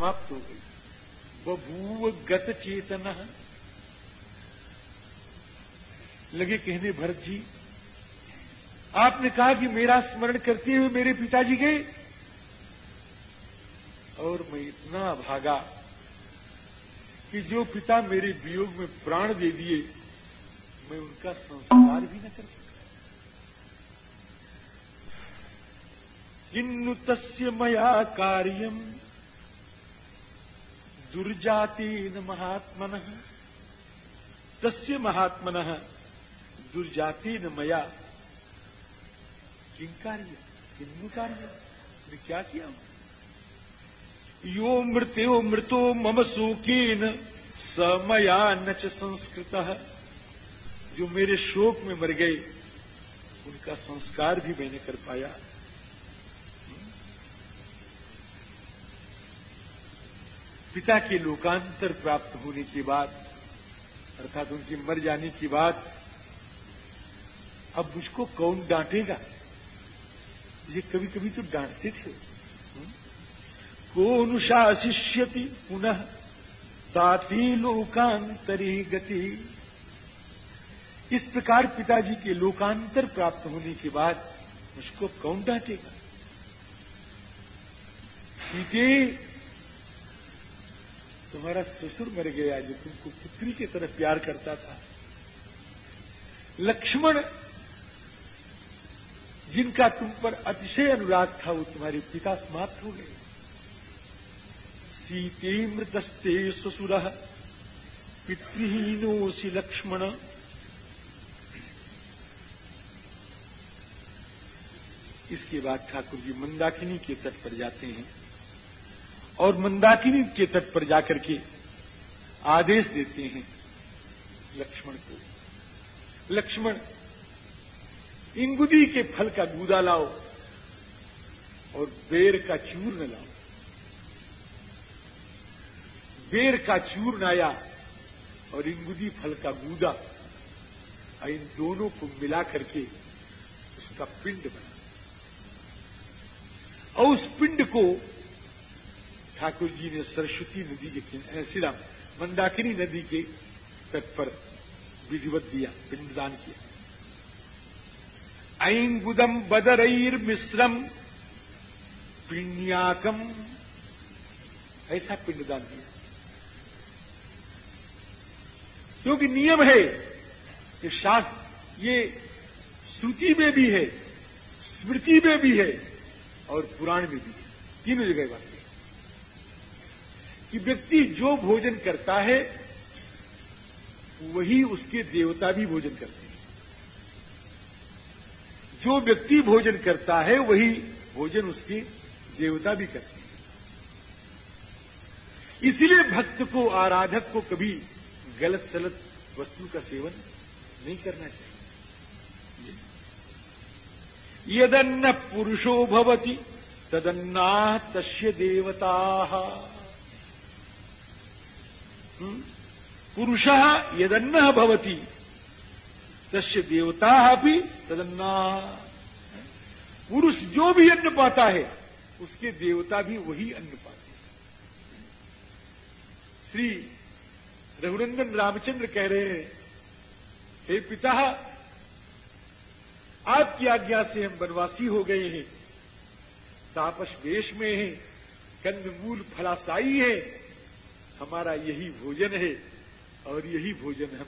समाप्त हो गई। बभूव गत चेतना। लगे कहने भरत जी आपने कहा कि मेरा स्मरण करते हुए मेरे पिताजी गए? और मैं इतना भागा कि जो पिता मेरे वियोग में प्राण दे दिए, मैं उनका संस्कार भी न कर सका। किन्नु तस्य मया कार्यम दुर्जातेन महात्मन। तस्य महात्मन दुर्जातेन मया। किं कार्य? किन्नु कार्य? क्या किया? यो मृत्यो मृतो मम शोकेन समया न च संस्कृत। जो मेरे शोक में मर गए, उनका संस्कार भी मैंने कर पाया। पिता के लोकांतर प्राप्त होने के बाद, अर्थात उनके मर जाने के बाद, अब मुझको कौन डांटेगा? ये कभी कभी तो डांटते थे। को अनुशासिष्यति पुनः ताती लोकांतरी गति। इस प्रकार पिताजी के लोकांतर प्राप्त होने के बाद मुझको कौन डांटेगा? तुम्हारा ससुर मर गया जो तुमको पुत्री की तरह प्यार करता था। लक्ष्मण, जिनका तुम पर अतिशय अनुराग था, वो तुम्हारे पिता समाप्त हो गए। सीते मृतस्ते ससुर पितृहीनोसी लक्ष्मण। इसके बाद ठाकुर जी मंदाकिनी के तट पर जाते हैं। और मंदाकिनी के तट पर जाकर के आदेश देते हैं लक्ष्मण को। लक्ष्मण, इंगुदी के फल का गूदा लाओ और बेर का चूर्ण लाओ। बेर का चूर्ण आया और इंगुदी फल का गूदा इन दोनों को मिला करके उसका पिंड बना। और उस पिंड को ठाकुर जी ने सरस्वती नदी के श्री राम मंदाकिनी नदी के तट पर विधिवत दिया, पिंडदान किया। ऐंगुदम बदरईर मिश्रम पिण्याकम, ऐसा पिंडदान दिया क्योंकि नियम है कि शास्त्र, ये श्रुति में भी है, स्मृति में भी है और पुराण में भी है। तीनों जगह बात। कि व्यक्ति जो भोजन करता है, वही उसके देवता भी भोजन करते हैं। जो व्यक्ति भोजन करता है, वही भोजन उसके देवता भी करते हैं। इसलिए भक्त को, आराधक को कभी गलत सलत वस्तु का सेवन नहीं करना चाहिए। यदन्न पुरुषो भवति, तदन्ना तस्य देवता। पुरुष यदन्न भवति, तस्य देवता भी तदन्ना। पुरुष जो भी अन्न पाता है, उसके देवता भी वही अन्न पाते हैं। श्री रघुनंदन रामचंद्र कह रहे हैं, हे पिता, आपकी आज्ञा से हम वनवासी हो गए हैं। तापस वेश में हैं कंदमूल फलासाई है। हमारा यही भोजन है और यही भोजन हम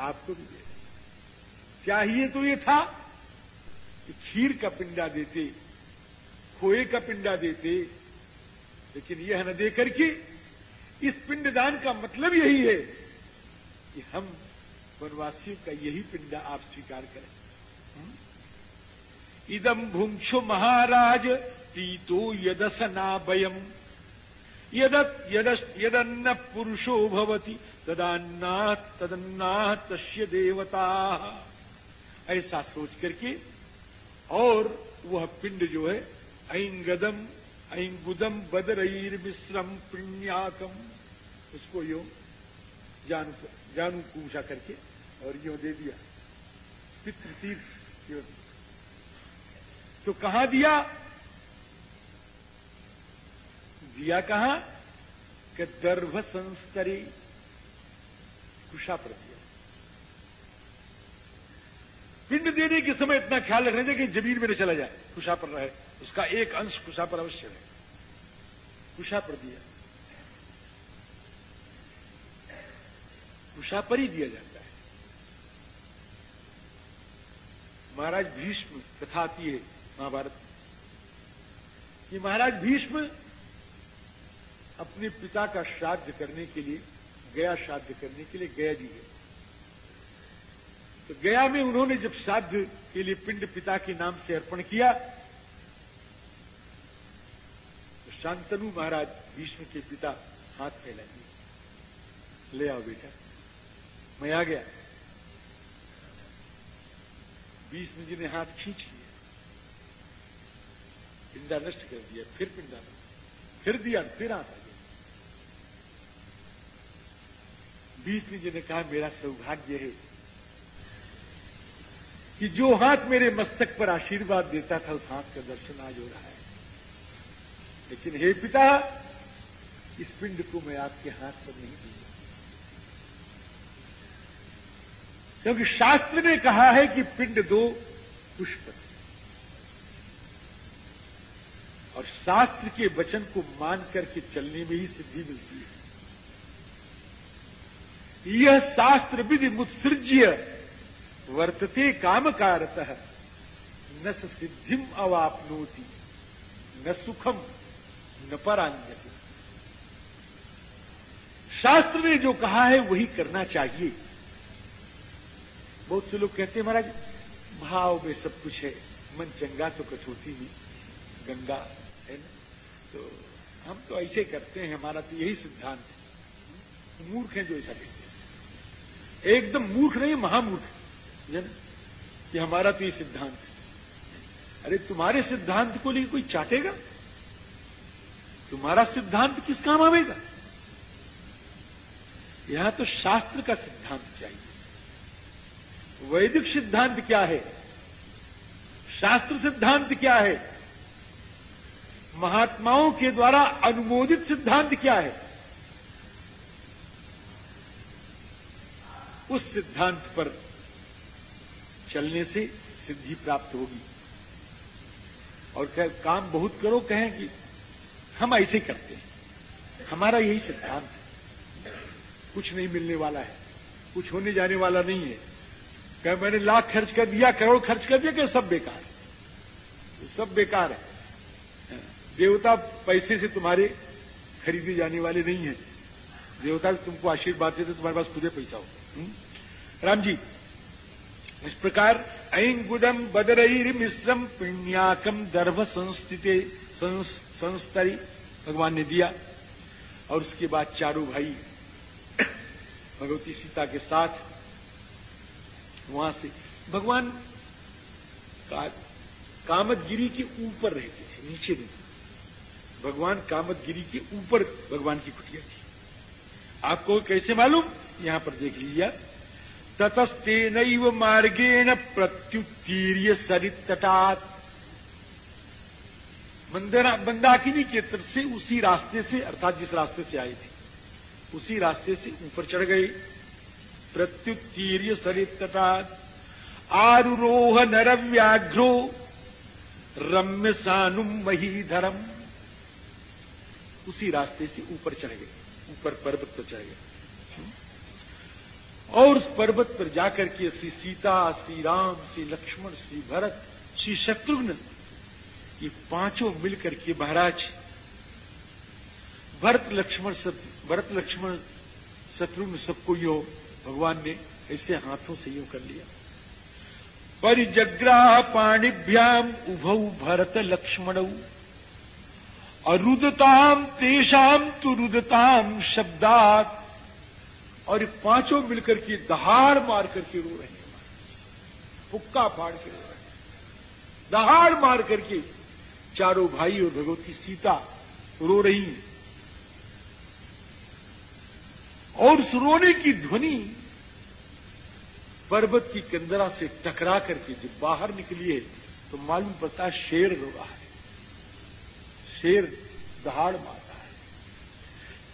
आपको भी दे रहे चाहिए तो ये था कि खीर का पिंडा देते, खोए का पिंडा देते, लेकिन यह न दे करके इस पिंडदान का मतलब यही है कि हम वनवासियों का यही पिंडा आप स्वीकार करें। इदम भुंक्षो महाराज, तीतो यदसना वयम यदन्न पुरुषो भवति तदान्ना तदन्ना तस्य देवता। ऐसा सोच करके, और वह पिंड जो है, ऐंगदम, ऐंगुदम बदरईर मिश्रम पिण्याकम, उसको यो जानू जानू पूछा करके, और यो दे दिया। पितृतीर्थ। तो कहा दिया दिया कहा कि दर्भ संस्तरी कुशा पर दिया पिंड देने के समय इतना ख्याल रखना चाहिए कि ज़मीन में न चला जाए। कुशा पर रहे। उसका एक अंश कुशा पर अवश्य रहे। कुशा पर दिया कुशा पर ही दिया जाता है। महाराज भीष्म कथा आती है महाभारत कि महाराज भीष्म अपने पिता का श्राद्ध करने के लिए, गया श्राद्ध करने के लिए गया जी गए तो गया में उन्होंने जब श्राद्ध के लिए पिंड पिता के नाम से अर्पण किया तो शांतनु महाराज भीष्म के पिता हाथ फैला दिए ले आओ बेटा, मैं आ गया। भीष्म जी ने हाथ खींच लिया पिंडा नष्ट कर दिया, फिर पिंडा फिर दिया, फिर हाथ आ गया भीष्म जी ने कहा, मेरा सौभाग्य है कि जो हाथ मेरे मस्तक पर आशीर्वाद देता था, उस हाथ का दर्शन आज हो रहा है। लेकिन हे पिता, इस पिंड को मैं आपके हाथ पर नहीं दूँगा। क्योंकि शास्त्र ने कहा है कि पिंड दो पुष्प और शास्त्र के वचन को मान करके चलने में ही सिद्धि मिलती है। यह शास्त्र विधि मुत्सृज्य वर्तते काम कारत न सिद्धिम अवापनोति, न सुखम न परांजति शास्त्र ने जो कहा है, वही करना चाहिए। बहुत से लोग कहते हैं, महाराज, भाव में सब कुछ है, मन चंगा तो कठोती भी गंगा है ना? तो हम तो ऐसे करते हैं, हमारा तो यही सिद्धांत है। मूर्ख है जो ऐसा कहते हैं। एकदम मूर्ख नहीं, महामूर्ख। ये हमारा तो ये सिद्धांत है। अरे, तुम्हारे सिद्धांत को लिए कोई चाटेगा? तुम्हारा सिद्धांत किस काम आवेगा? यहाँ तो शास्त्र का सिद्धांत चाहिए। वैदिक सिद्धांत क्या है? शास्त्र सिद्धांत क्या है? महात्माओं के द्वारा अनुमोदित सिद्धांत क्या है? उस सिद्धांत पर चलने से सिद्धि प्राप्त होगी। और कह, काम बहुत करो कहें कि हम ऐसे करते हैं। हमारा यही सिद्धांत है। कुछ नहीं मिलने वाला है कुछ होने जाने वाला नहीं है। क्या मैंने लाख खर्च कर दिया करोड़ खर्च कर दिया क्या सब बेकार है। सब बेकार है। देवता पैसे से तुम्हारे खरीदे जाने वाले नहीं है। देवता तुमको आशीर्वाद देते तुम्हारे पास खुदे पैसा हो हम्म? राम जी इस प्रकार ऐंगुदम बदरईर मिश्रम पिण्याकम दर्भ संस्थित संस्तरी भगवान ने दिया। और उसके बाद चारों भाई भगवती सीता के साथ वहाँ से भगवान का, कामतगिरी के ऊपर रहते थे नीचे नहीं भगवान कामतगिरी के ऊपर भगवान की कुटिया थी। आपको कैसे मालूम? यहाँ पर देख लीजिए ततस्तेन मार्गेण प्रत्युत्तीर्य सरित तटात मंदिरा मंदाकिनी के तरफ़ से उसी रास्ते से, अर्थात जिस रास्ते से आए थे, उसी रास्ते से ऊपर चढ़ गए प्रत्युत्तीर्य सरित तटात आरुरोह नर व्याघ्रो रम्य सानुम वही महीधरम। उसी रास्ते से ऊपर चढ़ गए ऊपर पर्वत पर चढ़ गए और उस पर्वत पर जाकर के श्री सीता, श्री राम, श्री लक्ष्मण, श्री भरत, श्री शत्रुघ्न, ये पाँचों मिलकर के महाराज, भरत लक्ष्मण सब, भरत लक्ष्मण शत्रुघ्न सबको यो भगवान ने ऐसे हाथों से यो कर लिया। परिजग्राह पाणिभ्याम उभौ भरत लक्ष्मण अरुदताम तेषाम तु रुदताम शब्दात और ये पाँचों मिलकर के दहाड़ मार करके रो रहे हैं। पुक्का फाड़ के रो रहे हैं। दहाड़ मार करके चारों भाई और भगवती सीता रो रही हैं। और उस रोने की ध्वनि पर्वत की कंदरा से टकरा करके जब बाहर निकली है तो मालूम पड़ता है शेर रो रहा है। शेर दहाड़ मार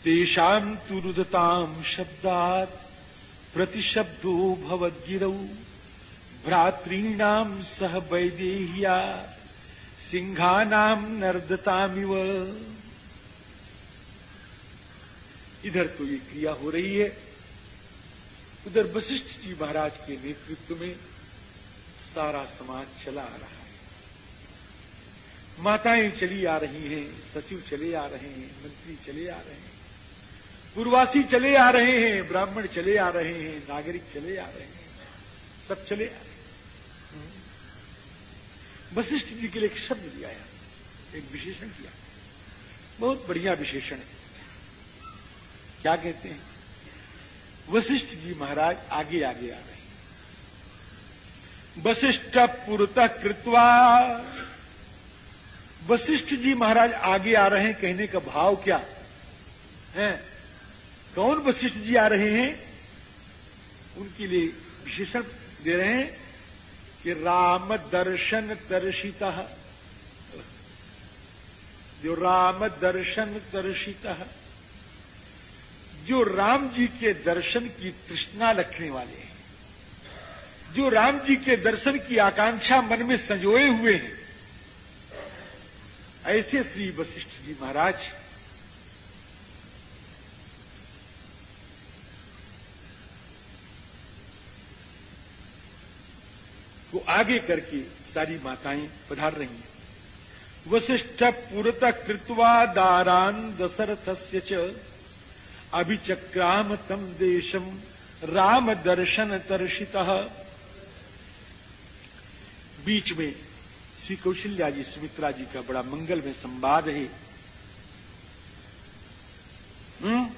तेषाम तुरुदताम शब्दात प्रतिशब्दो भवद्गिरौ। भ्रातॄणाम सह वैदेह्या सिंहानाम नर्दतामिव। इधर तो ये क्रिया हो रही है। उधर वशिष्ठ जी महाराज के नेतृत्व में सारा समाज चला आ रहा है। माताएँ चली आ रही हैं, सचिव चले आ रहे हैं, मंत्री चले आ रहे हैं। पूर्वासी चले आ रहे हैं, ब्राह्मण चले आ रहे हैं, नागरिक चले आ रहे हैं, सब चले आ रहे हैं। वशिष्ठ जी के लिए एक शब्द दिया है, एक विशेषण दिया बहुत बढ़िया विशेषण है। क्या कहते हैं? वशिष्ठ जी महाराज आगे आगे आ रहे हैं। वशिष्ठ पुरत कृत्वा, वशिष्ठ जी महाराज आगे आ रहे हैं, कहने का भाव क्या है? कौन वशिष्ठ जी आ रहे हैं? उनके लिए विशेषण दे रहे हैं कि राम दर्शन दर्शिता। जो राम दर्शन दर्शिता। जो राम जी के दर्शन की तृष्णा रखने वाले हैं। जो राम जी के दर्शन की आकांक्षा मन में संजोए हुए हैं। ऐसे श्री वशिष्ठ जी महाराज को आगे करके सारी माताएँ पधार रही हैं। वशिष्ठ पुरत कृत्वा दारान दशरथ से अभिचक्राम तम देशम राम दर्शन तर्षित बीच में श्री कौशल्या जी, सुमित्रा जी का बड़ा मंगल में संवाद है। हुँ?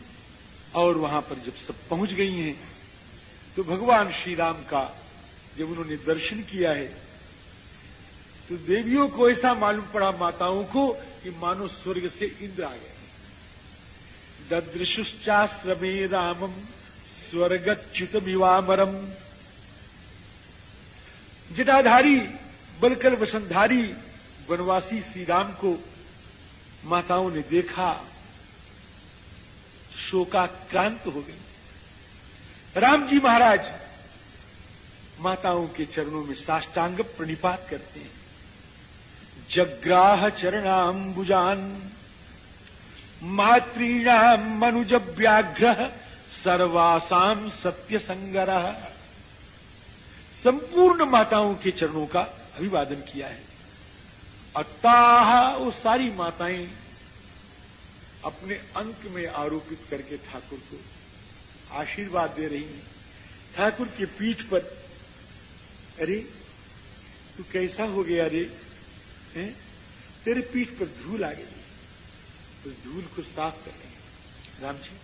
और वहाँ पर जब सब पहुँच गई हैं तो भगवान श्री राम का जब उन्होंने दर्शन किया है तो देवियों को ऐसा मालूम पड़ा, माताओं को, कि मानो स्वर्ग से इंद्र आ गए। ददृशुश्चास्त्र में रामम स्वर्गच्युत विवामरम जटाधारी बलकर वसंधारी, वनवासी श्री राम को माताओं ने देखा। शोकाक्रांत हो गई। राम जी महाराज माताओं के चरणों में साष्टांग प्रणिपात करते हैं। जग्राह चरणाम्बुजान मातृणाम मनुज व्याघ्र सर्वासाम सत्य संग्रह संपूर्ण माताओं के चरणों का अभिवादन किया है। अताह वो सारी माताएँ अपने अंक में आरोपित करके ठाकुर को आशीर्वाद दे रही हैं। ठाकुर के पीठ पर अरे, तू कैसा हो गया रे? हैं? तेरे पीठ पर धूल आ गई। उस धूल को साफ़ कर रहे हैं। राम जी।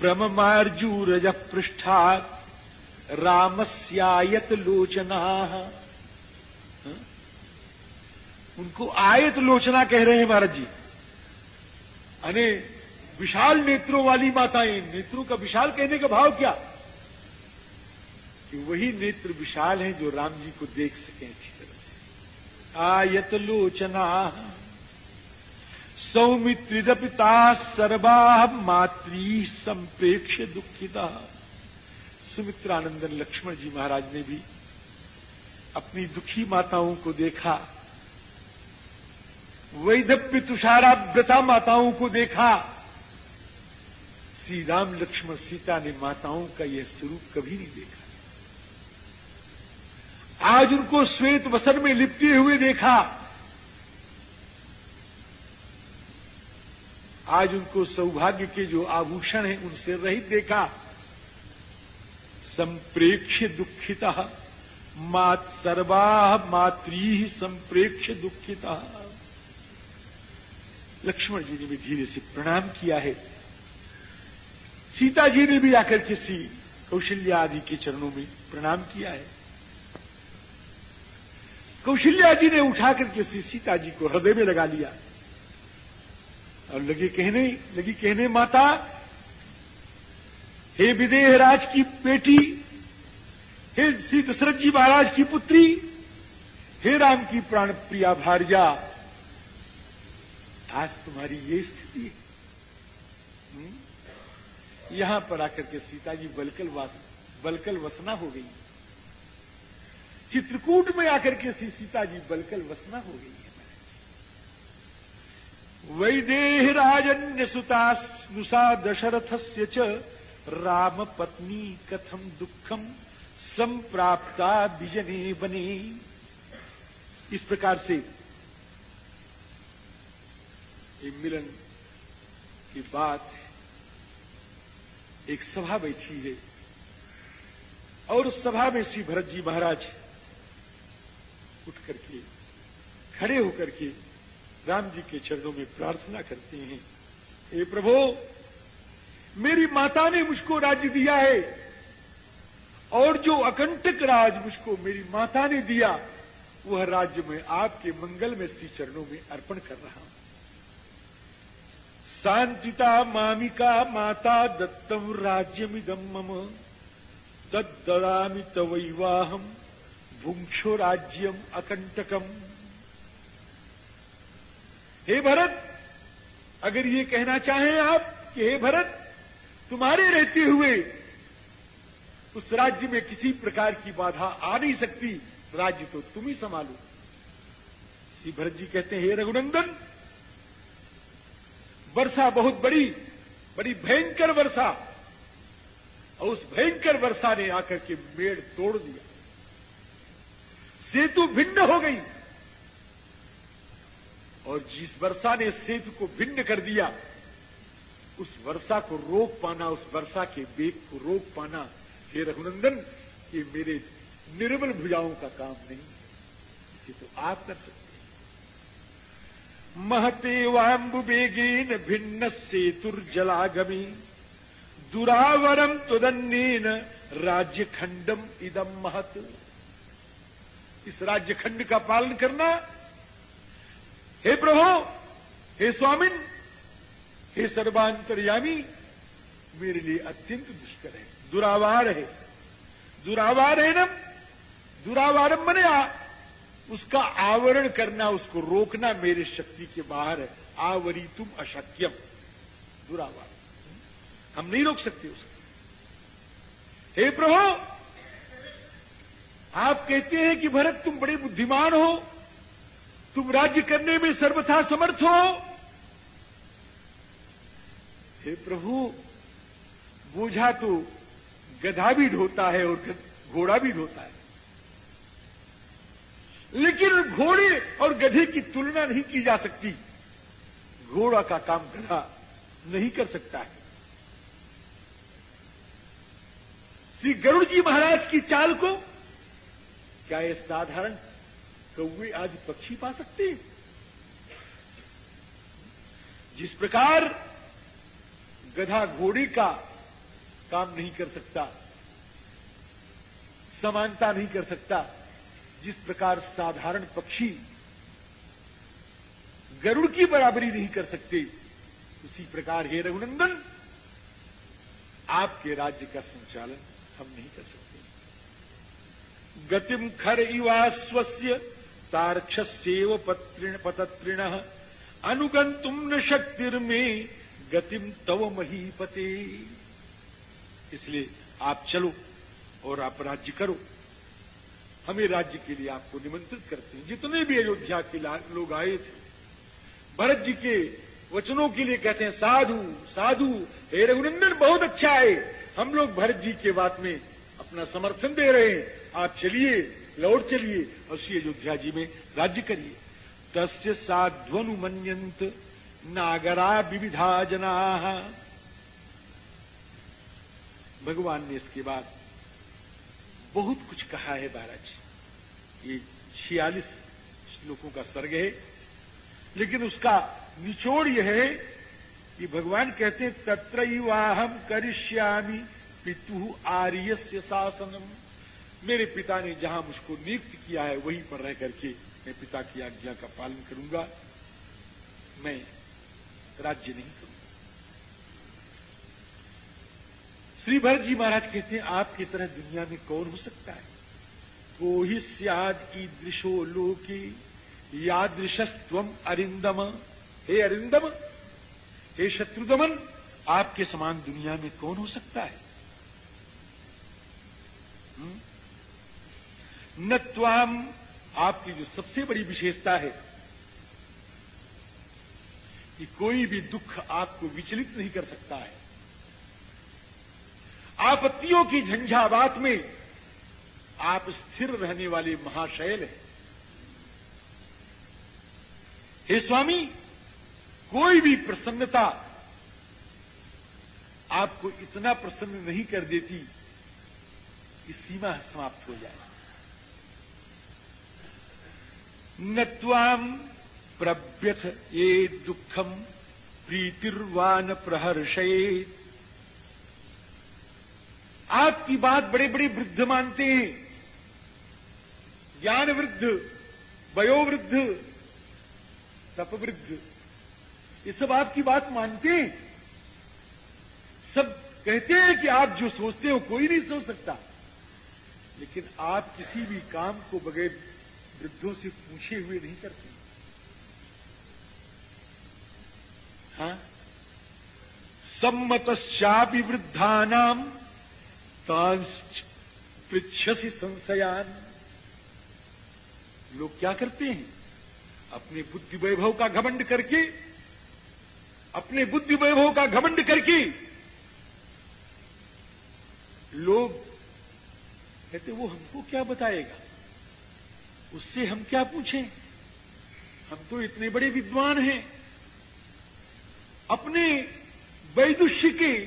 प्रमार्जूरज पृष्ठा रामस्यायत लोचना? उनको आयत लोचना कह रहे हैं महाराज जी। अने विशाल नेत्रों वाली माताएँ, नेत्रों का विशाल कहने का भाव क्या? कि वही नेत्र विशाल हैं जो राम जी को देख सकें अच्छी तरह से। आयत लोचना सौमित्रिदपिता सर्वा मातृ संप्रेक्ष दुखिता। सुमित्रानंदन लक्ष्मण जी महाराज ने भी अपनी दुखी माताओं को देखा। वैधव्य तुषाराव्रता माताओं को देखा। श्री राम लक्ष्मण सीता ने माताओं का यह स्वरूप कभी नहीं देखा। आज उनको श्वेत वसन में लिपटे हुए देखा। आज उनको सौभाग्य के जो आभूषण है, उनसे रहित देखा। संप्रेक्ष्य दुखिता, मात सर्वा मातृ संप्रेक्ष्य दुखिता। लक्ष्मण जी ने भी धीरे से प्रणाम किया है। सीता जी ने भी आकर किसी कौशल्या आदि के चरणों में प्रणाम किया है। कौशल्या जी ने उठा करके सीता जी को हृदय में लगा लिया। और लगी कहने लगी कहने, माता, हे विदेह राज की बेटी, हे श्री दशरथ जी महाराज की पुत्री, हे राम की प्राण प्रिया भारिया, आज तुम्हारी ये स्थिति है। हम्म? यहाँ पर आकर के सीता जी बलकल वास, बलकल वसना हो गई। चित्रकूट में आकर के श्री सीता जी बलकल वसना हो गई है। वैदेह राजन्य सुतानुषा दशरथ से च राम पत्नी कथम दुखम संप्राप्ता बिजने बने। इस प्रकार से मिलन की बात एक सभा बैठी है और उस सभा में श्री भरत जी महाराज उठ करके, खड़े होकर के राम जी के चरणों में प्रार्थना करते हैं। हे प्रभु, मेरी माता ने मुझको राज्य दिया है, और जो अकंटक राज मुझको मेरी माता ने दिया, वह राज्य में आपके मंगल में श्री चरणों में अर्पण कर रहा हूँ। शांतिता मामिका माता दत्तम राज्यमिदम मम तदामी तवैवाहम। भुक्षो राज्यम अकंटकम हे भरत, अगर ये कहना चाहें आप कि हे भरत, तुम्हारे रहते हुए उस राज्य में किसी प्रकार की बाधा आ नहीं सकती, राज्य तो तुम ही संभालो। श्री भरत जी कहते हैं, हे रघुनंदन, वर्षा बहुत बड़ी बड़ी भयंकर वर्षा, और उस भयंकर वर्षा ने आकर के मेड़ तोड़ दिया। सेतु भिन्न हो गई। और जिस वर्षा ने सेतु को भिन्न कर दिया, उस वर्षा को रोक पाना, उस वर्षा के वेग को रोक पाना, हे रघुनंदन, ये मेरे निर्बल भुजाओं का काम नहीं ये तो आप कर सकते हैं। महते वाम्बुवेगेन भिन्न सेतुर्जलागमी दुरावरम तुदन्नेन राज्य खंडम इदम महत। इस राज्य खंड का पालन करना। हे प्रभु, हे स्वामिन, हे सर्वांतरयामी, मेरे लिए अत्यंत दुष्कर है, दुरावार है। दुरावार है न? दुरावारम मने उसका आवरण करना, उसको रोकना मेरे शक्ति के बाहर है। आवरी तुम अशक्यम। दुरावार। हम नहीं रोक सकते उसको। हे प्रभु आप कहते हैं कि भरत, तुम बड़े बुद्धिमान हो। तुम राज्य करने में सर्वथा समर्थ हो। हे प्रभु, बोझा तो गधा भी ढोता है और घोड़ा भी ढोता है। लेकिन घोड़े और गधे की तुलना नहीं की जा सकती। घोड़ा का काम गधा नहीं कर सकता है। श्री गरुड़ जी महाराज की चाल को क्या ये साधारण कौए आदि पक्षी पा सकते हैं? जिस प्रकार गधा घोड़ी का काम नहीं कर सकता, समानता नहीं कर सकता, जिस प्रकार साधारण पक्षी गरुड़ की बराबरी नहीं कर सकते, उसी प्रकार हे रघुनंदन, आपके राज्य का संचालन हम नहीं कर सकते। गतिम खर इवा स्वस्य तारक्षस्यव पतत्रिण। अनुगंतुम न शक्तिर्में, गतिम तव महीपते। इसलिए आप चलो और आप राज्य करो। हमें राज्य के लिए आपको निमंत्रित करते हैं। जितने भी अयोध्या के लोग आए थे, भरत जी के वचनों के लिए कहते हैं, साधु साधु, हे रघुनंदन, बहुत अच्छा है हम लोग भरत जी के बात में अपना समर्थन दे रहे हैं। आप चलिए, लौट चलिए, और श्री अयोध्या जी में राज्य करिए। तस्य साध्वनुमन्यंत नागरा विविधा जना। भगवान ने इसके बाद बहुत कुछ कहा है महाराज ये छियालीस श्लोकों का सर्ग है, लेकिन उसका निचोड़ यह है कि भगवान कहते हैं तत्र वाहम करिष्यामी पितु आर्य शासनम। मेरे पिता ने जहाँ मुझको नियुक्त किया है, वहीं पर रह करके मैं पिता की आज्ञा का पालन करूँगा। मैं राज्य नहीं करूँगा। श्री भरत जी महाराज कहते हैं, आपकी तरह दुनिया में कौन हो सकता है? को ही सियाद की दृशो लोकी यादृशस्व अरिंदम। हे अरिंदम, हे शत्रुदमन, आपके समान दुनिया में कौन हो सकता है? हम्म? न त्वाम, आपकी जो सबसे बड़ी विशेषता है कि कोई भी दुख आपको विचलित नहीं कर सकता है। आपत्तियों की झंझावात में आप स्थिर रहने वाले महाशैल हैं। हे स्वामी, कोई भी प्रसन्नता आपको इतना प्रसन्न नहीं कर देती कि सीमा समाप्त हो जाए। नत्वाम प्रव्यथ ये दुखम प्रीतिर्वान प्रहर्षेत आपकी बात बड़े बड़े वृद्ध मानते हैं। ज्ञान वृद्ध वयोवृद्ध, तपवृद्ध, ये सब आपकी बात मानते हैं। सब कहते हैं कि आप जो सोचते हो कोई नहीं सोच सकता। लेकिन आप किसी भी काम को बगैर वृद्धों से पूछे हुए नहीं करते। हाँ? सम्मतश्चापि वृद्धानाम पृछसी संशयान। लोग क्या करते हैं? अपने बुद्धि वैभव का घमंड करके, अपने बुद्धि वैभव का घमंड करके लोग कहते वो हमको क्या बताएगा? उससे हम क्या पूछें? हम तो इतने बड़े विद्वान हैं। अपने वैदुष्य के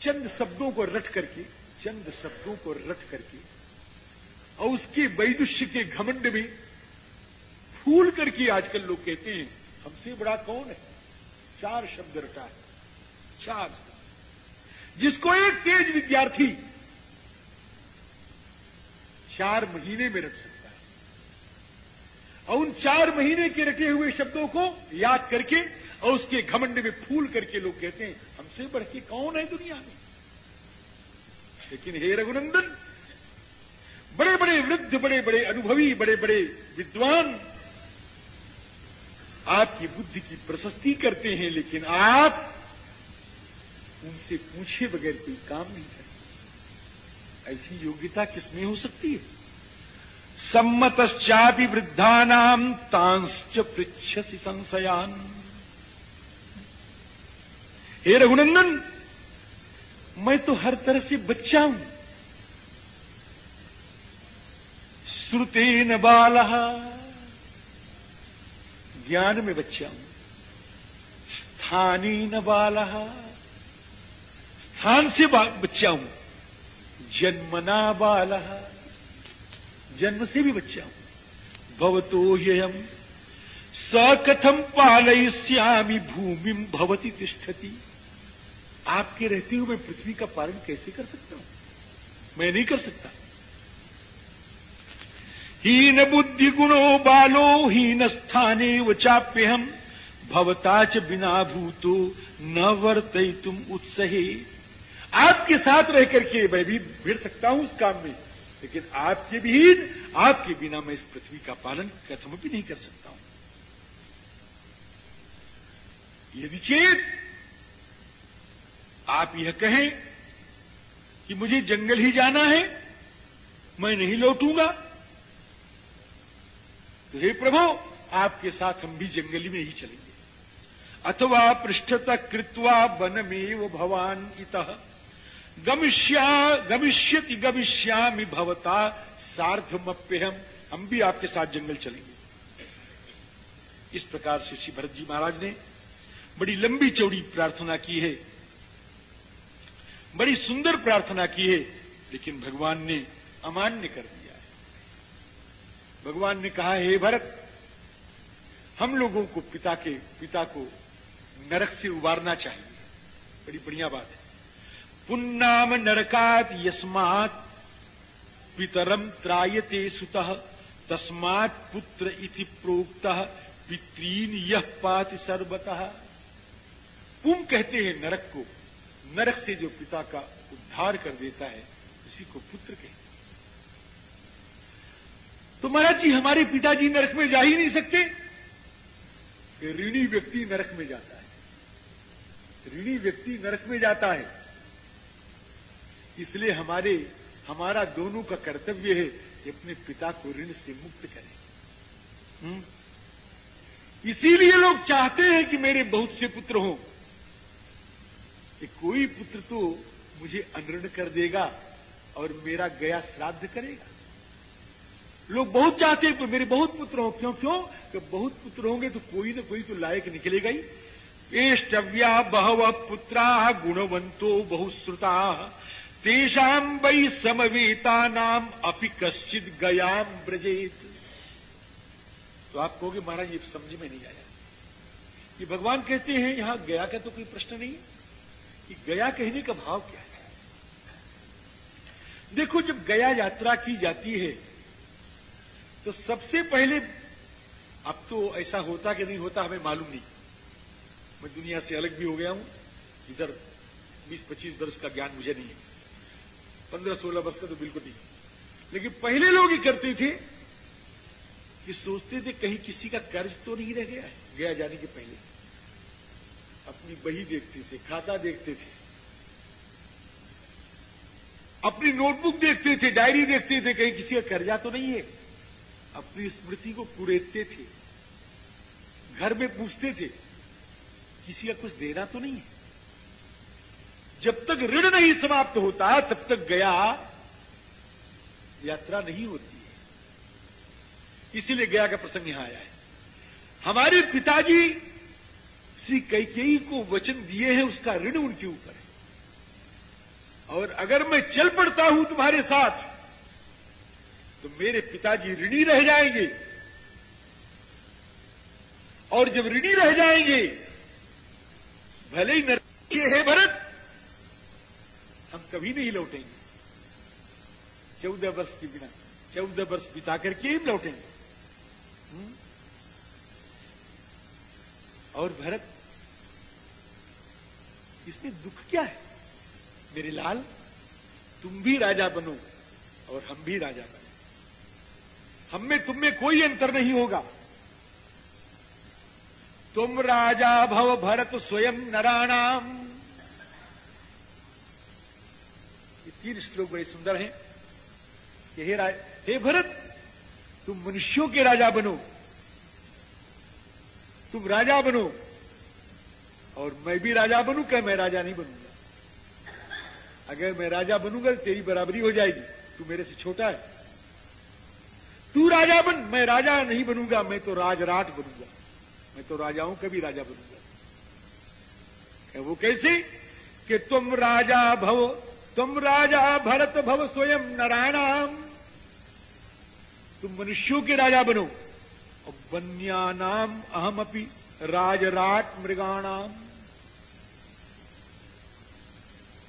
चंद शब्दों को रट करके, चंद शब्दों को रट करके, और उसके वैदुष्य के घमंड में फूल करके आजकल लोग कहते हैं, हमसे बड़ा कौन है? चार शब्द रटा है। चार जिसको एक तेज विद्यार्थी चार महीने में रट सकता और उन चार महीने के रखे हुए शब्दों को याद करके और उसके घमंड में फूल करके लोग कहते हैं, हमसे बढ़ के कौन है दुनिया में? लेकिन हे रघुनंदन बड़े बड़े वृद्ध बड़े बड़े अनुभवी बड़े बड़े विद्वान आपकी बुद्धि की प्रशस्ति करते हैं, लेकिन आप उनसे पूछे बगैर कोई काम नहीं करते। ऐसी योग्यता किसमें हो सकती है? सम्मतश्चापि वृद्धानाम तांश्च संशयान। हे रघुनंदन, मैं तो हर तरह से बच्चा हूँ। श्रुते न बाल ज्ञान में बच्चा हूँ। स्थानी न बाल स्थान से बच्चा हूँ। जन्मना बाल जन्म से भी बच्चा हूँ। भवतो यम सकथम पालयिष्यामी भूमि भवती तिष्ठती। आपके रहते हुए मैं पृथ्वी का पालन कैसे कर सकता हूँ? मैं नहीं कर सकता। हीन बुद्धि गुणो बालो, हीन स्थाने वचाप्य हम भवताच बिना भूतो न वर्त तुम उत्सहे। आपके साथ रह करके मैं भी भिड़ सकता हूँ उस काम में। लेकिन आपके विहीन, आपके बिना मैं इस पृथ्वी का पालन कथम भी नहीं कर सकता हूँ। यदि चेत आप यह कहें कि मुझे जंगल ही जाना है, मैं नहीं लौटूँगा। तो हे प्रभु, आपके साथ हम भी जंगली में ही चलेंगे। अथवा पृष्ठता कृत्वा वन में भवान इत। गमिष्या, गमिष्यति, गमिष्यामि भवता, सार्धमप्यहम। हम भी आपके साथ जंगल चलेंगे। इस प्रकार से श्री भरत जी महाराज ने बड़ी लंबी चौड़ी प्रार्थना की है। बड़ी सुंदर प्रार्थना की है, लेकिन भगवान ने अमान्य कर दिया है। भगवान ने कहा, हे भरत, हम लोगों को पिता के, पिता को नरक से उबारना चाहिए। बड़ी बढ़िया बात है। पुन्नाम नरकात यस्मात पितरम त्रायते सुत, तस्मात पुत्र इति प्रोक्त, पितृन यह पाति सर्वतः। पुम कहते हैं नरक को, नरक से जो पिता का उद्धार कर देता है, उसी को पुत्र कहते तो महाराज जी, हमारे पिताजी नरक में जा ही नहीं सकते। ऋणी व्यक्ति नरक में जाता है। ऋणी व्यक्ति नरक में जाता है। इसलिए हमारे, हमारा दोनों का कर्तव्य है कि अपने पिता को ऋण से मुक्त करें। हम्म? इसीलिए लोग चाहते हैं कि मेरे बहुत से पुत्र हों। कि कोई पुत्र तो मुझे अनऋण कर देगा और मेरा गया श्राद्ध करेगा। लोग बहुत चाहते हैं तो मेरे बहुत पुत्र हो। क्यों क्यों? कि बहुत पुत्र होंगे तो कोई ना कोई तो लायक निकलेगा ही। एष्टव्या बहव पुत्रा गुणवंतो बहुश्रुता। तेषाम वै समवेता नाम अपि कश्चित गयाम ब्रजेत तो आप कहोगे, महाराज, ये समझ में नहीं आया। कि भगवान कहते हैं, यहाँ गया का तो कोई प्रश्न नहीं कि गया कहने का भाव क्या है? देखो, जब गया यात्रा की जाती है तो सबसे पहले, अब तो ऐसा होता कि नहीं होता हमें मालूम नहीं। मैं दुनिया से अलग भी हो गया हूँ। इधर 20-25 वर्ष का ज्ञान मुझे नहीं है। पंद्रह सोलह वर्ष का तो बिल्कुल नहीं लेकिन पहले लोग ही करते थे कि सोचते थे कहीं किसी का कर्ज तो नहीं रह गया है, गया जाने के पहले। अपनी बही देखते थे, खाता देखते थे। अपनी नोटबुक देखते थे डायरी देखते थे, कहीं किसी का कर्जा तो नहीं है। अपनी स्मृति को कुरेदते थे। घर में पूछते थे, किसी का कुछ देना तो नहीं है। जब तक ऋण नहीं समाप्त होता, तब तक गया यात्रा नहीं होती है। इसीलिए गया का प्रसंग यहाँ आया है। हमारे पिताजी श्री कैकेयी को वचन दिए हैं, उसका ऋण उनके ऊपर है। और अगर मैं चल पड़ता हूँ तुम्हारे साथ तो मेरे पिताजी ऋणी रह जाएँगे। और जब ऋणी रह जाएँगे, भले ही नरके है भरत हम कभी नहीं लौटेंगे। चौदह वर्ष के बिना, चौदह वर्ष बिता करके ही लौटेंगे। हम्म? और भरत, इसमें दुख क्या है? मेरे लाल, तुम भी राजा बनो और हम भी राजा बनो। हम में तुम में कोई अंतर नहीं होगा। तुम राजा भव भरत स्वयं नराणाम ये तीन श्लोक बड़े सुंदर हैं कि हे राज हे भरत, तुम मनुष्यों के राजा बनो। तुम राजा बनो और मैं भी राजा बनू क्या मैं राजा नहीं बनूँगा। अगर मैं राजा बनूँगा तो तेरी बराबरी हो जाएगी, तू मेरे से छोटा है। तू राजा बन, मैं राजा नहीं बनूँगा, मैं तो राजराट बनूँगा। मैं तो राजाओं का भी राजा बनूँगा। वो कैसे? कि तुम राजा भव तुम राजा भरत भव स्वयं नारायणाम। तुम मनुष्यों के राजा बनो। और बन्या नाम अहम अपनी राजराट मृगाणाम।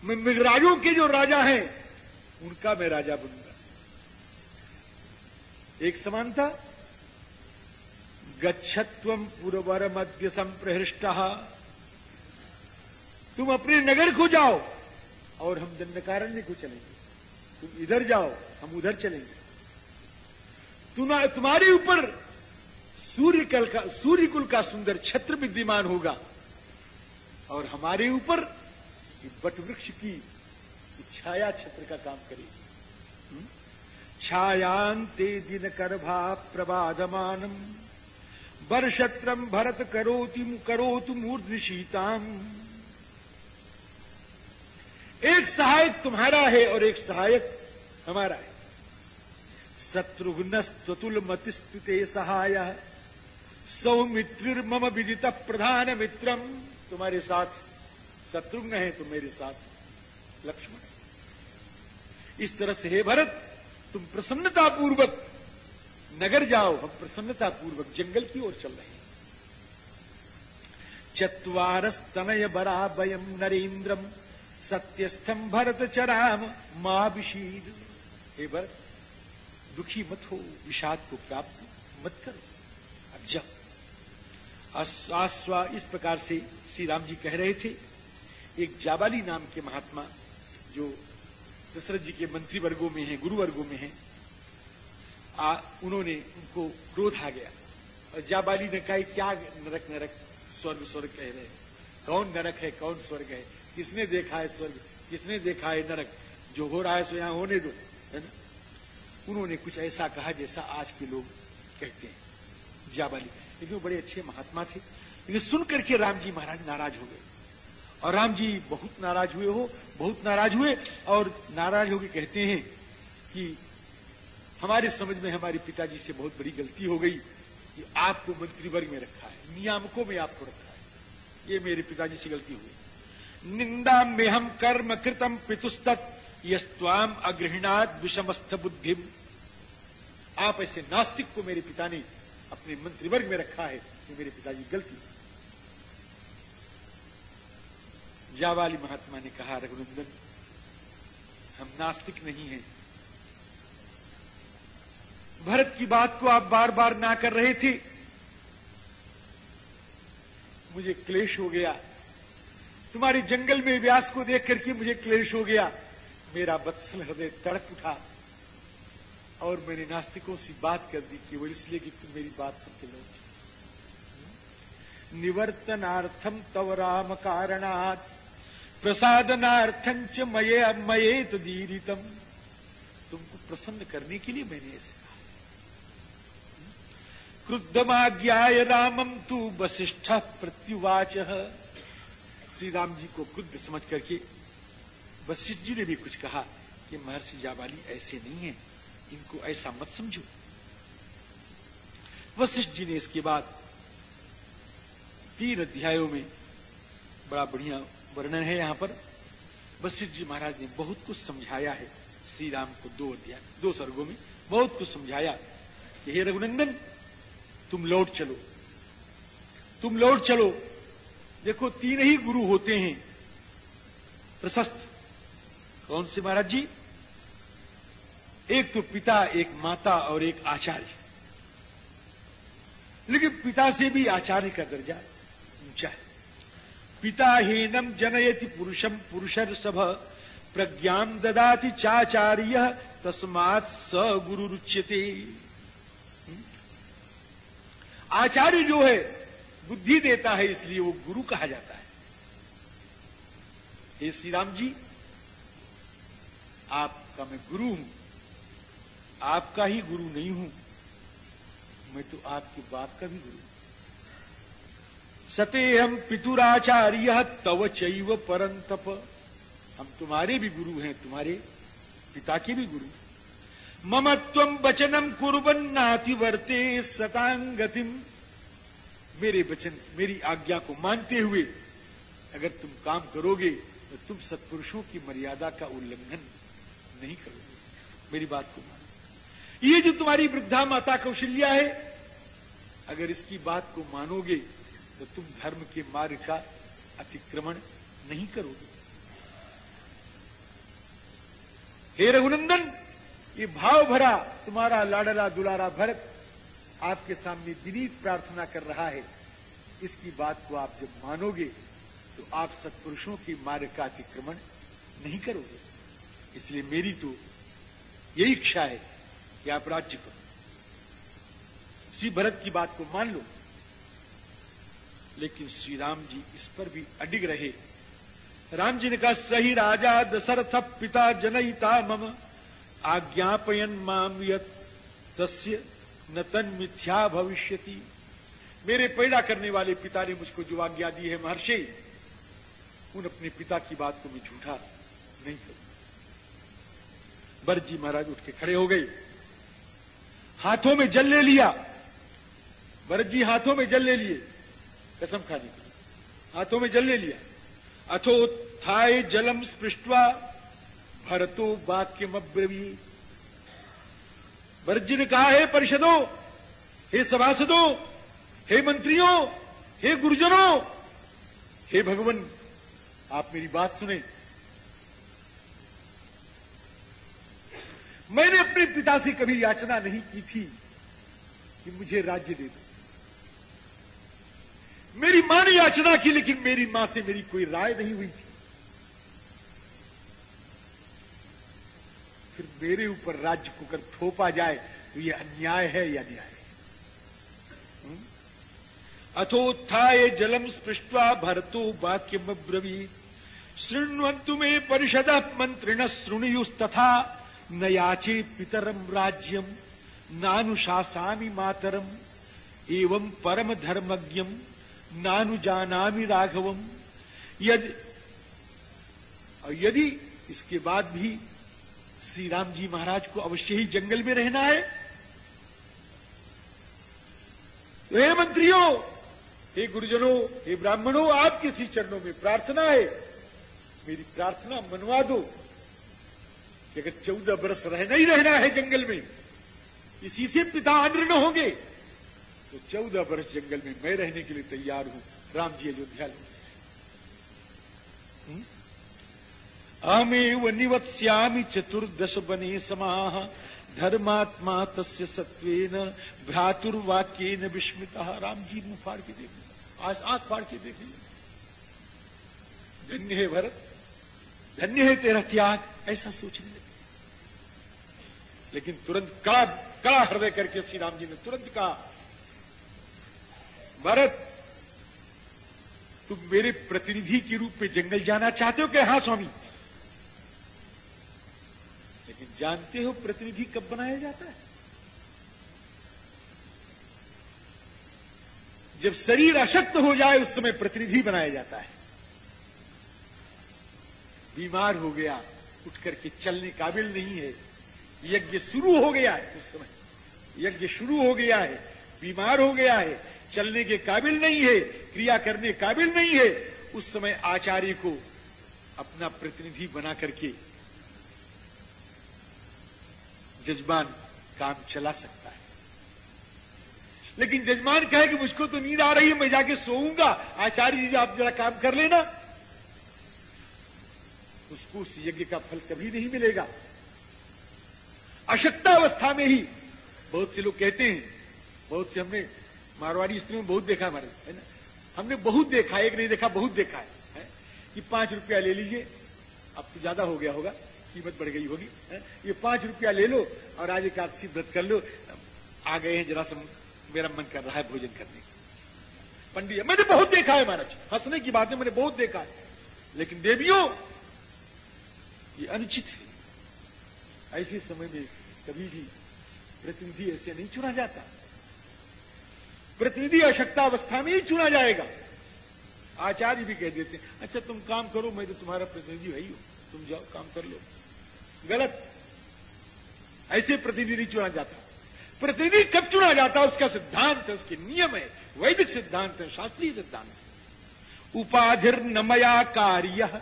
मैं मृगराजों के जो राजा हैं, उनका मैं राजा बनूँगा। एक समानता गच्छत्व पुरवर मध्य संप्रहृष्ट। तुम अपने नगर को जाओ। और हम दंडकारण्य को चलेंगे। तुम इधर जाओ, हम उधर चलेंगे। तुम तुम्हारे ऊपर सूर्य कल का सूर्य कुल का सुंदर छत्र विद्यमान होगा। और हमारे ऊपर बट वृक्ष की छाया छत्र का काम करेगी। छायांते दिन करभा प्रबाधमानम वर्षत्रम भरत करोति करोतु मूर्धशीताम एक सहायक तुम्हारा है और एक सहायक हमारा है। शत्रुघ्न स्वतुल मतिस्तुते सहाय। सौमित्र मम विदित प्रधान मित्रम। तुम्हारे साथ शत्रुघ्न है तो मेरे साथ लक्ष्मण है। इस तरह से हे भरत, तुम प्रसन्नता पूर्वक नगर जाओ। हम प्रसन्नता पूर्वक जंगल की ओर चल रहे हैं। चतवारस्तनय बराबयम नरेन्द्रम। सत्यस्थम भरत चराम माँ विशीद हे भरत दुखी मत हो विषाद को प्राप्त मत करो। अब जब आस्वा इस प्रकार से श्री राम जी कह रहे थे। एक जाबाली नाम के महात्मा जो दशरथ जी के मंत्री वर्गों में हैं गुरु वर्गों में हैं आ, उन्होंने उनको क्रोध आ गया। और जाबाली ने कहा क्या नरक नरक स्वर्ग स्वर्ग कह रहे कौन नरक है कौन स्वर्ग है? किसने देखा है स्वर्ग? किसने देखा है नरक? जो हो रहा है सो यहाँ होने दो, है ना? उन्होंने कुछ ऐसा कहा जैसा आज के लोग कहते हैं। जाबाली। लेकिन वो बड़े अच्छे महात्मा थे। लेकिन सुन करके राम जी महाराज नाराज़ हो गए। और राम जी बहुत नाराज़ हुए हो, बहुत नाराज़ हुए और नाराज़ होकर कहते हैं कि हमारे समझ में हमारे पिताजी से बहुत बड़ी गलती हो गई कि आपको मंत्रीवर्ग में रखा है, नियामकों में आपको रखा है। ये मेरे पिताजी से गलती हुई। निंदा में हम कर्म कृतम पितुस्तत् यस्वाम अग्रहणात विषमस्थ बुद्धि आप ऐसे नास्तिक को मेरे पिता ने अपने मंत्रिवर्ग में रखा है, ये मेरे पिताजी गलती जावाली महात्मा ने कहा, रघुनंदन, हम नास्तिक नहीं हैं। भरत की बात को आप बार बार ना कर रहे थे। मुझे क्लेश हो गया। तुम्हारे जंगल में व्यास को देख करके मुझे क्लेश हो गया। मेरा बत्सल हृदय तड़क उठा और मैंने नास्तिकों से बात कर दी केवल इसलिए कि तुम मेरी बात सुन के लौट निवर्तनार्थम तव राम कारणात प्रसादनार्थम च मये मयेत दीरितम। तुमको प्रसन्न करने के लिए मैंने ऐसे कहा। क्रुद्धमाज्ञाय रामम तू वशिष्ठ प्रत्युवाच। श्री राम जी को क्रुद्ध समझ करके वशिष्ठ जी ने भी कुछ कहा कि महर्षि जाबाली ऐसे नहीं है, इनको ऐसा मत समझो। वशिष्ठ जी ने इसके बाद तीन अध्यायों में बड़ा बढ़िया वर्णन है यहाँ पर। वशिष्ठ जी महाराज ने बहुत कुछ समझाया है श्री राम को दो अध्याय, दो सर्गों में बहुत कुछ समझाया कि, हे रघुनंदन, तुम लौट चलो, तुम लौट चलो देखो, तीन ही गुरु होते हैं। प्रशस्त। कौन से महाराज जी? एक तो पिता, एक माता और एक आचार्य। लेकिन पिता से भी आचार्य का दर्जा ऊँचा है। पिता हीनम जनयति पुरुषम पुरुषर सभ, प्रज्ञा ददाति चाचार्य, तस्मात स गुरु रुच्यते। आचार्य जो है बुद्धि देता है, इसलिए वो गुरु कहा जाता है। हे श्री राम जी, आपका मैं गुरु हूँ। आपका ही गुरु नहीं हूँ, मैं तो आपके बाप का भी गुरु सते हम पितुराचार्य, तव चैव परंतप। हम तुम्हारे भी गुरु हैं, तुम्हारे पिता के भी गुरु। मम तम वचनम कुरबन्नाति वर्ते सतांगतिम मेरे वचन, मेरी आज्ञा को मानते हुए अगर तुम काम करोगे तो तुम सत्पुरुषों की मर्यादा का उल्लंघन नहीं करोगे। मेरी बात को मानो। ये जो तुम्हारी वृद्धा माता कौशल्या है, अगर इसकी बात को मानोगे तो तुम धर्म के मार्ग का अतिक्रमण नहीं करोगे। हे रघुनंदन, ये भाव भरा तुम्हारा लाडला दुलारा भरत आपके सामने विनीत प्रार्थना कर रहा है। इसकी बात को आप जब मानोगे तो आप सत्पुरुषों के मार्ग का अतिक्रमण नहीं करोगे। इसलिए मेरी तो यही इच्छा है कि आप राज्य करो। श्री भरत की बात को मान लो। लेकिन श्री राम जी इस पर भी अडिग रहे। राम जी ने कहा, सही राजा, दशरथ पिता जनयिता मम, आज्ञापयन माम यत तस्य न तन मिथ्या भविष्यति। मेरे पैदा करने वाले पिता ने मुझको जो आज्ञा दी है, महर्षि, उन अपने पिता की बात को मैं झूठा नहीं करूँ। बरजी महाराज उठ के खड़े हो गए। हाथों में जल ले लिया। भरत जी हाथों में जल ले लिए। कसम खाने के हाथों में जल ले लिया। अथो थाय जलम स्पृष्टवा, भरतो वाक्यम अब्रवी भरत जी ने कहा हे परिषदों, हे सभासदों, हे मंत्रियों, हे गुरुजनों, हे भगवान, आप मेरी बात सुने। मैंने अपने पिता से कभी याचना नहीं की थी कि मुझे राज्य दे दो। मेरी माँ ने याचना की, लेकिन मेरी माँ से मेरी कोई राय नहीं हुई थी। फिर मेरे ऊपर राज्य को अगर थोपा जाए तो ये अन्याय है या न्याय? अथोत्थाय जलम स्पृष्टवा भरतो वाक्यम ब्रवी शृण्वन्तु मे परिषद मंत्रिण शृणुयुस्तथा न याचे पितरम राज्यम नानुशासामि मातरम, एवं परम धर्मज्ञम नानुजानामि राघवम। यदि इसके बाद भी श्री राम जी महाराज को अवश्य ही जंगल में रहना है। तो हे मंत्रियों, हे गुरुजनों, हे ब्राह्मणों, आपके श्री चरणों में प्रार्थना है। मेरी प्रार्थना मनवा दो। कि अगर चौदह वर्ष रहना ही रहना है जंगल में। इसी से पिता अनृण होंगे। तो चौदह वर्ष जंगल में मैं रहने के लिए तैयार हूँ। राम जी अयोध्या लो हम्म? अहमेव निवत्स्यामि चतुर्दश बने समाह धर्मात्मा तस्य सत्वेन भ्रातुर्वाक्येन विस्मिता। राम जी मुँह फाड़ के देख आज आँख फाड़ के देख धन्य है भरत। धन्य है तेरा त्याग। ऐसा सोचने लगे। लेकिन तुरंत कड़ा कड़ा हृदय करके श्री राम जी ने तुरंत कहा, भरत, तुम मेरे प्रतिनिधि के रूप में जंगल जाना चाहते हो क्या? हाँ स्वामी। लेकिन जानते हो प्रतिनिधि कब बनाया जाता है? जब शरीर अशक्त हो जाए, उस समय प्रतिनिधि बनाया जाता है। बीमार हो गया, उठ करके चलने काबिल नहीं है। यज्ञ शुरू हो गया है उस समय। यज्ञ शुरू हो गया है, बीमार हो गया है, चलने के काबिल नहीं है, क्रिया करने काबिल नहीं है, उस समय आचार्य को अपना प्रतिनिधि बना करके जजमान काम चला सकता है। लेकिन जजमान कहे कि मुझको तो नींद आ रही है मैं जाके सोऊँगा। आचार्य जी आप जरा काम कर लेना। उसको उस यज्ञ का फल कभी नहीं मिलेगा। अशक्ता अवस्था में ही बहुत से लोग कहते हैं बहुत से हमने मारवाड़ी स्त्री में बहुत देखा हमारे है ना? हमने बहुत देखा एक नहीं देखा बहुत देखा है, है? कि पाँच रुपया ले लीजिए अब तो ज़्यादा हो गया होगा। कीमत बढ़ गई होगी ये पाँच रुपया ले लो और आज एक आदसी व्रत कर लो। आ गए हैं, जरा सा मेरा मन कर रहा है भोजन करने। पंडित, मैंने बहुत देखा है महाराज, हंसने की बात है मैंने बहुत देखा है। लेकिन देवियों, ये अनुचित है। ऐसे समय में कभी भी प्रतिनिधि ऐसे नहीं चुना जाता। प्रतिनिधि अशक्ता अवस्था में ही चुना जाएगा। आचार्य भी कह देते हैं अच्छा तुम काम करो, मैं तो तुम्हारा प्रतिनिधि ही हूँ। तुम जाओ, काम कर लो। गलत। ऐसे प्रतिनिधि चुना जाता। प्रतिनिधि कब चुना जाता है? उसका सिद्धांत है, उसके नियम है, वैदिक सिद्धांत है, शास्त्रीय सिद्धांत है। उपाधिर नमया कार्य।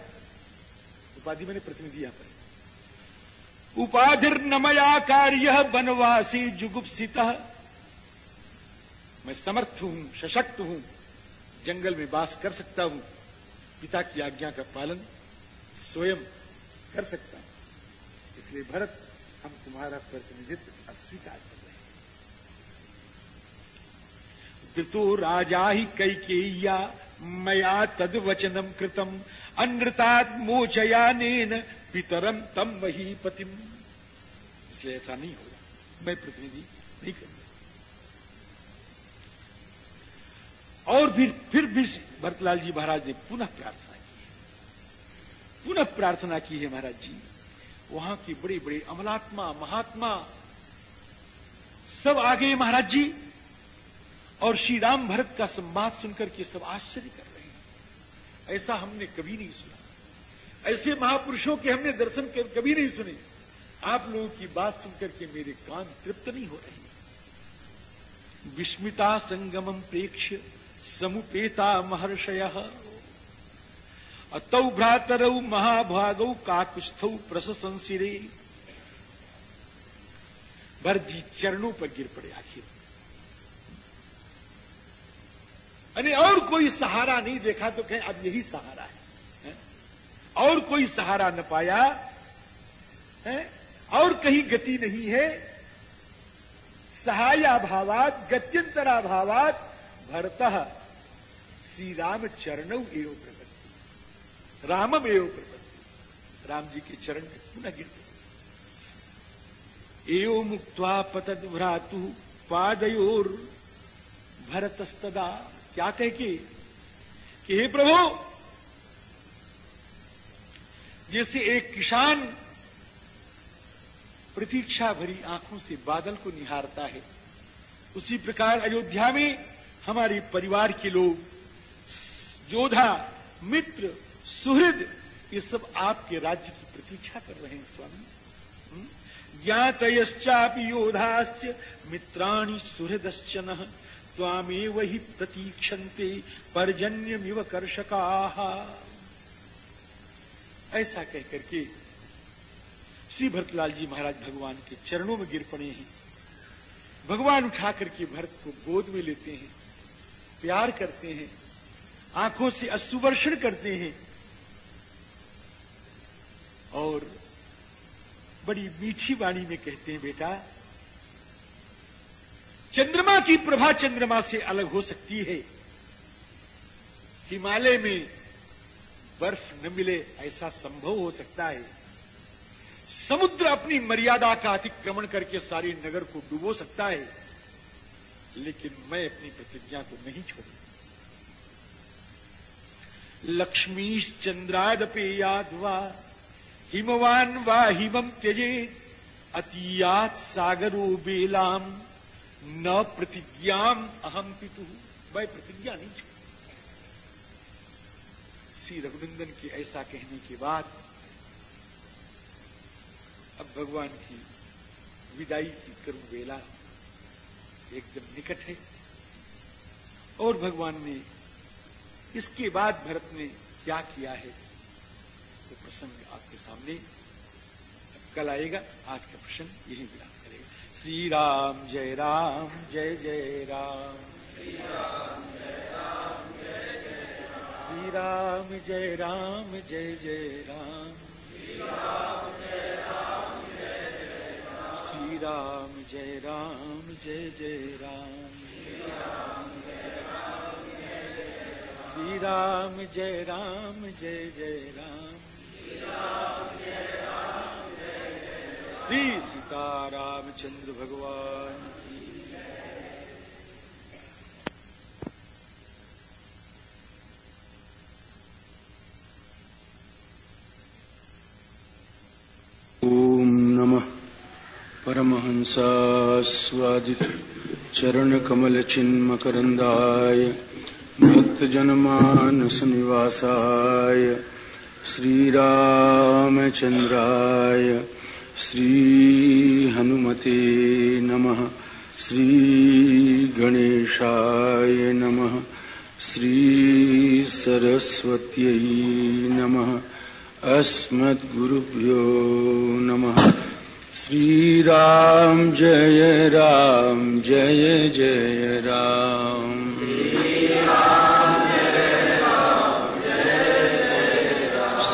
उपाधि मैंने प्रतिनिधि यहाँ पर। उपाधिर नमया कार्य बनवासी जुगुप्सित। मैं समर्थ हूँ, सशक्त हूँ, जंगल में वास कर सकता हूँ। पिता की आज्ञा का पालन स्वयं कर सकता हूँ। इसलिए भरत हम तुम्हारा प्रतिनिधित्व अस्वीकार कर रहे हैं। ऋतु राजा ही कई कैकेय्या, मया तद वचनम कृतम अनृतात् मोचयानेन पितरम तम वही पतिम। इसलिए ऐसा नहीं होगा। मैं प्रतिनिधि नहीं करूँगा और फिर फिर भी भरतलाल जी महाराज ने पुनः प्रार्थना की है। पुनः प्रार्थना की है महाराज जी। वहाँ की बड़े बड़े अमलात्मा, महात्मा, सब आ गए महाराज जी, और श्री राम भरत का संवाद सुनकर के सब आश्चर्य कर रहे हैं। ऐसा हमने कभी नहीं सुना। ऐसे महापुरुषों के हमने दर्शन कभी नहीं सुने। आप लोगों की बात सुनकर के मेरे कान तृप्त नहीं हो रहे विस्मिता संगमम प्रेक्ष समुपेता महर्षय। अतौ भ्रातरौ महाभागौ काकुस्थौ प्रशंसिरे भरजी चरणों पर गिर पड़े आखिर। अरे और कोई सहारा नहीं देखा तो कहें अब यही सहारा है, है? और कोई सहारा न पाया। है? और कहीं गति नहीं है। सहाया भावात गत्यंतरा भावात भरत श्री राम चरण एवं प्रगति रामम एवं प्रगति राम जी के चरण में पुनः गिर एवं मुक्ता पतद भ्रातु पादयोर भरतस्तदा। क्या कह के? कि हे प्रभु, जैसे एक किसान प्रतीक्षा भरी आँखों से बादल को निहारता है, उसी प्रकार अयोध्या में हमारे परिवार के लोग योद्धा मित्र सुहृद, ये सब आपके राज्य की प्रतीक्षा कर रहे हैं, स्वामी। हम्म? ज्ञातयश्चापि योधाश्च, मित्राणि सुहृदश्च न त्वामे वही प्रतीक्षन्ते, पर्जन्यमिव कर्षका। ऐसा कहकर के श्री भरतलाल जी महाराज भगवान के चरणों में गिर पड़े हैं। भगवान उठा करके भरत को गोद में लेते हैं, प्यार करते हैं, आँखों से अश्रुवर्षण करते हैं और बड़ी मीठी वाणी में कहते हैं, बेटा, चंद्रमा की प्रभा चंद्रमा से अलग हो सकती है। हिमालय में बर्फ़ न मिले, ऐसा संभव हो सकता है। समुद्र अपनी मर्यादा का अतिक्रमण करके सारे नगर को डुबो सकता है, लेकिन मैं अपनी प्रतिज्ञा को नहीं छोड़ू लक्ष्मी चंद्रादपे याद वा हिमवान वा हिमम त्यजे अतीयात सागरो बेलाम। न प्रतिज्ञाम अहम पितु। मैं प्रतिज्ञा नहीं श्री रघुनंदन के ऐसा कहने के बाद अब भगवान की विदाई की करुण वेला एकदम निकट है। और भगवान ने इसके बाद भरत ने क्या किया है? वो प्रसंग आपके सामने कल आएगा, आज का प्रसंग यही विराम करेगा। श्री राम जय राम, जय जय राम। श्री राम जय राम, जय जय राम। श्री राम जय राम, जय जय राम। श्री राम जय राम, जय जय राम। श्री सीता रामचंद्र भगवान। ओम नमः। परमहंसास्वादित चरण कमल चिन्मकरंदाय भक्त निवासाय। श्रीरामचन्द्राय श्रीहनुमते नमः, श्रीगणेशाय नमः, श्रीसरस्वत्यै नमः, अस्मद्गुरुभ्यो नमः। श्रीराम जय राम, जय जय राम।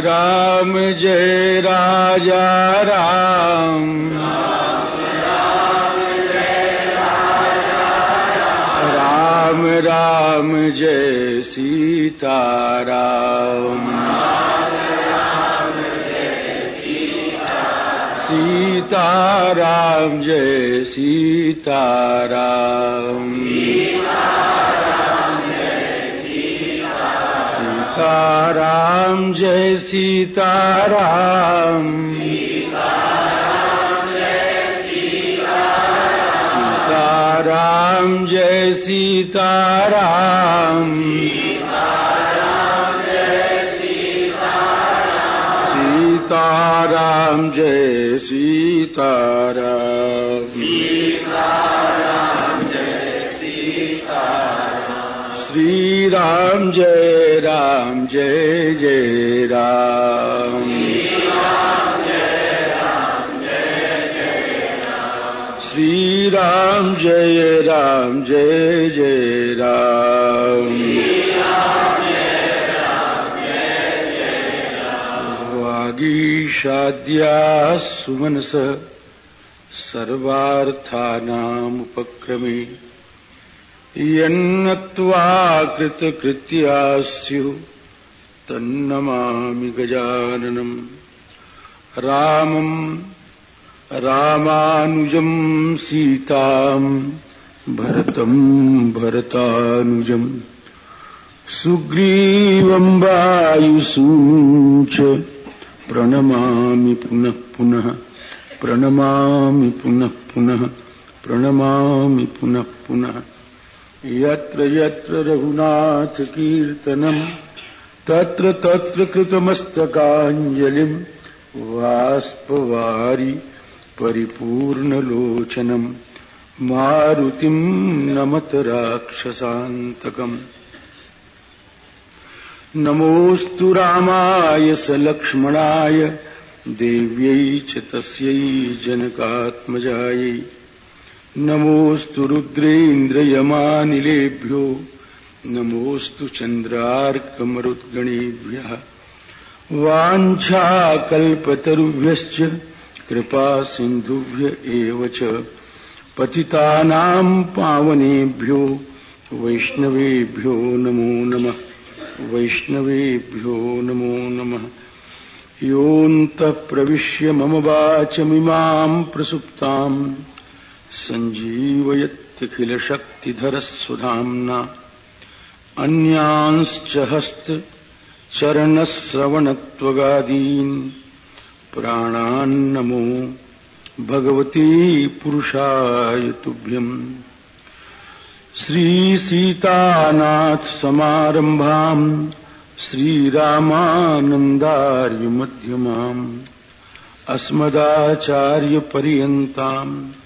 राम जय राजा राम। राम राम जय सीता राम। सीता राम जय सीता राम राम जय सीता राम सीता राम जय सीता राम सीता राम जय सीता राम श्री राम जय राम जय जय राम। जय राम जय जय राम। वागीशाद्या सुमनस सर्वार्थानामुपक्रमे यन्नत्वा कृतकृत्या स्युः तन्नमामि गजाननम् रामम् रामानुजम् सीताम् भरतम् भरतानुजम् सुग्रीवम् वायुसून् च प्रणमामि पुनः पुनः प्रणमामि पुनः पुनः प्रणमामि पुनः पुनः यत्र यत्र रघुनाथकीर्तनम् तत्र तत्र कृतमस्तकाञ्जलिम् वाष्पवारि परिपूर्णलोचनम् मारुतिम् नमत राक्षसान्तकम् नमोऽस्तु रामाय सलक्ष्मणाय देव्यै च तस्यै जनकात्मजायै नमोऽस्तु रुद्रेन्द्रयमानिलेभ्यो, नमोऽस्तु चन्द्रार्कमरुद्गणेभ्यः। वाञ्छाकल्पतरुभ्यश्च कृपा सिन्धुभ्य एव च, पतितानाम् पावनेभ्यो, वैष्णवेभ्यो नमो नमः, वैष्णवेभ्यो नमो नमः। योऽन्तः प्रविश्य मम वाचमिमाम् प्रसुप्ताम्। सञ्जीवयत्यखिलशक्तिधरस्वधाम्ना अन्यांश्च हस्तचरणश्रवणत्वगादीन् प्राणान्नमो भगवती पुरुषाय तुभ्यम्। श्रीसीतानाथसमारम्भाम् श्रीरामानन्दार्यमध्यमाम् अस्मदाचार्यपर्यन्ताम्।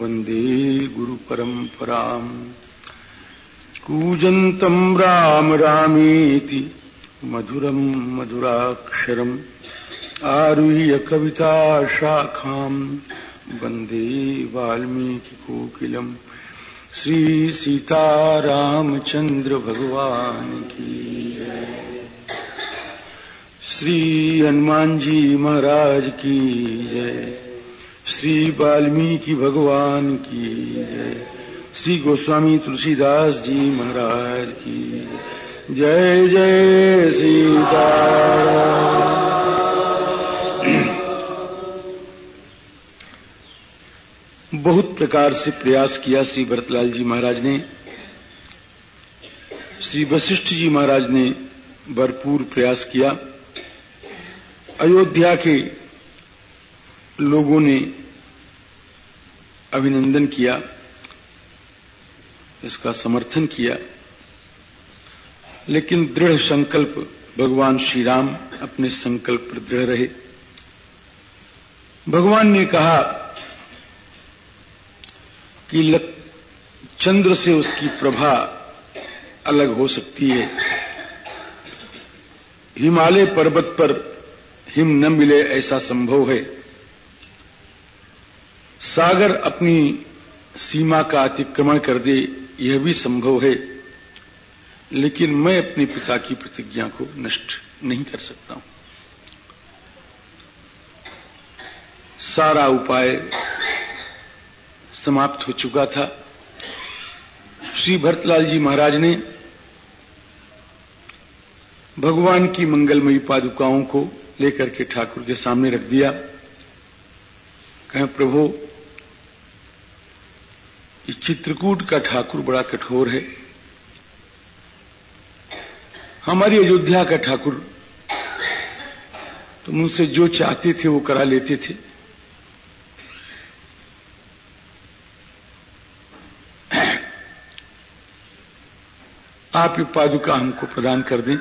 वंदे गुरुपरम्पराम्। कूजन्तम् राम रामेति मधुरम् मधुराक्षरम्, आरुह्य कविता शाखाम्। वंदे वाल्मीकिकोकिलम् श्री सीतारामचन्द्र भगवान की श्री हनुमान जी महाराज की जय। श्री वाल्मीकि भगवान की जय। श्री गोस्वामी तुलसीदास जी महाराज की जय जय सीताराम। बहुत प्रकार से प्रयास किया श्री भरतलाल जी महाराज ने। श्री वशिष्ठ जी महाराज ने भरपूर प्रयास किया। अयोध्या के लोगों ने अभिनंदन किया, इसका समर्थन किया, लेकिन दृढ़ संकल्प भगवान श्री राम अपने संकल्प पर दृढ़ रहे। भगवान ने कहा कि चंद्र से उसकी प्रभा अलग हो सकती है। हिमालय पर्वत पर हिम न मिले ऐसा संभव है। सागर अपनी सीमा का अतिक्रमण कर दे, यह भी संभव है, लेकिन मैं अपने पिता की प्रतिज्ञा को नष्ट नहीं कर सकता हूँ। सारा उपाय समाप्त हो चुका था। श्री भरतलाल जी महाराज ने भगवान की मंगलमयी पादुकाओं को लेकर के ठाकुर के सामने रख दिया। कहें, प्रभु इस चित्रकूट का ठाकुर बड़ा कठोर है। हमारी अयोध्या का ठाकुर, तुम उनसे जो चाहते थे वो करा लेते थे। आप ये पादुका हमको प्रदान कर दें।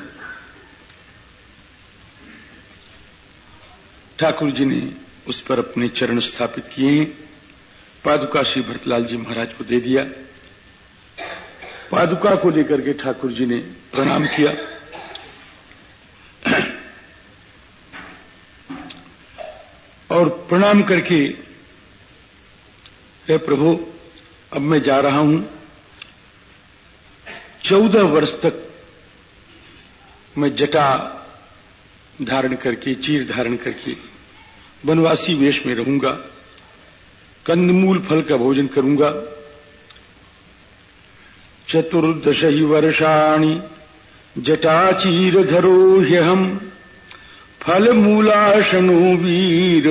ठाकुर जी ने उस पर अपने चरण स्थापित किए हैं। पादुका श्री भरतलाल जी महाराज को दे दिया। पादुका को लेकर के ठाकुर जी ने प्रणाम किया। और प्रणाम करके, हे प्रभु, अब मैं जा रहा हूँ। चौदह वर्ष तक मैं जटा धारण करके, चीर धारण करके, वनवासी वेश में रहूँगा। कंदमूल फल का भोजन करूँगा। चतुर्दश ही वर्षाणी, जटाचीर धरो ह्यहम फल मूलाशनो वीर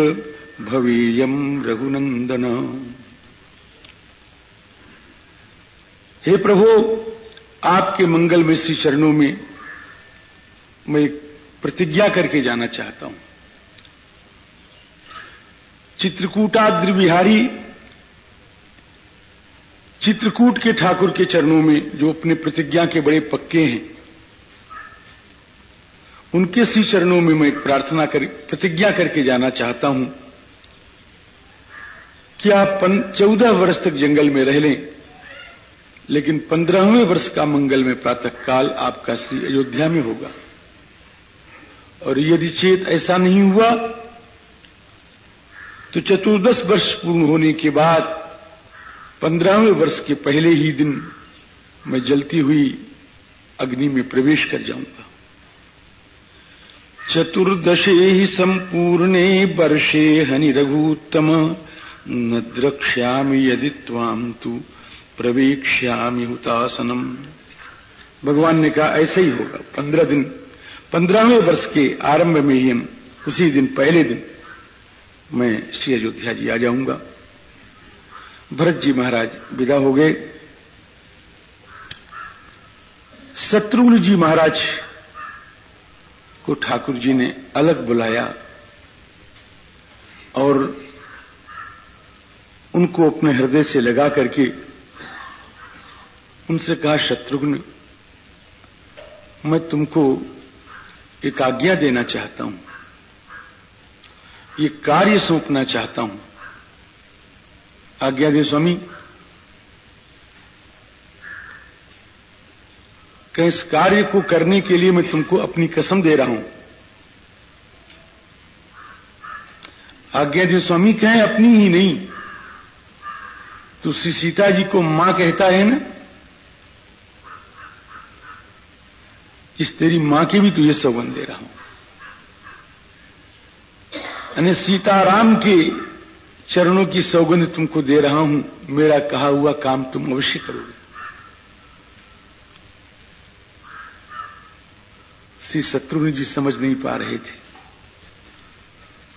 भवेयम रघुनंदन हे प्रभु, आपके मंगल में श्री चरणों में मैं प्रतिज्ञा करके जाना चाहता हूँ। चित्रकूटाद्र बिहारी चित्रकूट के ठाकुर के चरणों में जो अपने प्रतिज्ञा के बड़े पक्के हैं, उनके सी चरणों में मैं एक प्रार्थना कर, प्रतिज्ञा करके जाना चाहता हूँ कि आप चौदह वर्ष तक जंगल में रह लें, लेकिन पंद्रहवें वर्ष का मंगल में प्रातः काल आपका श्री अयोध्या में होगा। और यदि चेत ऐसा नहीं हुआ तो चतुर्दश वर्ष पूर्ण होने के बाद पंद्रहवें वर्ष के पहले ही दिन मैं जलती हुई अग्नि में प्रवेश कर जाऊँगा। चतुर्दशे ही संपूर्णे वर्षे हनि रघुत्तम, न द्रक्ष्यामि यदि ताम तू प्रवेक्ष्यामि हुतासनम। भगवान ने कहा, ऐसे ही होगा, पंद्रह दिन, पंद्रहवें वर्ष के आरंभ में ही हम उसी दिन, पहले दिन मैं श्री अयोध्या जी आ जाऊँगा। भरत जी महाराज विदा हो गए। शत्रुघ्न जी महाराज को ठाकुर जी ने अलग बुलाया और उनको अपने हृदय से लगा करके उनसे कहा, शत्रुघ्न, मैं तुमको एक आज्ञा देना चाहता हूँ। ये कार्य सौंपना चाहता हूँ। आज्ञा दे स्वामी। कि इस कार्य को करने के लिए मैं तुमको अपनी कसम दे रहा हूँ। आज्ञा दे स्वामी, कहें, अपनी ही नहीं। तो श्री सीता जी को माँ कहता है ना, इस तेरी माँ के भी तुझे सौगन दे रहा हूँ। यानी सीताराम के चरणों की सौगंध तुमको दे रहा हूँ, मेरा कहा हुआ काम तुम अवश्य करोगे। श्री शत्रुघ्न जी समझ नहीं पा रहे थे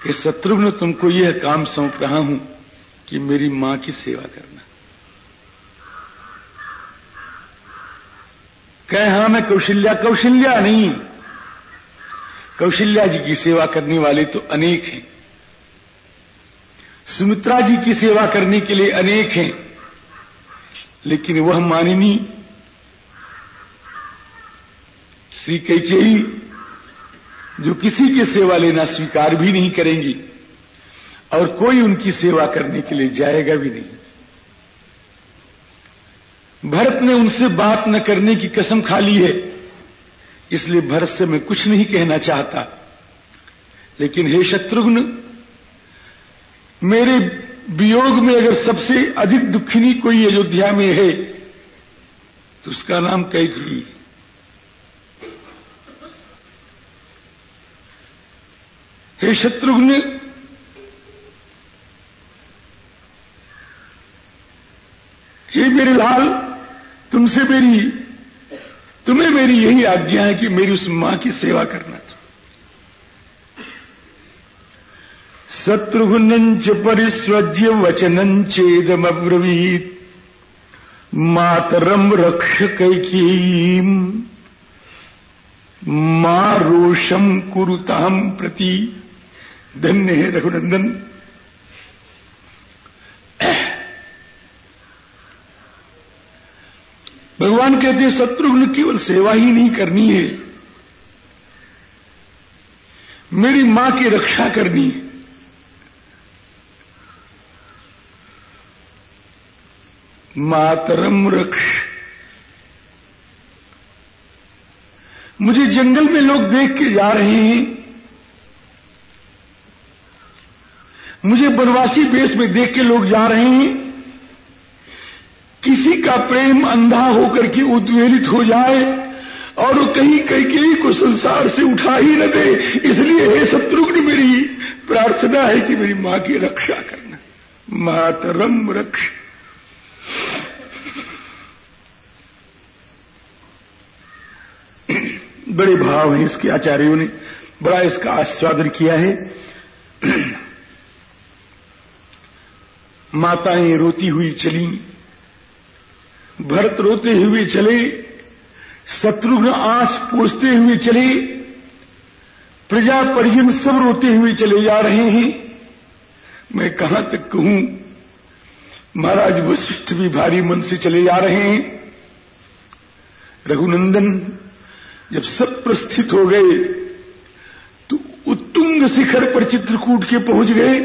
कि शत्रुघ्न तुमको यह काम सौंप रहा हूँ कि मेरी माँ की सेवा करना। कह, हाँ, मैं कौशल्या कौशल्या नहीं कौशल्या जी की सेवा करने वाले तो अनेक हैं। सुमित्रा जी की सेवा करने के लिए अनेक हैं। लेकिन वह मानिनी श्री कैकेयी जो किसी की सेवा लेना स्वीकार भी नहीं करेंगी और कोई उनकी सेवा करने के लिए जाएगा भी नहीं। भरत ने उनसे बात न करने की कसम खा ली है। इसलिए भरत से मैं कुछ नहीं कहना चाहता। लेकिन हे शत्रुघ्न, मेरे वियोग में अगर सबसे अधिक दुखिनी कोई अयोध्या में है तो उसका नाम कैथी हे शत्रुघ्न, हे मेरे लाल, तुमसे मेरी तुम्हें मेरी यही आज्ञा है कि मेरी उस माँ की सेवा करना शत्रुघ्नंच परिस्वज्य वचनं चेदमब्रवीत मातरम रक्ष माँ रोषम कुरुताम प्रति। धन्य है रघुनंदन भगवान कहते शत्रुघ्न केवल सेवा ही नहीं करनी है। मेरी माँ की रक्षा करनी है। मातरम रक्ष। मुझे जंगल में लोग देख के जा रहे हैं। मुझे बनवासी वेश में देख के लोग जा रहे हैं। किसी का प्रेम अंधा होकर के उद्वेलित हो जाए और वो कहीं कहीं कहीं को संसार से उठा ही न दे, इसलिए हे शत्रुघ्न मेरी, प्रार्थना है कि मेरी माँ की रक्षा करना। मातरम रक्ष। बड़े भाव हैं इसके आचार्यों ने, बड़ा इसका आस्वादन किया है। माताएँ रोती हुई चली। भरत रोते हुए चले, शत्रुघ्न आँच पोसते हुए चले, प्रजा परिजन सब रोते हुए चले जा रहे हैं। मैं कहाँ तक कहूँ, महाराज वशिष्ठ भी भारी मन से चले जा रहे हैं। रघुनंदन जब सब प्रस्थित हो गए तो उत्तुंग शिखर पर चित्रकूट के पहुँच गए,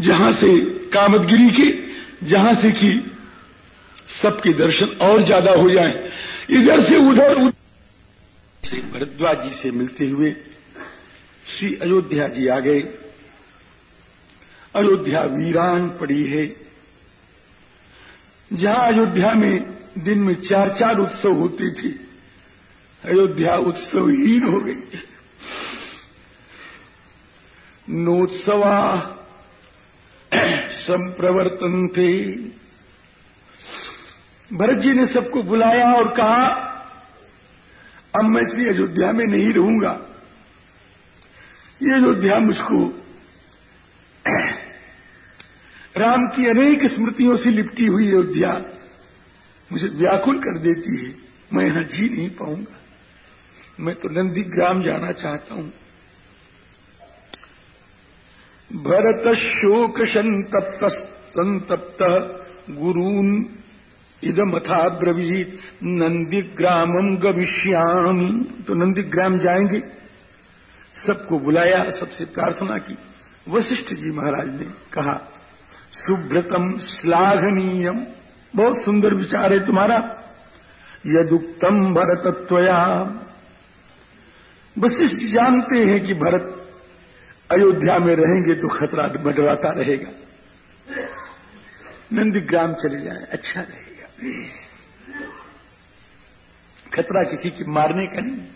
जहाँ से कामतगिरी के, जहाँ से कि सबके दर्शन और ज़्यादा हो जाए। इधर से उधर से भरद्वाज जी से मिलते हुए श्री अयोध्या जी आ गए। अयोध्या वीरान पड़ी है। जहाँ अयोध्या में दिन में चार चार उत्सव होते थे, अयोध्या उत्सवहीन हो गई। नोत्सवा संप्रवर्तन थे भरत जी ने सबको बुलाया और कहा, अब मैं श्री अयोध्या में नहीं रहूँगा। ये अयोध्या मुझको राम की अनेक स्मृतियों से लिपटी हुई अयोध्या मुझे व्याकुल कर देती है। मैं यहाँ जी नहीं पाऊँगा। मैं तो नंदीग्राम जाना चाहता हूँ। भरत शोक संतप्त संतप्त गुरून इदमथा ब्रवीत नंदीग्रामम गविष्यामी तो नंदीग्राम जाएँगे। सबको बुलाया, सबसे प्रार्थना की। वशिष्ठ जी महाराज ने कहा सुब्रतम श्लाघनीयम। बहुत सुंदर विचार है तुम्हारा। यदुक्तम भरतत्वया। वशिष्ठ जानते हैं कि भरत अयोध्या में रहेंगे तो खतरा मंडराता रहेगा। नंदीग्राम चले जाए अच्छा रहेगा। खतरा किसी की मारने का नहीं।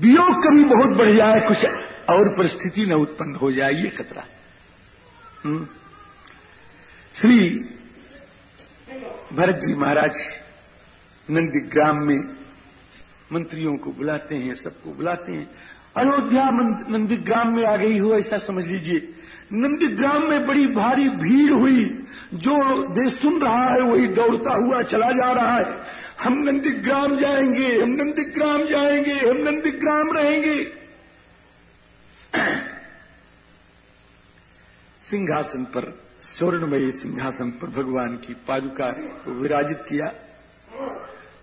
वियोग कभी बहुत बढ़ जाए, कुछ और परिस्थिति न उत्पन्न हो जाए, ये खतरा। हम्म। श्री भरत जी महाराज नंदीग्राम में मंत्रियों को बुलाते हैं, सबको बुलाते हैं। अयोध्या नंदीग्राम में आ गई हो, ऐसा समझ लीजिए। नंदीग्राम में बड़ी भारी भीड़ हुई। जो देश सुन रहा है, वही दौड़ता हुआ चला जा रहा है। हम नंदीग्राम जाएँगे, हम नंदीग्राम जाएँगे, हम नंदीग्राम रहेंगे। सिंहासन पर, स्वर्णमयी सिंहासन पर भगवान की पादुका को विराजित किया।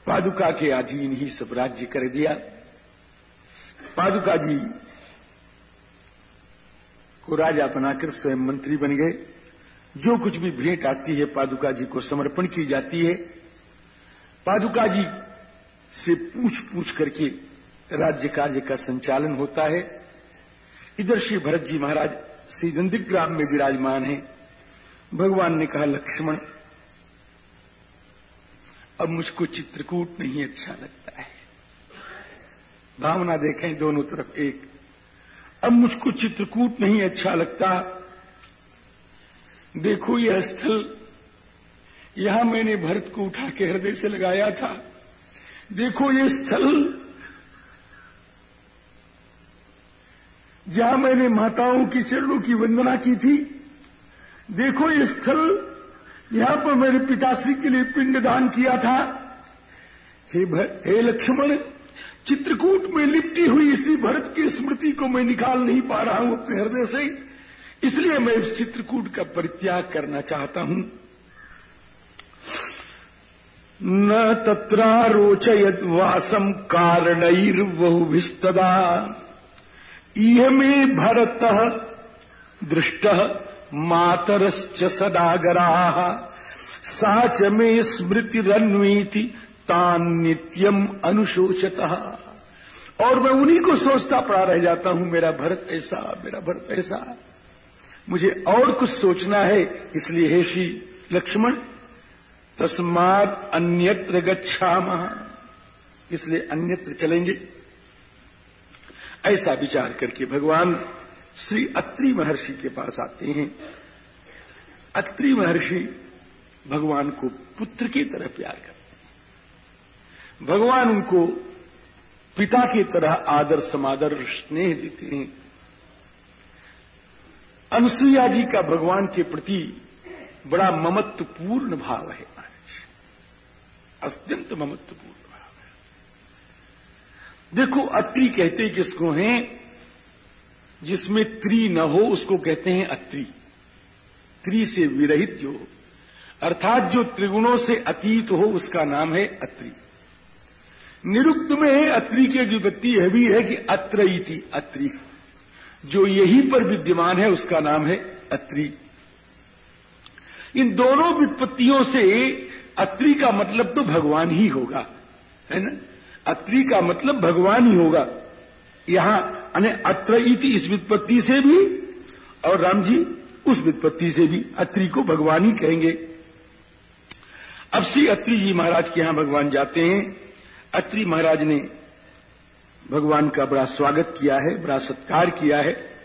पादुका के अधीन ही सब राज्य कर दिया। पादुका जी को राजा बनाकर स्वयं मंत्री बन गए। जो कुछ भी भेंट आती है पादुका जी को समर्पण की जाती है। पादुका जी से पूछ पूछ करके राज्य कार्य का संचालन होता है। इधर श्री भरत जी महाराज श्री नंदीग्राम में विराजमान है। भगवान ने कहा, लक्ष्मण, अब मुझको चित्रकूट नहीं अच्छा लगता है। भावना देखें दोनों तरफ़ एक अब मुझको चित्रकूट नहीं अच्छा लगता। देखो यह स्थल यहाँ मैंने भरत को उठा के हृदय से लगाया था। देखो ये स्थल जहाँ मैंने माताओं की चरणों की वंदना की थी। देखो ये स्थल यहाँ पर मैंने पिताश्री के लिए पिंडदान किया था। हे, हे लक्ष्मण चित्रकूट में लिपटी हुई इसी भरत की स्मृति को मैं निकाल नहीं पा रहा हूँ अपने हृदय से। इसलिए मैं इस चित्रकूट का परित्याग करना चाहता हूँ। न तत्रारोचयद वासम कारणैर्बहुभिस्तदा इह में भरत दृष्ट मातरश्च सदागरा। सा च मे स्मृतिरन्वीति तान नित्यम अनुशोचत। और मैं उन्हीं को सोचता पड़ा रह जाता हूँ, मेरा भरत ऐसा मेरा भरत ऐसा मुझे और कुछ सोचना है, इसलिए हे श्री लक्ष्मण, तस्मात अन्यत्र गच्छाम। इसलिए अन्यत्र चलेंगे। ऐसा विचार करके भगवान श्री अत्रि महर्षि के पास आते हैं। अत्रि महर्षि भगवान को पुत्र की तरह प्यार करते हैं। भगवान उनको पिता की तरह आदर समादर स्नेह देते हैं। अनुसुईया जी का भगवान के प्रति बड़ा ममत्वपूर्ण भाव है आज। अत्यंत ममत्वपूर्ण भाव है। देखो, अत्रि कहते किसको हैं? जिसमें त्रि न हो, उसको कहते हैं अत्रि। त्रि से विरहित जो, अर्थात जो त्रिगुणों से अतीत हो, उसका नाम है अत्रि। निरुक्त में अत्रि की विपत्ति यह भी है कि अत्र थी अत्रि। जो यही पर विद्यमान है, उसका नाम है अत्रि। इन दोनों विपत्तियों से अत्रि का मतलब तो भगवान ही होगा, है ना? अत्रि का मतलब भगवान ही होगा। यहाँ अने अत्र इस वित्पत्ति से भी, और राम जी उस वित्पत्ति से भी, अत्रि को भगवान ही कहेंगे। अब श्री अत्रि जी महाराज के यहाँ भगवान जाते हैं। अत्रि महाराज ने भगवान का बड़ा स्वागत किया है, बड़ा सत्कार किया है।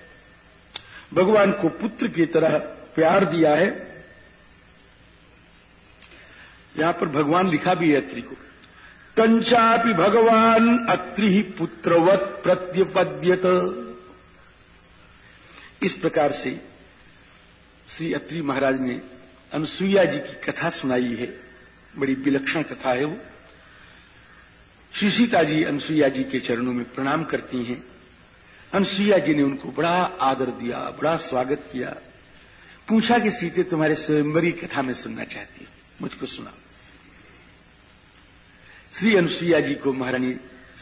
भगवान को पुत्र की तरह प्यार दिया है। यहाँ पर भगवान लिखा भी है अत्रि को। कंचापि भगवान अत्रि पुत्रवत प्रत्यपद्यत। इस प्रकार से श्री अत्रि महाराज ने अनुसुईया जी की कथा सुनाई है। बड़ी विलक्षण कथा है वो। सीता जी अनुसुईया जी के चरणों में प्रणाम करती हैं। अनुसुईया जी ने उनको बड़ा आदर दिया, बड़ा स्वागत किया। पूछा कि सीते, तुम्हारे स्वयंवरी कथा में सुनना चाहती हूँ। मुझको सुना श्री अनुसुईया जी को महारानी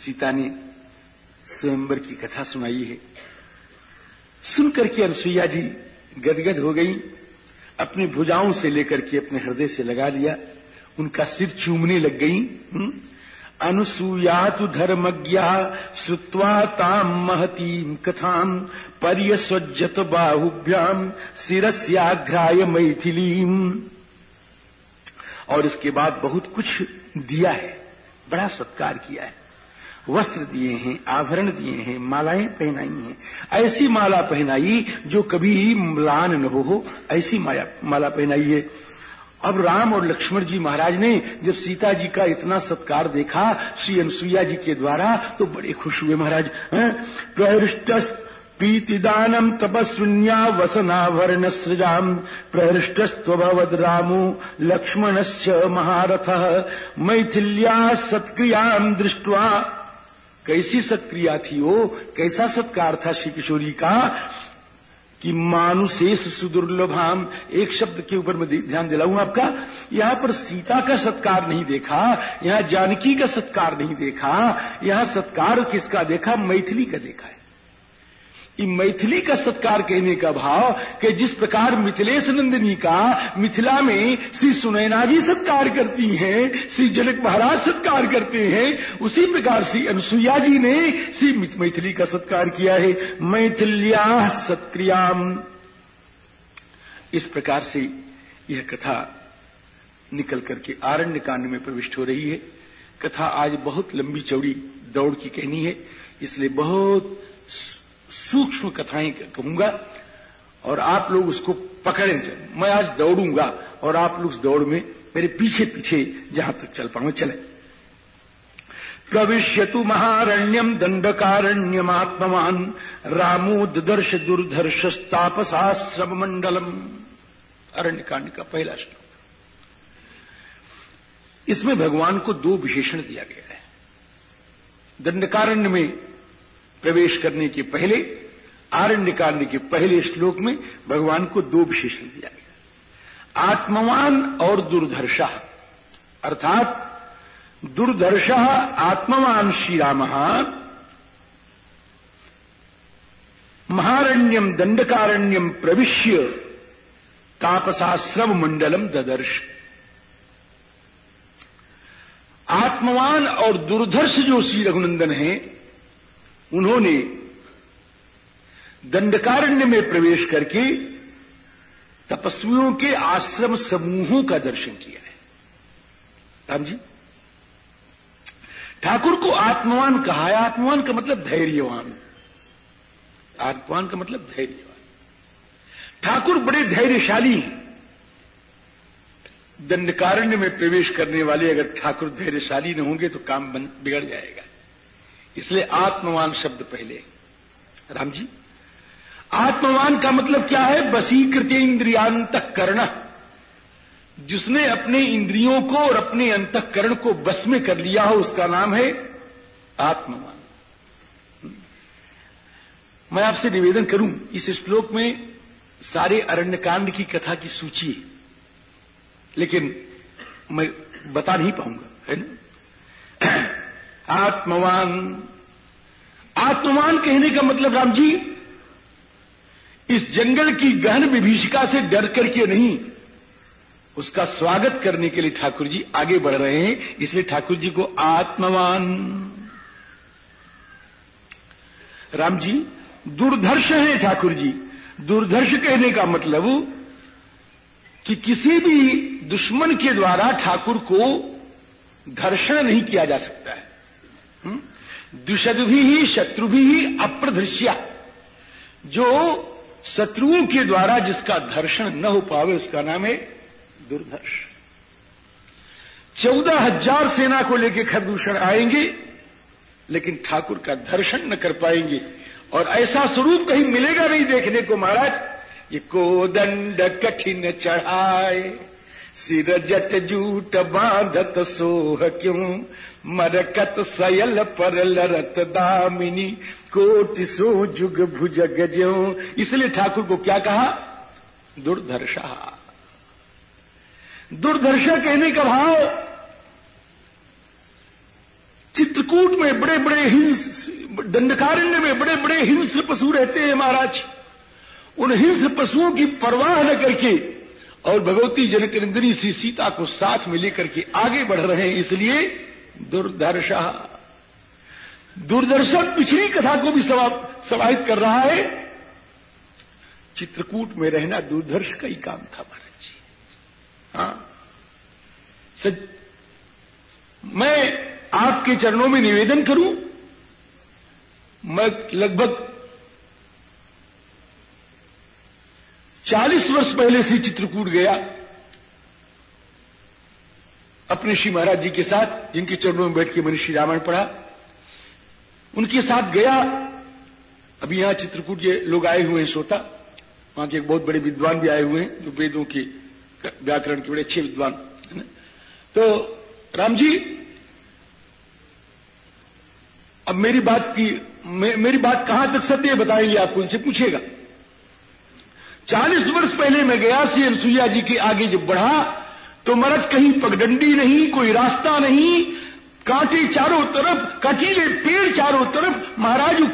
सीता ने स्वयंवर की कथा सुनाई है। सुनकर के अनुसुईया जी गदगद हो गई, अपनी भुजाओं से लेकर के अपने हृदय से लगा लिया। उनका सिर चूमने लग गई हम्म? अनुसूया तो धर्मज्ञा श्रुत्वा ताम महतीम कथाम पर्यस्वजत बाहुभ्याम सिरस्याघ्राय मैथिलीम और इसके बाद बहुत कुछ दिया है बड़ा सत्कार किया है। वस्त्र दिए हैं आभरण दिए हैं मालाएँ पहनाई हैं। ऐसी माला पहनाई जो कभी म्लान न हो, ऐसी माला पहनाई है। अब राम और लक्ष्मण जी महाराज ने जब सीता जी का इतना सत्कार देखा, श्री अनुसुईया जी के द्वारा तो बड़े खुश हुए महाराज प्रहृष्ट प्रीतिदानम तपस्विन्या वसनावर्ण सृजाम। प्रहृष्टस्वभवद रामो, लक्ष्मणश्च महारथ। मैथिल्या सत्क्रिया दृष्टवा। कैसी सत्क्रिया थी वो? कैसा सत्कार था श्री किशोरी का? कि मानुशेष सुदुर्लभाम, एक शब्द के ऊपर मैं ध्यान दिलाऊं आपका, यहाँ पर सीता का सत्कार नहीं देखा, यहाँ जानकी का सत्कार नहीं देखा, यहाँ सत्कार किसका देखा? मैथिली का देखा है। मैथिली का सत्कार कहने का भाव कि जिस प्रकार मिथिलेश नंदिनी का मिथिला में श्री सुनैना जी सत्कार करती हैं, श्री जनक महाराज सत्कार करते हैं, उसी प्रकार श्री अनुसुईया जी ने श्री मैथिली का सत्कार किया है। मैथिल्या सत्क्रियाम। इस प्रकार से यह कथा निकल करके आरण्य कांड में प्रविष्ट हो रही है। कथा आज बहुत लंबी चौड़ी दौड़ की कहनी है, इसलिए बहुत सूक्ष्म कथाएँ कहूँगा और आप लोग उसको पकड़े। मैं आज दौड़ूँगा और आप लोग उस दौड़ में मेरे पीछे पीछे जहाँ तक चल पाऊँ चले। प्रविश्यतु महारण्यम दंडकारण्यमात्मवान रामो दर्श दुर्धर्ष तापसाश्रम मंडलम अरण्य कांड का पहला श्लोक। इसमें भगवान को दो विशेषण दिया गया है। दंडकारण्य में प्रवेश करने के पहले, आरण्य कांड के पहले श्लोक में भगवान को दो विशेषण दिया गया। आत्मवान और दुर्धर्षा। अर्थात, दुर्धर्ष, आत्मवान श्री राम महारण्यम दंडकारण्यम प्रविश्य तापसाश्रम मंडलम ददर्श। आत्मवान और दुर्धर्ष जो श्री रघुनंदन हैं उन्होंने दंडकारण्य में प्रवेश करके तपस्वियों के आश्रम समूहों का दर्शन किया है। राम जी, ठाकुर को आत्मवान कहा है। आत्मवान का मतलब धैर्यवान। आत्मवान का मतलब धैर्यवान। ठाकुर बड़े धैर्यशाली हैं। दंडकारण्य में प्रवेश करने वाले अगर ठाकुर धैर्यशाली न होंगे तो काम बिगड़ जाएगा। इसलिए आत्मवान शब्द पहले राम जी, आत्मवान का मतलब क्या है? बसीकृत इंद्रियांत कर्ण जिसने अपने इंद्रियों को और अपने अंतकरण को बस में कर लिया हो, उसका नाम है आत्मवान। मैं आपसे निवेदन करूँ, इस श्लोक में सारे अरण्यकांड की कथा की सूची है। लेकिन मैं बता नहीं पाऊँगा, है ना? आत्मवान। आत्मवान कहने का मतलब राम जी, इस जंगल की गहन विभीषिका से डर करके नहीं, उसका स्वागत करने के लिए ठाकुर जी आगे बढ़ रहे हैं, इसलिए ठाकुर जी को आत्मवान। राम जी, दुर्धर्ष है ठाकुर जी। दुर्धर्ष कहने का मतलब कि किसी भी दुश्मन के द्वारा ठाकुर को घर्षण नहीं किया जा सकता है। हम्म? दुषद भी ही शत्रु भी ही अप्रदृश्या जो शत्रुओं के द्वारा जिसका धर्षण न हो पावे, उसका नाम है दुर्धर्ष। चौदह हज़ार सेना को लेकर खरदूषण आएँगे, लेकिन ठाकुर का दर्शन न कर पाएँगे। और ऐसा स्वरूप कहीं मिलेगा नहीं देखने को, महाराज। ये कोदंड कठिन चढ़ाए सिर जट जूट बांधत सोह क्यों? मरकत सयल पर लरत दामिनी, कोटि सो जुग भुजग ज्यो। इसलिए ठाकुर को क्या कहा? दुर्धर्षा। दुर्धर्षा कहने का भाव, चित्रकूट में बड़े बड़े हिंस, दंडकारण्य में बड़े बड़े हिंस पशु रहते हैं महाराज। उन हिंस पशुओं की परवाह न करके और भगवती जनकनंदिनी श्री सीता को साथ में लेकर के आगे बढ़ रहे हैं, इसलिए दुर्दर्शा। दुर्दर्शन पिछली कथा को भी समाहित कर रहा है। चित्रकूट में रहना दुर्धर्ष का ही काम था, महाराज जी। हाँ? सच मैं आपके चरणों में निवेदन करूँ, मैं लगभग चालीस वर्ष पहले से चित्रकूट गया। अपने श्री महाराज जी के साथ जिनके चरणों में बैठ के मैंने श्री रामायण पढ़ा उनके साथ गया। अभी यहाँ चित्रकूट के लोग आए हुए हैं श्रोता। वहाँ के एक बहुत बड़े विद्वान भी आए हुए हैं जो वेदों के व्याकरण के बड़े अच्छे विद्वान तो राम जी अब मेरी बात की मे, मेरी बात कहाँ तक सत्य बताएँगे आपको उनसे पूछेगा चालीस वर्ष पहले मैं गया सी अनसुईया जी के आगे जब बढ़ा तो मरद कहीं पगडंडी नहीं कोई रास्ता नहीं। कांटे चारों तरफ़ कटीले पेड़ चारों तरफ़। महाराज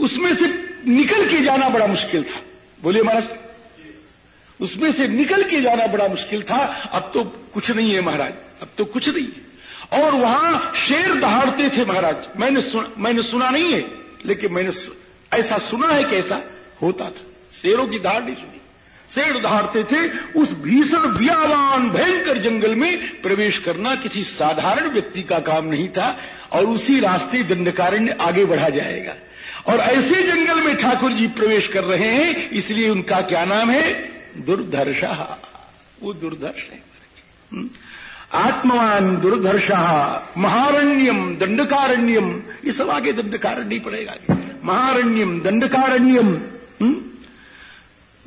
उसमें से निकल के जाना बड़ा मुश्किल था। बोलिए महाराज। उसमें से निकल के जाना बड़ा मुश्किल था। अब तो कुछ नहीं है महाराज। अब तो कुछ नहीं है। और वहाँ शेर दहाड़ते थे महाराज। मैंने सुना मैंने सुना नहीं है लेकिन मैंने सु, ऐसा सुना है कैसा होता था। शेरों की दहाड़ नहीं सुनी। शेर दहाड़ते थे, उस भीषण, व्यावान, भयंकर जंगल में प्रवेश करना किसी साधारण व्यक्ति का काम नहीं था और उसी रास्ते दंडकारण्य आगे बढ़ा जाएगा। और ऐसे जंगल में ठाकुर जी प्रवेश कर रहे हैं, इसलिए उनका क्या नाम है? दुर्धर्षा। वो दुर्धर्ष है। हम्म। आत्मवान, दुर्धर्ष, महारण्यम, दंडकारण्यम, ये सब आगे दंडकारण्य पड़ेगा। महारण्यम, दंडकारण्यम। हम्म?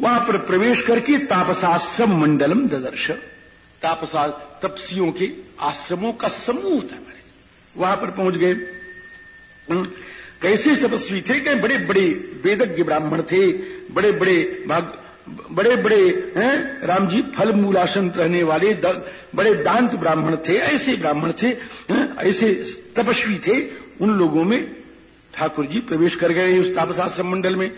वहाँ पर प्रवेश करके तापसाश्रम मंडलम ददर्श। तापसा तपसियों के आश्रमों का समूह था वहाँ पर पहुँच गए? कैसे तपस्वी थे? कि बड़े बड़े वेदज्ञ ब्राह्मण थे। बड़े बड़े भाग बड़े बड़े हैं राम जी फल मूलासन रहने वाले द, बड़े दांत ब्राह्मण थे। ऐसे ब्राह्मण थे ऐसे तपस्वी थे। उन लोगों में ठाकुर जी प्रवेश कर गए उस तापसाश्रम मंडल में।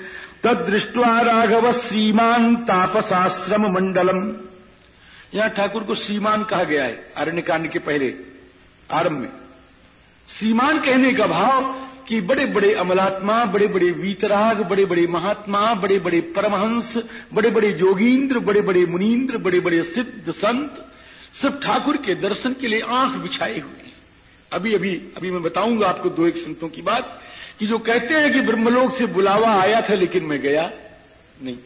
तद दृष्टवा राघव श्रीमान तापसाश्रम मंडलम। यहाँ ठाकुर को श्रीमान कहा गया है, अरण्यकांड के पहले आरंभ में। श्रीमान कहने का भाव कि बड़े बड़े अमलात्मा बड़े बड़े वीतराग बड़े बड़े महात्मा बड़े बड़े परमहंस बड़े बड़े जोगींद्र बड़े बड़े मुनीन्द्र बड़े बड़े सिद्ध संत, सब ठाकुर के दर्शन के लिए आँख बिछाए हुए हैं। अभी अभी अभी मैं बताऊँगा आपको दो एक संतों की बात। कि जो कहते हैं कि ब्रह्मलोक से बुलावा आया था लेकिन मैं गया नहीं।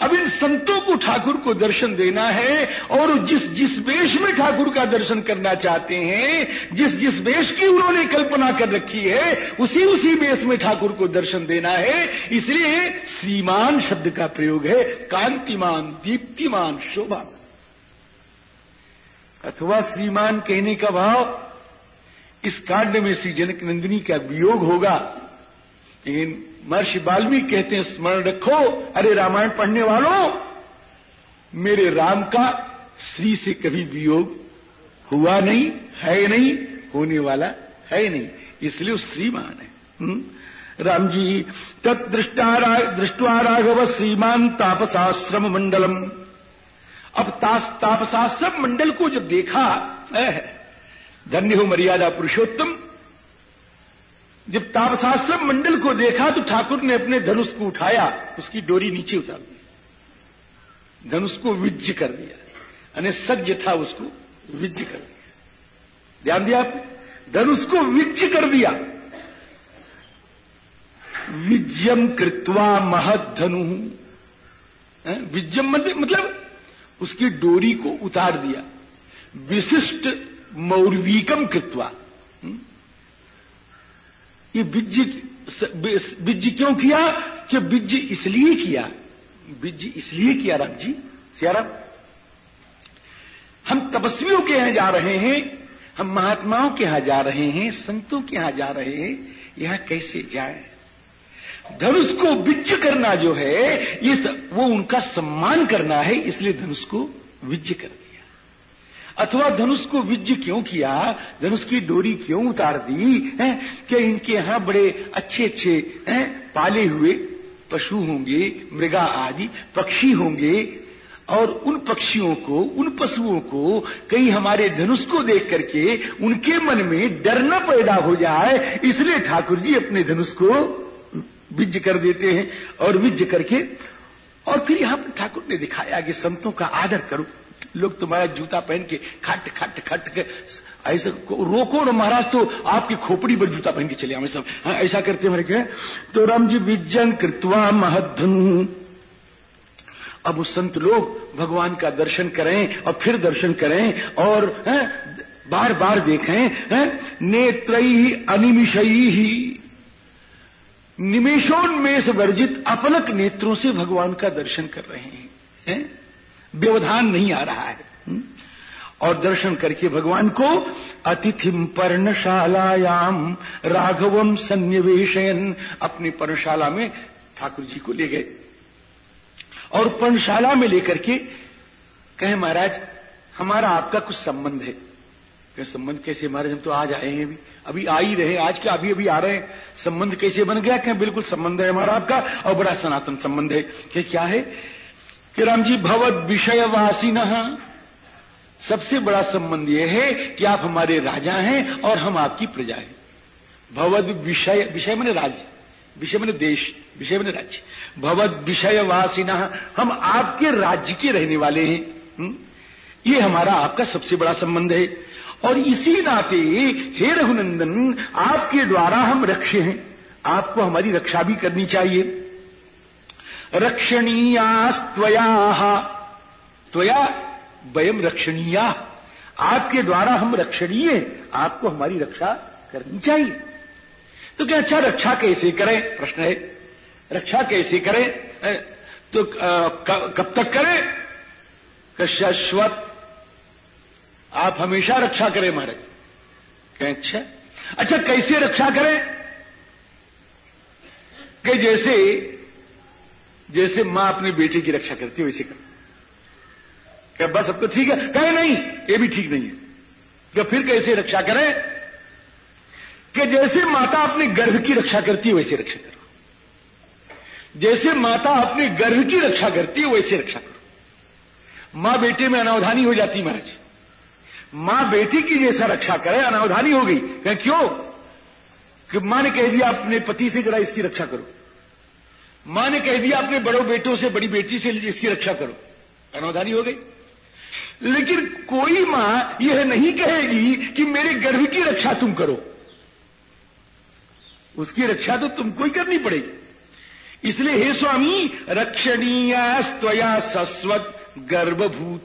अब इन संतों को ठाकुर को दर्शन देना है और जिस जिस वेश में ठाकुर का दर्शन करना चाहते हैं, जिस जिस वेश की उन्होंने कल्पना कर रखी है, उसी उसी वेश में ठाकुर को दर्शन देना है। इसलिए श्रीमान शब्द का प्रयोग है, कांतिमान, दीप्तिमान, शोभा। अथवा श्रीमान कहने का भाव इस कांड में श्री जनक नंदिनी का वियोग होगा? लेकिन महर्षि वाल्मीकि कहते हैं, स्मरण रखो, अरे रामायण पढ़ने वालों, मेरे राम का श्री से कभी वियोग हुआ नहीं, है नहीं, होने वाला है नहीं, इसलिए वो श्रीमान है। हुँ? राम जी तत्दृष्टा दृष्टवा राघव श्रीमान तापसाश्रम मंडलम। अब तापसाश्रम मंडल को जब देखा धन्य हो मर्यादा पुरुषोत्तम। जब तापशास्त्रम मंडल को देखा तो ठाकुर ने अपने धनुष को उठाया, उसकी डोरी नीचे उतार दी। धनुष को विज्ज कर दिया यानी सज्ज था उसको विज्ज कर दिया। ध्यान दिया आपने? धनुष को विज्ज कर दिया। विज्यम कृत्वा महत धनु। विज्यम मतलब उसकी डोरी को उतार दिया। विशिष्ट मौर्वीकम कृत्वा ये बिज्ज बिज्ज क्यों किया? कि बिज्ज इसलिए किया। बिज्ज इसलिए किया, राम जी। सियाराम, हम तपस्वियों के यहाँ जा रहे हैं, हम महात्माओं के यहाँ जा रहे हैं, संतों के यहाँ जा रहे हैं, यहाँ कैसे जाए? धनुष को बिज्ज करना जो है, ये वो उनका सम्मान करना है, इसलिए धनुष को विज्ज कर दिया अथवा धनुष को विज्ज क्यों किया? धनुष की डोरी क्यों उतार दी? है? कि इनके यहाँ बड़े अच्छे अच्छे हैं? पाले हुए पशु होंगे, मृगा आदि, पक्षी होंगे। और उन पक्षियों को, उन पशुओं को कहीं हमारे धनुष को देख करके उनके मन में डर न पैदा हो जाए, इसलिए ठाकुर जी अपने धनुष को विज्ज कर देते हैं और विज्ज करके, और फिर यहाँ पर ठाकुर ने दिखाया कि संतों का आदर करो। लोग तुम्हारा जूता पहन के खट खट खट के ऐसे रोको ना महाराज तो आपकी खोपड़ी पर जूता पहन के चले हमें सब हाँ, ऐसा करते मेरे क्या? तो राम जी विजन कृत्वा महधनु अब वो संत लोग भगवान का दर्शन करें और फिर दर्शन करें और है, बार बार देखें नेत्र अनिमिशयी ही निमेशोन्मेष वर्जित अपलक नेत्रों से भगवान का दर्शन कर रहे हैं है? व्यवधान नहीं आ रहा है। हम्म? और दर्शन करके भगवान को अतिथि पर्णशालायाम राघवम सन्निवेशन अपनी पर्णशाला में ठाकुर जी को ले गए। और पर्णशाला में लेकर के कहे, महाराज, हमारा आपका कुछ संबंध है। क्या संबंध कैसे महाराज, हम तो आज आए हैं अभी। अभी आ ही रहे आज क्या अभी अभी आ रहे हैं? संबंध कैसे बन गया? क्या बिल्कुल संबंध है हमारा आपका और बड़ा सनातन संबंध है। कि क्या है? कि राम जी भवद विषयवासी न सबसे बड़ा संबंध यह है कि आप हमारे राजा हैं और हम आपकी प्रजा हैं। भवद विषय विषय मैंने राज्य, विषय मैंने देश, विषय मैंने राज्य। भवद विषयवासी न हम आपके राज्य के रहने वाले हैं। हुँ? ये हमारा आपका सबसे बड़ा संबंध है। और इसी नाते हे रघुनंदन, आपके द्वारा हम रक्षे हैं। आपको हमारी रक्षा भी करनी चाहिए। रक्षणीयास्त्वया। त्वया वयम रक्षणीया। आपके द्वारा हम रक्षणीय, आपको हमारी रक्षा करनी चाहिए। तो क्या अच्छा रक्षा कैसे करें? प्रश्न है। रक्षा कैसे करें? तो कब तक करें? शाश्वत आप हमेशा रक्षा करें महाराज। कहें अच्छा। अच्छा कैसे रक्षा करें? कि जैसे जैसे माँ अपने बेटे की रक्षा करती है, वैसे कर। क्या बस अब तो ठीक है। कहे, नहीं, ये भी ठीक नहीं है। क्या फिर कैसे रक्षा करें? कि जैसे माता अपने गर्भ की रक्षा करती है, वैसे रक्षा करो। जैसे माता अपने गर्भ की रक्षा करती है, वैसे रक्षा करो। माँ बेटे में अनावधानी हो जाती महाराज। माँ बेटी की जैसा रक्षा करे, अनावधानी हो गई। क्यों? कि माँ ने कह दिया, अपने पति से जरा इसकी रक्षा करो। माँ ने कह दिया, अपने बड़ों बेटों से, बड़ी बेटी से इसकी रक्षा करो। अनावधानी हो गई। लेकिन कोई माँ यह नहीं कहेगी कि मेरे गर्भ की रक्षा तुम करो। उसकी रक्षा तो तुमको ही करनी पड़ेगी। इसलिए हे स्वामी रक्षणीय स्वया सस्वत गर्भभूतास्तपोधना।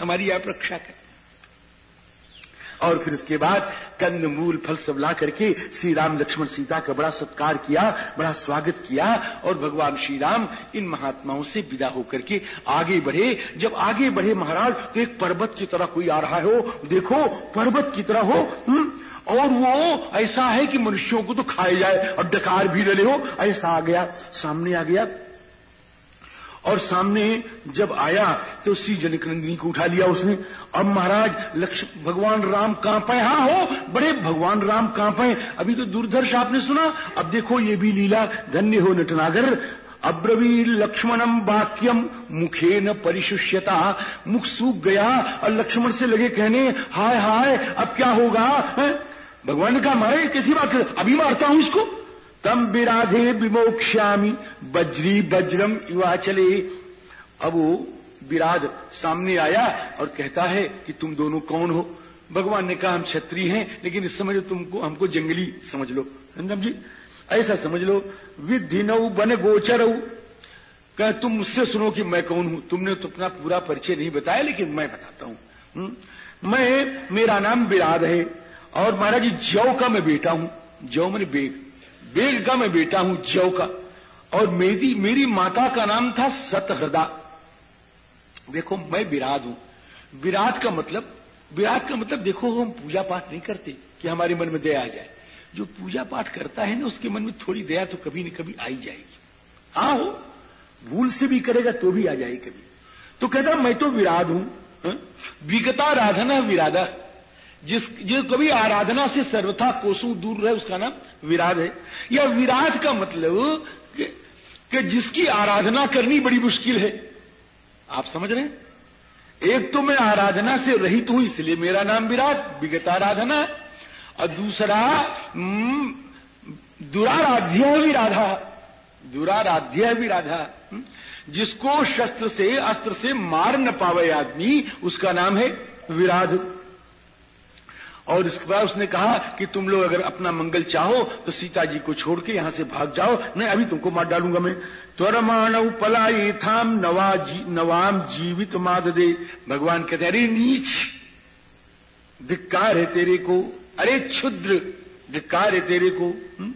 हमारी आप रक्षा करें। और फिर इसके बाद कंद मूल फल सब ला करके श्री राम लक्ष्मण सीता का बड़ा सत्कार किया बड़ा स्वागत किया और भगवान श्री राम इन महात्माओं से विदा होकर के आगे बढ़े जब आगे बढ़े महाराज तो एक पर्वत की तरह कोई आ रहा हो देखो पर्वत की तरह हो हुँ? हम्म, और वो ऐसा है कि मनुष्यों को तो खाए जाए और डकार भी ले हो ऐसा आ गया सामने आ गया और सामने जब आया तो श्री जनकनंदिनी को उठा लिया उसने। अब महाराज लक्ष्य भगवान राम कहाँ पाए हाँ? हो बड़े भगवान राम कहाँ पाए अभी तो दूरदर्श आपने सुना। अब देखो ये भी लीला, धन्य हो नटनागर। अब्रवी लक्ष्मणम वाक्यम मुखे न परिशुष्यता। मुख सूख गया और लक्ष्मण से लगे कहने, हाय हाय, अब क्या होगा? है? भगवान ने कहा मारे कैसी बात अभी मारता हूँ इसको। तम विराधे विमोक्ष्यामी। बज्री वज्रम युवा चले अब वो विराध सामने आया और कहता है कि तुम दोनों कौन हो? भगवान ने कहा, हम क्षत्रिय हैं, लेकिन इस समय तुमको, हमको जंगली समझ लो। संगम जी, ऐसा समझ लो विधि नऊ बन गोचर। कह, तुम मुझसे सुनो कि मैं कौन हूँ? तुमने तो अपना पूरा परिचय नहीं बताया, लेकिन मैं बताता हूँ। हम्म? मैं, मेरा नाम विराध है, और महाराज जी जौ का मैं बेटा हूँ। जौ मैंने बेग बेग का मैं बेटा हूँ, जौ का। और मेरी मेरी माता का नाम था सतहृदा। देखो, मैं विराट हूँ। विराट का मतलब विराट का मतलब देखो, हम पूजा पाठ नहीं करते कि हमारे मन में दया आ जाए। जो पूजा पाठ करता है ना, उसके मन में थोड़ी दया तो कभी न कभी आई जाएगी। हाँ हो, भूल से भी करेगा तो भी आ जाएगी कभी। तो कहता, मैं तो विराट हूँ हाँ? विगता राधना, विराधा। जिस जो कभी आराधना से सर्वथा कोसों दूर रहे उसका नाम विराट है। या विराट का मतलब कि, कि जिसकी आराधना करनी बड़ी मुश्किल है। आप समझ रहे एक तो मैं आराधना से रहित हूँ इसलिए मेरा नाम विराट विगत आराधना और दूसरा हम्म, दुराराध्य भी राधा दुराराध्य भी राधा हम्म, जिसको शस्त्र से अस्त्र से मार न पावे आदमी उसका नाम है विराध। और इसके बाद उसने कहा कि तुम लोग अगर अपना मंगल चाहो तो सीता जी को छोड़ के यहाँ से भाग जाओ। नहीं अभी तुमको मार डालूँगा मैं। त्वर त्वरमाणव पलाई थाम नवा जी, नवाम जीवित माद दे भगवान कहते अरे नीच धिक्कार है तेरे को। अरे क्षुद्र धिक्कार है तेरे को। हम्म?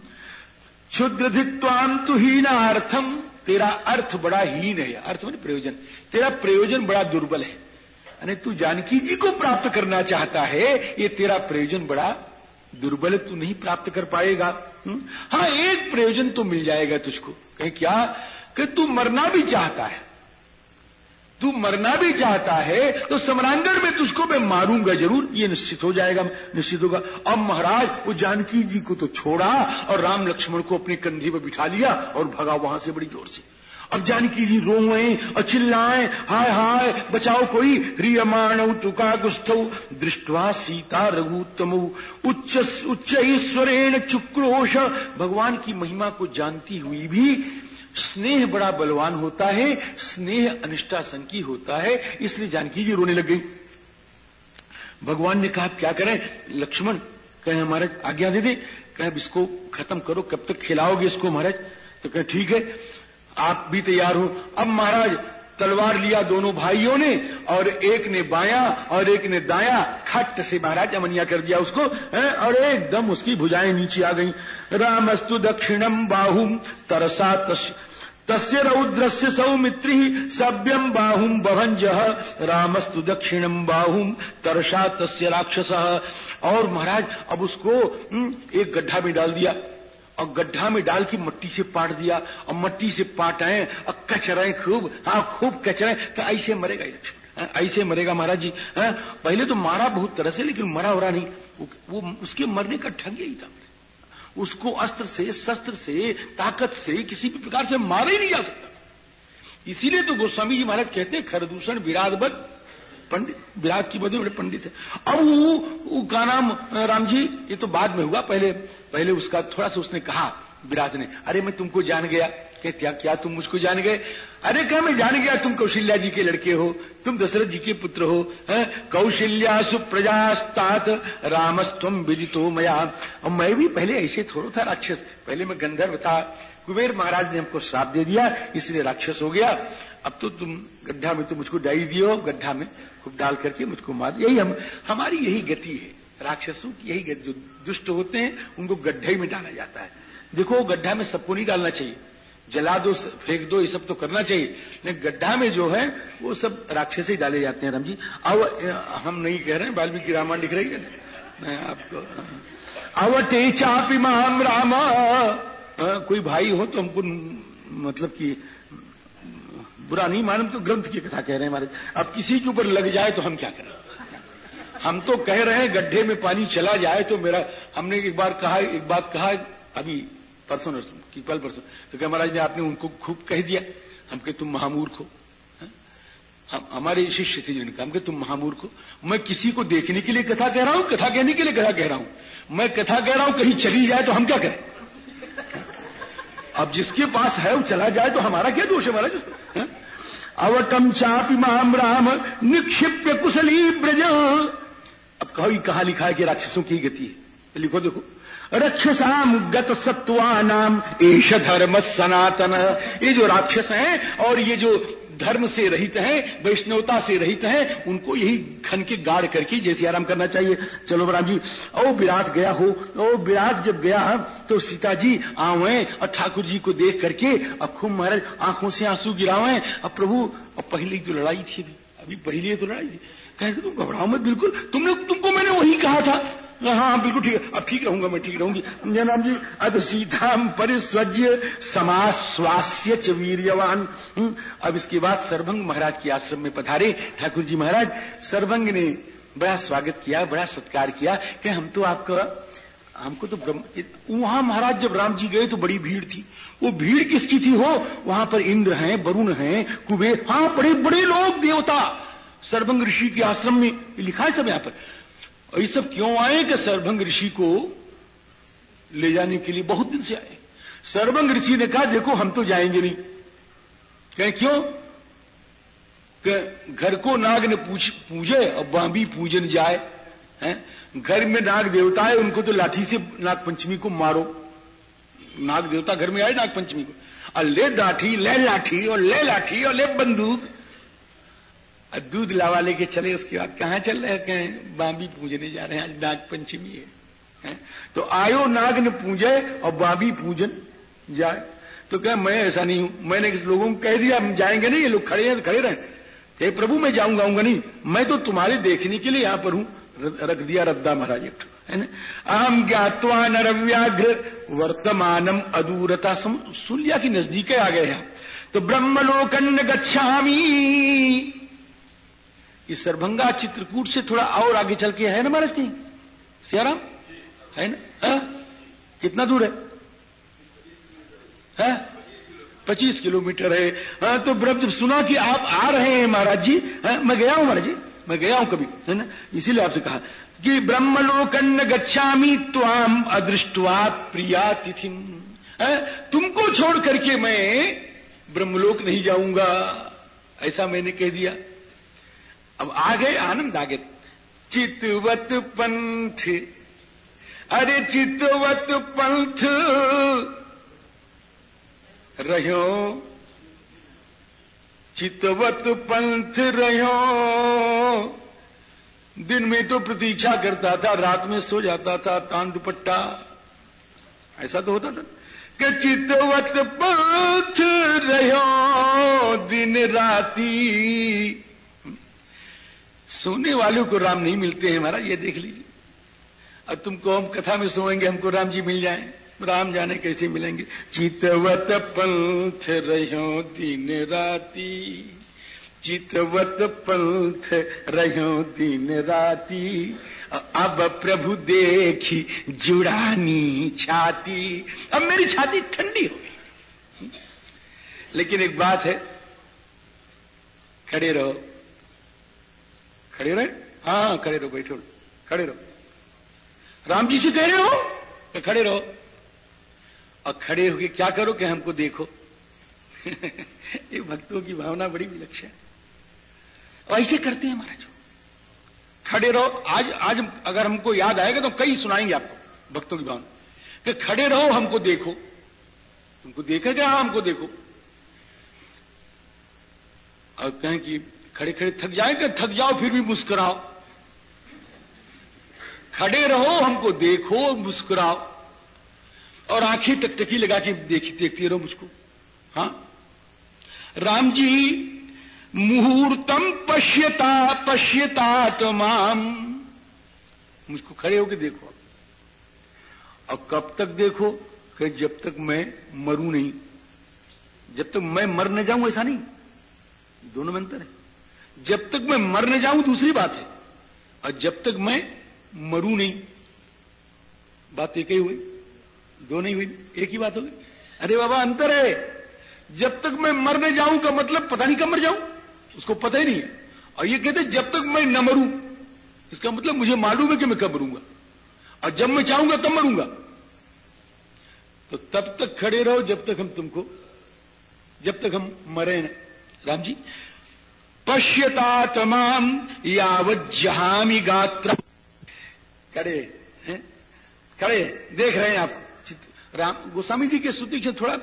क्षुद्र धित्वाम तु हीना अर्थम तेरा अर्थ बड़ा हीन है। अर्थ मैंने प्रयोजन। तेरा प्रयोजन बड़ा दुर्बल है। अरे तू जानकी जी को प्राप्त करना चाहता है, ये तेरा प्रयोजन बड़ा दुर्बल तू नहीं प्राप्त कर पाएगा। हुँ? हाँ एक प्रयोजन तो मिल जाएगा तुझको। कहे क्या? कि तू मरना भी चाहता है। तू मरना भी चाहता है तो सम्रांगण में तुझको मैं मारूँगा ज़रूर। ये निश्चित हो जाएगा, निश्चित होगा। अब महाराज, वो जानकी जी को तो छोड़ा और राम लक्ष्मण को अपने कंधे पर बिठा लिया और भगा वहाँ से बड़ी ज़ोर से। अब जानकी जी रोए और चिल्लाए, हाय हाय, बचाओ कोई ह्रियमाण तुका गुस्थ दृष्टवा सीता रघुत्तम उच्च उच्च ईश्वरेण चुक्रोश भगवान की महिमा को जानती हुई भी स्नेह बड़ा बलवान होता है, स्नेह अनिष्टा संकी होता है, इसलिए जानकी जी रोने लग गई। भगवान ने कहा क्या करें? लक्ष्मण, कहे हमारे आज्ञा दे दे, कहे इसको खत्म करो, कब तक खिलाओगे इसको महाराज? तो कहे, ठीक है। आप भी तैयार हो। अब महाराज तलवार लिया दोनों भाइयों ने और एक ने बाया और एक ने दाया। खट से महाराज अमनिया कर दिया उसको है? और एकदम उसकी भुजाएँ नीचे आ गई। रामस्तु दक्षिणम बाहुम तरसा तस् तस्य रौद्रस्य सौमित्री सभ्यम बाहुम बभंज। रामस्तु दक्षिणम बाहुम तरसा तस्य राक्षस। और महाराज अब उसको हम्म, एक गड्ढा में डाल दिया। और गड्ढा में डाल के मट्टी से पाट दिया और मट्टी से पाटाए और कचराए खूब हाँ खूब कचराए तो ऐसे मरेगा हाँ, ऐसे मरेगा महाराज जी हाँ पहले तो मारा बहुत तरह से लेकिन मरा हो रहा नहीं वो, वो उसके मरने का ढंग यही था। उसको अस्त्र से शस्त्र से ताकत से किसी भी प्रकार से मारा ही नहीं जा सकता। इसीलिए तो गोस्वामी जी महाराज कहते हैं खरदूषण बद पंडित विराट की बदे बड़े पंडित है। अब वो, का नाम राम जी ये तो बाद में हुआ पहले पहले उसका थोड़ा सा उसने कहा विराट ने अरे मैं तुमको जान गया। क्या क्या तुम मुझको जान गए? अरे क्या मैं जान गया? तुम कौशल्या जी के लड़के हो तुम दशरथ जी के पुत्र हो कौशल्या सुप्रजास्तात रामस्तम विदितो मया। और मैं भी पहले ऐसे थोड़ा था राक्षस पहले मैं गंधर्व था। कुबेर महाराज ने हमको श्राप दे दिया इसलिए राक्षस हो गया। अब तो तुम गड्ढा में तो मुझको डाई दियो गड्ढा में खूब डाल करके मुझको मार, यही हम, हमारी यही गति है। राक्षसों की यही गति, जो दुष्ट होते हैं, उनको गड्ढे में डाला जाता है। देखो, गड्ढा में सबको नहीं डालना चाहिए। जला दो फेंक दो, ये सब तो करना चाहिए। लेकिन गड्ढा में जो है, वो सब राक्षस ही डाले जाते हैं, राम जी। अब हम नहीं कह रहे हैं, वाल्मीकि रामायण लिख रही है मैं आपको अवटे चापी महाम राम। कोई भाई हो तो हमको मतलब कि बुरा नहीं मालूम तो ग्रंथ की कथा कह रहे हैं महाराज। अब किसी के ऊपर लग जाए तो हम क्या करें? हम तो कह रहे हैं गड्ढे में पानी चला जाए तो मेरा, हमने एक बार कहा, एक बात कहा, अभी परसों की कल परसों तो क्या महाराज ने आपने उनको खूब कह दिया। हम के तुम महामूर्ख हो। हम, हमारे शिष्य थे जिनका। हम के तुम महामूर्ख हो। मैं किसी को देखने के लिए कथा कह रहा हूँ, कथा कहने के लिए कथा कह रहा हूँ। मैं कथा कह रहा हूँ, कहीं चली जाए तो हम क्या करें? अब जिसके पास है, वो चला जाए तो हमारा क्या दोष है महाराज अवटम चापी माम राम निक्षिप्य कुशली ब्रज। अब कहो कहा लिखा है कि राक्षसों की गति है? लिखो देखो। रक्षसाम गत सत्वा नाम एश धर्म सनातन। ये जो राक्षस हैं और ये जो धर्म से रहित हैं, वैष्णवता से रहित हैं, उनको यही घन के गाड़ करके जैसे आराम करना चाहिए। चलो राम जी, ओ विराट गया हो, ओ विराट जब गया तो सीता जी आवे, और ठाकुर जी को देख करके, अब खूब महाराज आँखों से आँसू गिरावे। अब प्रभु, अब पहले तो लड़ाई थी अभी पहले तो लड़ाई थी। कहे तुम घबराओ मत, बिल्कुल, तुमने, तुमको मैंने वही कहा था। हाँ, हाँ बिल्कुल ठीक है। अब ठीक रहूँगा मैं ठीक रहूँगी। जनाब जी अद सीधाम परिस्वज्य समाश्वास्य च वीरवान हम्म, अब इसके बाद सरभंग महाराज के आश्रम में पधारे ठाकुर जी महाराज। सरभंग ने बड़ा स्वागत किया बड़ा सत्कार किया। कि हम तो आपका हमको तो ब्रह्म वहाँ महाराज जब राम जी गए तो बड़ी भीड़ थी। वो भीड़ किसकी थी हो? वहाँ पर इंद्र हैं वरुण हैं कुबेर हाँ बड़े बड़े लोग देवता। सरभंग ऋषि के आश्रम में लिखा है सब यहाँ पर। और ये सब क्यों आए कि सरभंग ऋषि को ले जाने के लिए बहुत दिन से आए? सरभंग ऋषि ने कहा, देखो, हम तो जाएँगे नहीं। कहे, क्यों? कि घर को नाग ने पूछ, पूजे और बाबी पूजन जाए, हैं? घर में नाग देवता है उनको तो लाठी से नाग पंचमी को मारो। नाग देवता घर में आए नाग पंचमी को। और ले लाठी ले लाठी, और ले लाठी, और ले बंदूक दूध लावा लेके चले, उसके बाद कहा चल रहे हैं? कहें, बाबी पूजने जा रहे हैं, आज नाग पंचमी है? तो आयो नाग ने पूजे और बाबी पूजन जाए। तो क्या मैं ऐसा नहीं हूँ। मैंने किस लोगों को कह दिया, हम जाएँगे नहीं, ये लोग खड़े हैं, खड़े रहे। हे प्रभु, मैं जाऊँगा, आऊँगा नहीं। मैं तो तुम्हारे देखने के लिए यहाँ पर हूँ। रख दिया रद्दा महाराज एक है अहम ज्ञातवा नरव्याघ्र वर्तमानम अदूरता सुन लिया कि नज़दीक आ गए हैं? तो ब्रह्मलोकन्न गच्छामी। ये सरभंगा चित्रकूट से थोड़ा और आगे चल के है ना महाराज कहीं? सियाराम? है ना? हा? कितना दूर है, है? पच्चीस किलोमीटर है। हाँ तो ब्रह्म सुना कि आप आ रहे हैं महाराज जी है? मैं गया हूँ महाराज जी मैं गया हूँ कभी है ना? इसीलिए आपसे कहा कि ब्रह्मलोकन्न गच्छामी त्वाम अदृष्टवा प्रिया तिथि तुमको छोड़ करके मैं ब्रह्मलोक नहीं जाऊँगा ऐसा मैंने कह दिया। अब आ गए आनंद आ गए चितवत पंथ, अरे चितवत पंथ। रहो, चितवत पंथ रहो। दिन में तो प्रतीक्षा करता था, रात में सो जाता था तान दुपट्टा। ऐसा तो होता था कि चितवत पंथ रहो, दिन राती। सोने वालों को राम नहीं मिलते हैं महाराज, ये देख लीजिए। अब तुमको हम कथा में सोएँगे हमको राम जी मिल जाए। राम जाने कैसे मिलेंगे? चितवत पंथ रहो दिन राती। चितवत पंथ रहो दिन राती। अब प्रभु देखी जुड़ानी छाती। अब मेरी छाती ठंडी हो गई। लेकिन एक बात है, खड़े रहो। खड़े रहे? हाँ खड़े रहो, बैठो। खड़े रहो। राम जी से कह रहे हो खड़े रहो। और खड़े होके क्या करो कि हमको देखो? ये भक्तों की भावना बड़ी विलक्षण है। और ऐसे करते हैं महाराज। खड़े रहो। आज आज अगर हमको याद आएगा तो कई सुनाएँगे आपको भक्तों की भावना। कि खड़े रहो, हमको देखो। तुमको देखा क्या? हमको देखो। और कहें कि खड़े खड़े थक जाए क्या थक जाओ, फिर भी मुस्कुराओ। खड़े रहो, हमको देखो, मुस्कुराओ। और आँखें टकटकी लगा के देखी, देखती रहो मुझको। हाँ? राम जी, मुहूर्तम पश्यता पश्यता तमाम। मुझको खड़े होके देखो। और कब तक देखो कि जब तक मैं मरू नहीं? जब तक मैं मर न जाऊँ, ऐसा नहीं। दोनों में अंतर है। जब तक मैं मर न जाऊँ दूसरी बात है। और जब तक मैं मरू नहीं, बात एक ही हुई, दो नहीं हुई, एक ही बात हो गई। अरे बाबा, अंतर है। जब तक मैं मरने जाऊँ का मतलब पता नहीं कब मर जाऊँ, उसको पता ही नहीं है। और ये कहते जब तक मैं न मरूं, इसका मतलब मुझे मालूम है कि मैं कब मरूँगा। और जब मैं चाहूँगा तब मरूँगा। तो तब तक खड़े रहो जब तक हम तुमको, जब तक हम मरे न राम जी पश्यता तमाम यावत जहामी गात्र हैं? खड़े देख रहे हैं आप। राम, गोस्वामी जी के स्तुति से थोड़ा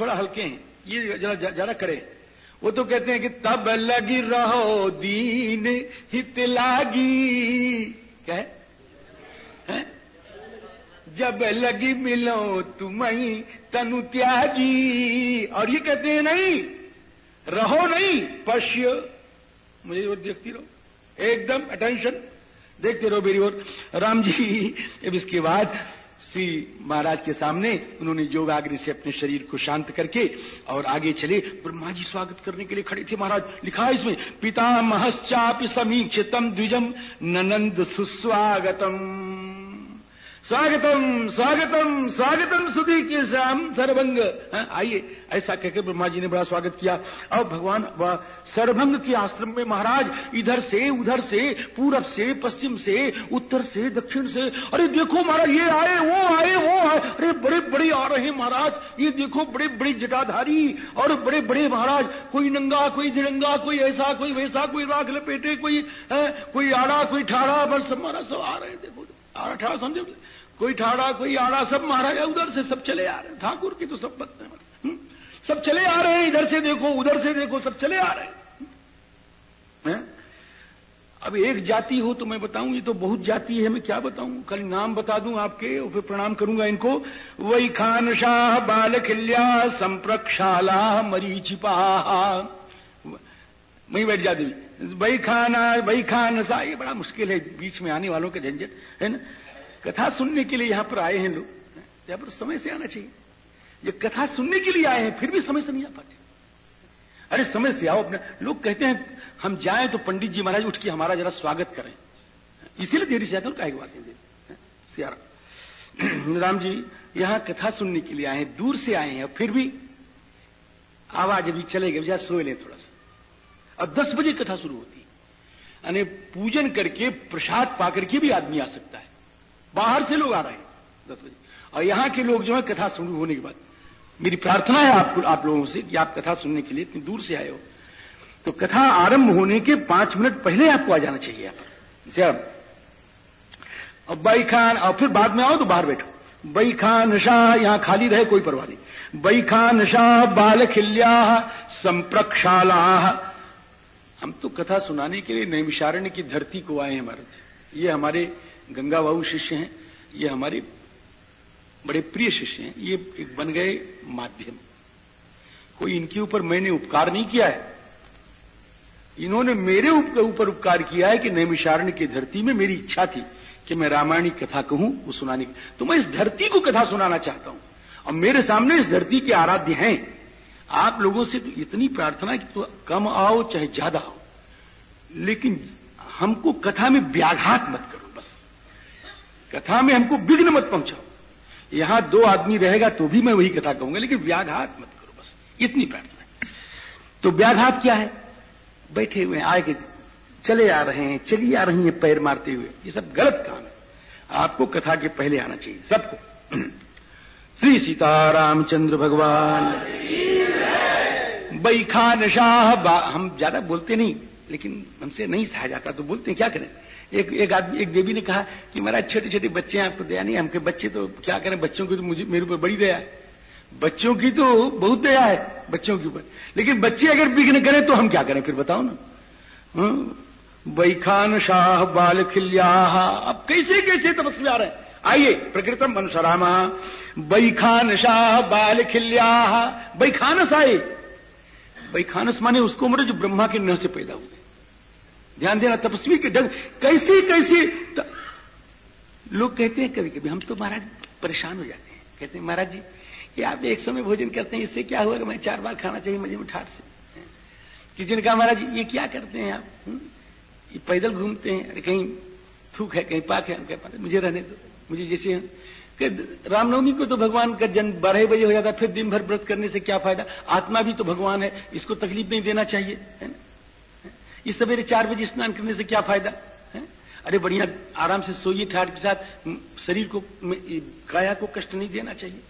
थोड़ा हल्के हैं। ये जरा जरा करे वो तो कहते हैं कि तब लगी रहो दीन, हित लागी। क्या है? जब लगी मिलो तुम तनु त्यागी। और ये कहते हैं नहीं, रहो नहीं, पश्य मुझे वो देखती रहो। एकदम अटेंशन देखते रहो मेरी ओर। राम जी, अब इसके बाद श्री महाराज के सामने उन्होंने योगाग्नि से अपने शरीर को शांत करके और आगे चले। ब्रह्मा जी, स्वागत करने के लिए खड़े थे महाराज। लिखा है इसमें पिता महश्चाप समीक्षितम द्विजम ननंद सुस्वागतम। स्वागतम स्वागतम स्वागतम सुधी के श्याम सरभंग आइए ऐसा कहकर ब्रह्मा जी ने बड़ा स्वागत किया। और भगवान सरभंग के आश्रम में महाराज इधर से उधर से पूरब से पश्चिम से उत्तर से दक्षिण से अरे देखो महाराज ये आए वो आए वो आए। अरे बड़े बड़े आ रहे महाराज ये देखो बड़े बड़े जटाधारी और बड़े बड़े महाराज कोई नंगा कोई झिड़ंगा कोई ऐसा कोई वैसा कोई राख लपेटे कोई है, कोई आड़ा कोई ठाड़ा बस महाराज सब आ रहे हैं देखो आड़ा ठाड़ा समझे? कोई ठाड़ा, कोई आड़ा, सब महाराजा उधर से सब चले आ रहे हैं। ठाकुर की तो सब बदते हैं। सब चले आ रहे हैं, इधर से देखो, उधर से देखो, सब चले आ रहे हैं। अब एक जाति हो तो मैं बताऊँ, ये तो बहुत जाति है, मैं क्या बताऊँ? कल नाम बता दूँ आपके, और फिर प्रणाम करूँगा इनको। वही खान शाह, बाल खिल्या, संप्रक्षाला मरीचिपा वही बैठ जाती वही खाना, वही खान सा, ये बड़ा मुश्किल है, बीच में आने वालों के झंझट, है ना? कथा सुनने के लिए यहाँ पर आए हैं लोग। यहाँ पर समय से आना चाहिए। ये कथा सुनने के लिए आए हैं, फिर भी समय से नहीं आ पाते। अरे समय से आओ अपने लोग कहते हैं, हम जाएँ तो पंडित जी महाराज उठ के हमारा जरा स्वागत करें। इसीलिए देरी से आते क्या बातें सियारा। राम जी, यहाँ कथा सुनने के लिए आए हैं, दूर से आए हैं और फिर भी आवाज़ अभी चले गए जरा सोए लें थोड़ा सा। अब दस बजे कथा शुरू होती है। पूजन करके प्रसाद पाकर के भी आदमी आ सकता है। बाहर से लोग आ रहे हैं। दस बजे। और यहाँ के लोग जो है कथा शुरू होने के बाद। मेरी प्रार्थना है आपको आप लोगों से कि आप कथा सुनने के लिए इतनी दूर से आए हो। तो कथा आरंभ होने के पाँच मिनट पहले आपको आ जाना चाहिए यहाँ पर। अब बई खान और फिर बाद में आओ तो बाहर बैठो। बई खान शाह यहाँ खाली रहे कोई परवाह नहीं। बैखानशाह बाल खिल्या संप्रक्षाला हम तो कथा सुनाने के लिए नैमिषारण्य की धरती को आए हैं महाराज। ये हमारे गंगा बाबू शिष्य हैं, ये हमारे बड़े प्रिय शिष्य हैं, ये एक बन गए माध्यम। कोई इनके ऊपर मैंने उपकार नहीं किया है। इन्होंने मेरे ऊपर उपकार किया है कि नैमिषारण्य की धरती में मेरी इच्छा थी कि मैं रामायणी कथा कहूँ, वो सुनाने की तो मैं इस धरती को कथा सुनाना चाहता हूँ। और मेरे सामने इस धरती के आराध्य हैं। आप लोगों से तो इतनी प्रार्थना कि तो कम आओ, चाहे ज़्यादा आओ। लेकिन हमको कथा में व्याघात मत करो। कथा में हमको विघ्न मत पहुंचाओ। यहाँ दो आदमी रहेगा तो भी मैं वही कथा कहूँगा, लेकिन व्याघात मत करो बस। इतनी प्रार्थना तो व्याघात क्या है? बैठे हुए आए के चले आ रहे हैं, चली आ रही हैं पैर मारते हुए। ये सब गलत काम है। आपको कथा के पहले आना चाहिए, सबको। श्री सीतारामचंद्र भगवान। बैखान शाह हम ज़्यादा बोलते नहीं, लेकिन हमसे नहीं सहा जाता तो बोलते हैं, क्या करें? एक एक आदमी एक देवी ने कहा कि महाराज छोटे छोटे बच्चे हैं, आपको दया नहीं हमके बच्चे तो क्या करें? बच्चों की तो मुझे, मेरे ऊपर बड़ी दया है। बच्चों की तो बहुत दया है, बच्चों के ऊपर। लेकिन बच्चे अगर विघ्न करें तो हम क्या करें? फिर बताओ ना। हाँ? बैखान शाह बाल खिल्या अब कैसे कैसे तपस्वी आ रहे? हैं आइए, प्रकृतम अनुसरामा बैखान शाह बाल खिल्या बैखानस आए। बैखानस माने उसको मरे जो ब्रह्मा के न से पैदा हुए। ध्यान देना, तपस्वी के ढंग कैसे कैसे. लोग कहते हैं कभी कभी, हम तो महाराज परेशान हो जाते हैं। कहते हैं, महाराज जी, कि आप एक समय भोजन करते हैं, इससे क्या हुआ कि मैं चार बार खाना चाहिए मुझे ठाठ से? किसी ने कहा महाराज ये क्या करते हैं आप? हुँ? ये पैदल घूमते हैं, अरे कहीं थूक है, कहीं पाक है कह मुझे रहने दो, मुझे जैसे कि रामनवमी को तो भगवान का जन्म बारह बजे हो जाता फिर दिन भर व्रत करने से क्या फ़ायदा? आत्मा भी तो भगवान है, इसको तकलीफ़ नहीं देना चाहिए, है ना? ये सवेरे चार बजे स्नान करने से क्या फ़ायदा? है? अरे बढ़िया, आराम से सोइए ठाट के साथ शरीर को काया को कष्ट नहीं देना चाहिए।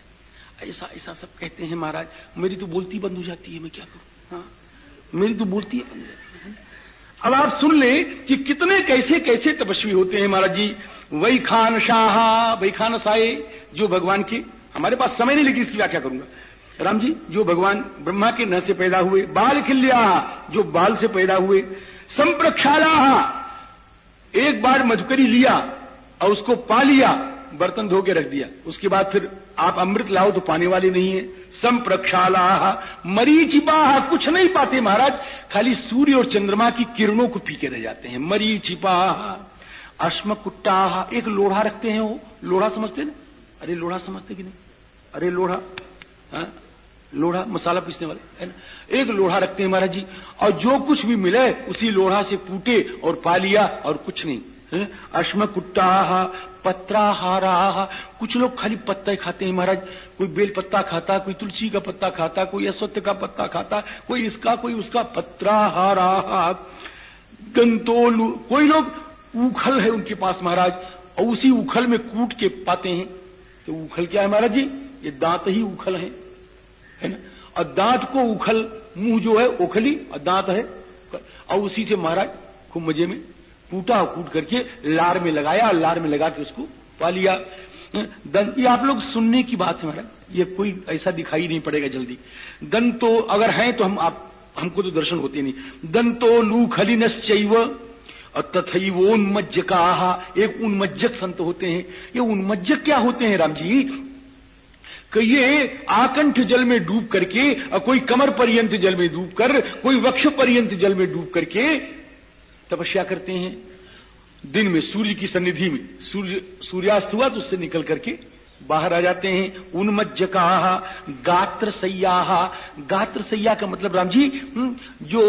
ऐसा ऐसा सब कहते हैं महाराज। मेरी तो बोलती बंद हो जाती है, मैं क्या करूँ? हाँ मेरी तो बोलती है बंद हो जाती है। अब आप सुन ले कि कितने कैसे कैसे तपस्वी होते हैं महाराज जी। वही खान शाह वही खान साए, जो भगवान के, हमारे पास समय नहीं, लेकिन इसकी व्याख्या करूँगा। राम जी, जो भगवान ब्रह्मा के न से पैदा हुए, बाल खिल्या जो बाल से पैदा हुए, संप्रक्षाला, एक बार मधुकरी लिया और उसको पा लिया, बर्तन धो के रख दिया। उसके बाद फिर आप अमृत लाओ तो पाने वाले नहीं है। संप्रक्षाला मरीचिपा कुछ नहीं पाते महाराज। खाली सूर्य और चंद्रमा की किरणों को पी के रह जाते हैं। मरीचिपा अश्म एक लोढ़ा रखते हैं वो। लोढ़ा समझते ना? अरे लोढ़ा समझते कि नहीं? अरे लोढ़ा हाँ? लोढ़ा, मसाला पीसने वाले, है ना? एक लोढ़ा रखते हैं महाराज जी, और जो कुछ भी मिले, उसी लोढ़ा से कूटे और पा लिया और कुछ नहीं अश्म कुट्टा पत्राहारा, कुछ लोग खाली पत्ता ही खाते हैं महाराज। कोई बेल पत्ता खाता, कोई तुलसी का पत्ता खाता, कोई असत्य का पत्ता खाता, कोई इसका, कोई उसका, पत्राहारा। गंतोल, कोई लोग उखल है उनके पास महाराज, और उसी उखल में कूट के पाते हैं। तो उखल क्या है महाराज जी? ये दांत ही उखल है। है ना? और दांत को उखल, मुँह जो है, उखली, और दांत है। और उसी से महाराज खूब मज़े में कूटा कूट करके लार में लगाया और लार में लगा के उसको पा लिया। ये आप लोग सुनने की बात है महाराज। ये कोई ऐसा दिखाई नहीं पड़ेगा जल्दी। दंतो अगर है तो हम आप, हमको तो दर्शन होते नहीं। दंतो लू खलिनश्चैव और तथैवोन्मज्ज का एक उन्मज्जक संत होते हैं। ये उन्मज्जक क्या होते हैं राम जी कि ये आकंठ जल में डूब करके कोई कमर पर्यंत जल में डूब कर, कोई वक्ष पर्यंत जल में डूब करके तपस्या करते हैं। दिन में सूर्य की सन्निधि में, सूर्य, सूर्यास्त हुआ तो उससे निकल करके बाहर आ जाते हैं। उन्मज्ज का गात्र सैया गात्र सैया का मतलब राम जी जो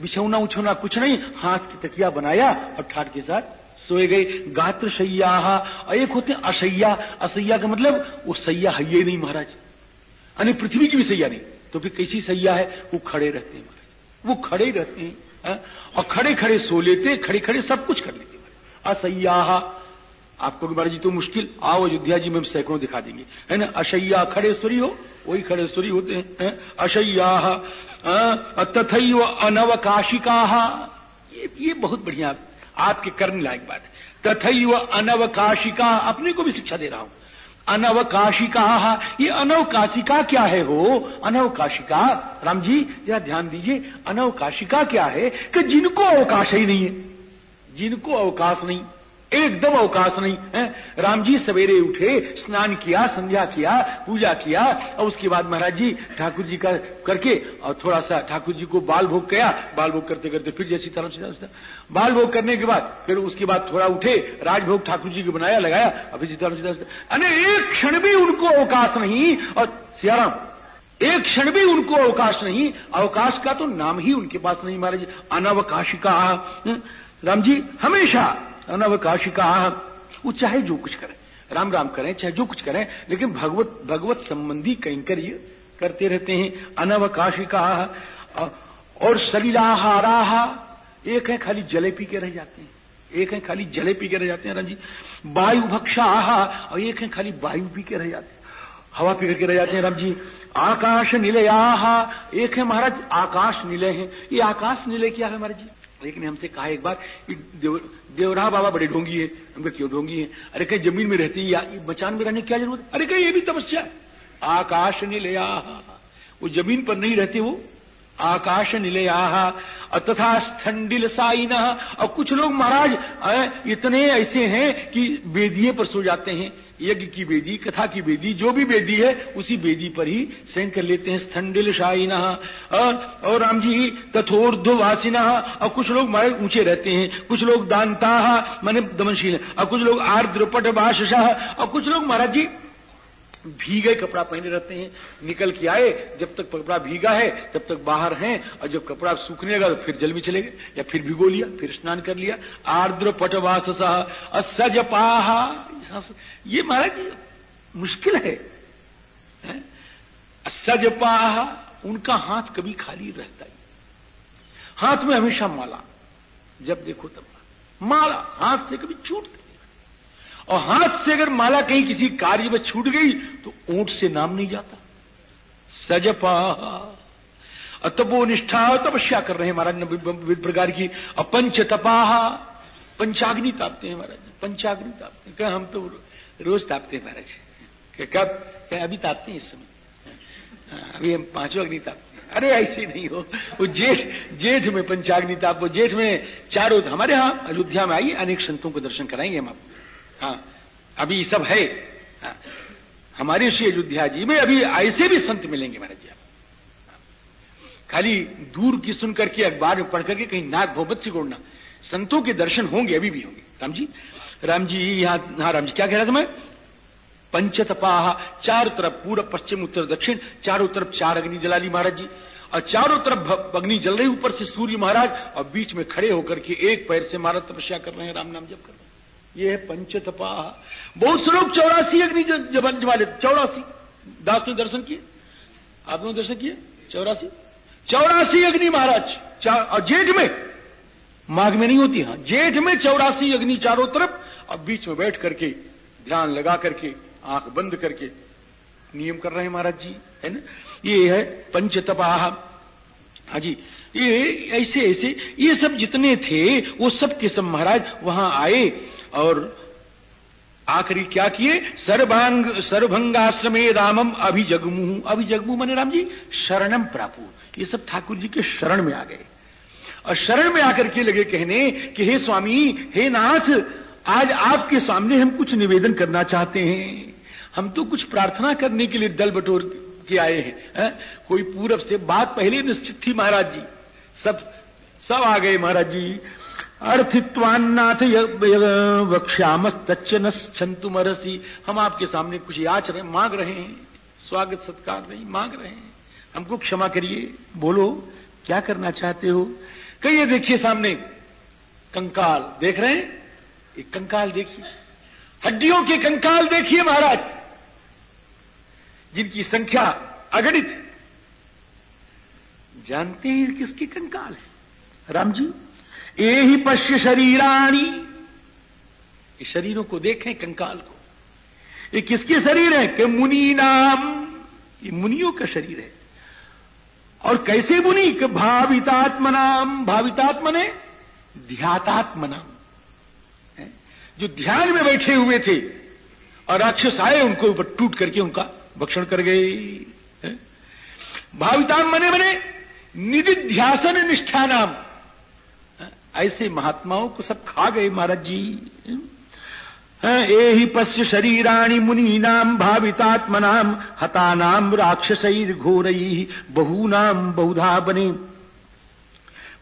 बिछौना उछौना कुछ नहीं, हाथ की तकिया बनाया और ठाट के साथ सोए गए गात्र सैया और एक होते अशैया। असैया का मतलब वो सैया है, ये नहीं महाराज। अने पृथ्वी की भी सैया नहीं। तो फिर कैसी सैया है? वो खड़े रहते हैं महाराज। वो खड़े रहते हैं, हा? और खड़े खड़े सो लेते खड़े खड़े सब कुछ कर लेते असैया आपको महाराज जी तो मुश्किल। आओ अयोध्या जी, में सैकड़ों दिखा देंगे। है ना? अशैया खड़े सुरी हो, वही खड़े सुरी होते हैं अशैया तथई अनवकाशिका ये ये बहुत बढ़िया आपके कर्म लायक बात है। तथई अनवकाशिका, अपने को भी शिक्षा दे रहा हूँ। अनवकाशिका, ये अनवकाशिका क्या है हो? अनवकाशिका राम जी जरा ध्यान दीजिए अनवकाशिका क्या है कि जिनको अवकाश ही नहीं है? जिनको अवकाश नहीं। एकदम अवकाश नहीं, है? राम जी सवेरे उठे, स्नान किया, संध्या किया, पूजा किया और उसके बाद महाराज जी ठाकुर जी का करके, और थोड़ा सा ठाकुर जी को बाल भोग किया, बाल भोग करते करते फिर जैसी तरह से बाल भोग करने के बाद, फिर उसके बाद थोड़ा उठे, राजभोग ठाकुर जी को बनाया, लगाया और फिर तरह से अरे एक क्षण भी उनको अवकाश नहीं, और सियाराम, एक क्षण भी उनको अवकाश नहीं, अवकाश का तो नाम ही उनके पास नहीं, महाराज अनवकाशिका राम जी हमेशा अनवकाशिका वो चाहे जो कुछ करें राम राम करें, चाहे जो कुछ करें, लेकिन भगवत भगवत संबंधी कैंकर्य करते रहते हैं, अनवकाशिका और सलीलाहारा, एक है खाली जले पी के रह जाते हैं, एक है खाली जले पी के रह जाते हैं, राम जी। वायु भक्षा, और एक है खाली वायु पी के रह जाते हैं, हवा पी करके रह जाते हैं, राम जी। आकाश निलयाहा एक है महाराज, आकाश निलय है। ये आकाश नीले क्या है, महाराज जी? लेकिन हमसे कहा एक बार देवरा बाबा बड़े ढोंगी है, हमको क्यों ढोंगी है? अरे कहीं ज़मीन में रहती या मचान में रहने की क्या ज़रूरत अरे कहीं ये भी तपस्या आकाश निलया वो ज़मीन पर नहीं रहते, वो आकाश निलया तथा स्थंडिल साइना। और कुछ लोग महाराज इतने ऐसे हैं कि बेदिये पर सो जाते हैं। यज्ञ की वेदी, कथा की वेदी, जो भी वेदी है, उसी वेदी पर ही सैन कर लेते हैं स्थंडिल और राम जी तथोर्धवासिना और कुछ लोग मारे ऊँचे रहते हैं, कुछ लोग दानता मैंने दमनशील और कुछ लोग आर्द्रपट वाशाह और कुछ लोग महाराज जी भीगे कपड़ा पहने रहते हैं। निकल के आए जब तक कपड़ा भीगा है तब तक बाहर हैं और जब कपड़ा सूखने लगा तो फिर जल में चले गए या फिर भिगो लिया फिर स्नान कर लिया। आर्द्र पटवास सजपाहा ये महाराज मुश्किल है, है? सजपाहा उनका हाथ कभी खाली रहता ही हाथ में हमेशा माला जब देखो तब माला हाथ से कभी छूटते और हाथ से अगर माला कहीं किसी कार्य में छूट गई तो ऊँट से नाम नहीं जाता। सजपा तबो निष्ठा, तपस्या कर रहे हैं महाराज ने विभिन्न प्रकार की। अपंच पंच तपाहा, पंचाग्नि तापते हैं महाराज, पंचाग्नि तापते हैं। क्या हम तो रोज तापते हैं महाराज। कब क्या अभी तापते हैं इस समय। अभी हम पाँचों अग्नि तापते हैं। अरे ऐसे नहीं हो। वो जेठ जेठ में पंचाग्नि ताप, वो जेठ में चारों, हमारे यहाँ अयोध्या में आइए, अनेक संतों को दर्शन कराएँगे हम आपको। हाँ अभी सब है। हाँ, हमारे श्री अयोध्या जी में अभी ऐसे भी संत मिलेंगे महाराज जी। खाली दूर की सुन करके अखबार में पढ़ करके कहीं नाक भोबत से गोड़ना संतों के दर्शन होंगे अभी भी होंगे। राम जी राम जी यहाँ हाँ राम जी क्या कह रहा था मैं? पंचतपाह चारों तरफ़ पूर्व पश्चिम उत्तर दक्षिण चारों तरफ़ चार अग्नि जला ली महाराज जी। और चारों तरफ़ अग्नि जल रही ऊपर से सूर्य महाराज और बीच में खड़े होकर के एक पैर से महाराज तपस्या कर रहे हैं राम नाम जप कर ये है पंचतपा। बहुत से लोग चौरासी अग्नि जमा लेते चौरासी। दास ने दर्शन किए? आपने दर्शन किए? चौरासी? चौरासी अग्नि महाराज और जेठ में। माघ में नहीं होती हाँ। जेठ में चौरासी अग्नि चारों तरफ़, और बीच में बैठ करके, ध्यान लगा करके, आँख बंद करके। नियम कर रहे हैं महाराज जी, है ना? ये है पंचतपा। हाँ जी, ये ऐसे ऐसे ये सब जितने थे, वो सब के सब महाराज वहाँ आए। और आखिरी क्या किए? सर्वांग सर्वभंगाश्रमे रामम अभिजगमु। अभिजगमु मने राम जी शरणम प्रापु ये सब ठाकुर जी के शरण में आ गए। और शरण में आकर के लगे कहने कि, हे स्वामी, हे नाथ, आज आपके सामने हम कुछ निवेदन करना चाहते हैं। हम तो कुछ प्रार्थना करने के लिए दल बटोर के आए हैं, है? कोई पूरब से बात पहले निश्चित थी महाराज जी। सब सब आ गए महाराज जी। अर्थित्वान्नाथ वक्ष्याम तच्चन छंतुमरसी हम आपके सामने कुछ याच रहे मांग रहे हैं। स्वागत, सत्कार नहीं, मांग रहे हैं। हमको क्षमा करिए। बोलो, क्या करना चाहते हो? कहिए, देखिए सामने। कंकाल। देख रहे हैं? एक कंकाल देखिए। हड्डियों के कंकाल देखिए महाराज। जिनकी संख्या अगणित। जानते हैं किसकी कंकाल है? राम जी? ए ही पश्य शरीराणी। इस शरीरों को देखें कंकाल को। ये किसके शरीर है? कि मुनि नाम। ये मुनियों का शरीर है। और कैसे मुनि? कि भावितात्म नाम। भावितात्म ने ध्यातात्म नाम। जो ध्यान में बैठे हुए थे और राक्षस आए, उनको ऊपर टूट करके उनका भक्षण कर गए। भाविताम मने मने निधि ध्यासन निष्ठा नाम। ऐसे महात्माओं को सब खा गए महाराज जी। ए ही पश्य शरीराणी मुनीनाम भावितात्मनाम हतानाम राक्षसैर घोरई बहुनाम बहुधा बने।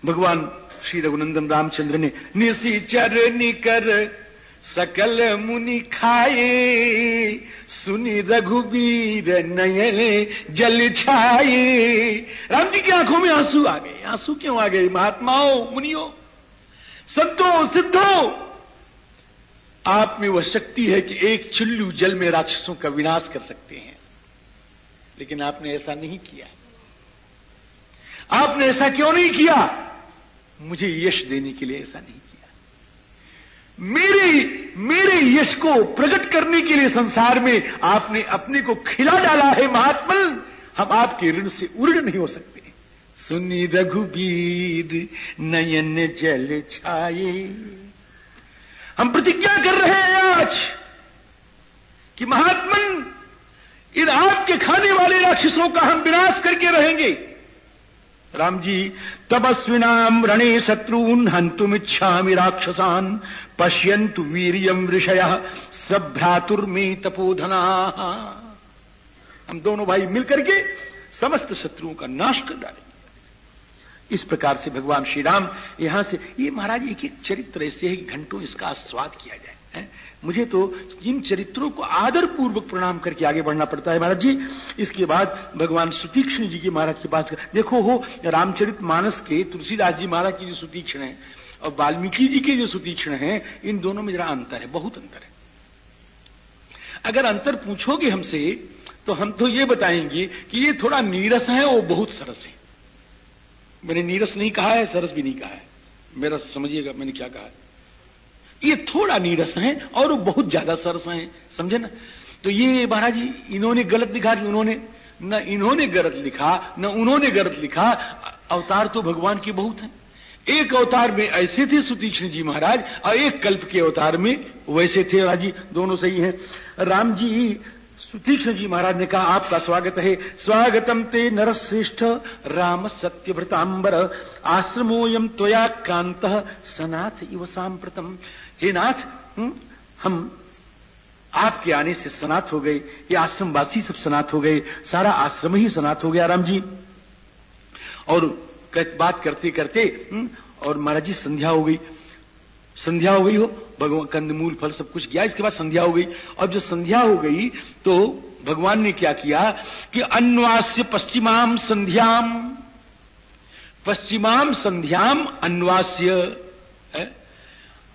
भगवान श्री रघुनंदन रामचंद्र ने निशिचर निकर सकल मुनि खाए। सुनी रघुबीर नयन जल छाए। राम जी की आँखों में आँसू आ गए। आँसू क्यों आ गए? महात्माओं, मुनियों संतों सिद्धों। आप में वह शक्ति है कि एक चुल्लू जल में राक्षसों का विनाश कर सकते हैं। लेकिन आपने ऐसा नहीं किया। आपने ऐसा क्यों नहीं किया? मुझे यश देने के लिए ऐसा नहीं किया। मेरे मेरे यश को प्रकट करने के लिए संसार में आपने अपने को खिला डाला है महात्मा हम आपके ऋण से उड़ नहीं हो सकते। सुनी रघुबीर नयन जल छाए। हम प्रतिज्ञा कर रहे हैं आज कि महात्मन इन आपके खाने वाले राक्षसों का हम विनाश करके रहेंगे। राम जी तपस्विनाम रणे शत्रुन हंतुम इच्छा राक्षसान। पश्यंतु वीरियम ऋषय सभ्रातुर्मे तपोधना हम दोनों भाई मिलकर के समस्त शत्रुओं का नाश कर डालेंगे इस प्रकार से भगवान श्री राम यहाँ से, ये महाराज एक एक चरित्र ऐसे है घंटों इसका आस्वाद किया जाए, है? मुझे तो इन चरित्रों को आदर पूर्वक प्रणाम करके आगे बढ़ना पड़ता है महाराज जी, इसके बाद भगवान सुतीक्षण जी के महाराज के पास देखो हो, रामचरित मानस के, तुलसीदास जी महाराज की जो सुतीक्षण है और वाल्मीकि जी के जो सुतीक्षण है, इन दोनों में जरा अंतर है, बहुत अंतर है अगर अंतर पूछोगे हमसे तो हम तो ये बताएँगे कि ये थोड़ा नीरस है और बहुत सरस है मैंने नीरस नहीं कहा है, सरस भी नहीं कहा है। मेरा समझिएगा, मैंने क्या कहा है? ये थोड़ा नीरस है और वो बहुत ज़्यादा सरस है, समझे ना? तो ये महाराज जी, इन्होंने गलत लिखा कि उन्होंने, न इन्होंने गलत लिखा, न उन्होंने गलत लिखा, अवतार तो भगवान के बहुत हैं। एक अवतार में ऐसे थे सुतीक्ष्ण जी महाराज, और एक कल्प के अवतार में वैसे थे, राज़ी, दोनों सही हैं। राम जी सुतीक्षण जी महाराज ने कहा, आपका स्वागत है। स्वागतम ते नरश्रेष्ठ राम सत्यभृतांबर आश्रमोयम त्वया कांत सनाथ इव सांप्रतम हे नाथ हम आपके आने से सनाथ हो गए। ये आश्रमवासी सब सनाथ हो गए। सारा आश्रम ही सनाथ हो गया, राम जी। और बात करते करते और महाराज जी, संध्या हो गई। संध्या हो गई हो, भगवान कंदमूल फल सब कुछ किया। इसके बाद संध्या हो गई। अब जब संध्या हो गई तो भगवान ने क्या किया कि अन्वास्य पश्चिमाम संध्याम। पश्चिमाम संध्याम अन्वास्य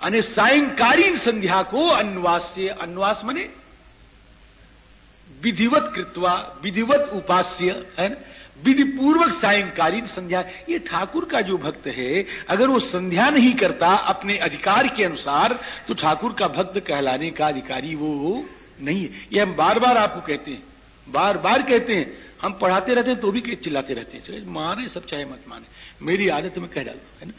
अने सायंकालीन संध्या को अन्वास्य, अन्वास मने विधिवत कृत्वा, विधिवत उपास्य, है? ना विधि पूर्वक सायंकालीन संध्या। ये ठाकुर का जो भक्त है, अगर वो संध्या नहीं करता अपने अधिकार के अनुसार तो ठाकुर का भक्त कहलाने का अधिकारी वो नहीं है। ये हम बार बार आपको कहते हैं बार बार कहते हैं। हम पढ़ाते रहते हैं तो भी चिल्लाते रहते हैं। माने सब चाहे मत माने मेरी आदत में कह डालता है ना?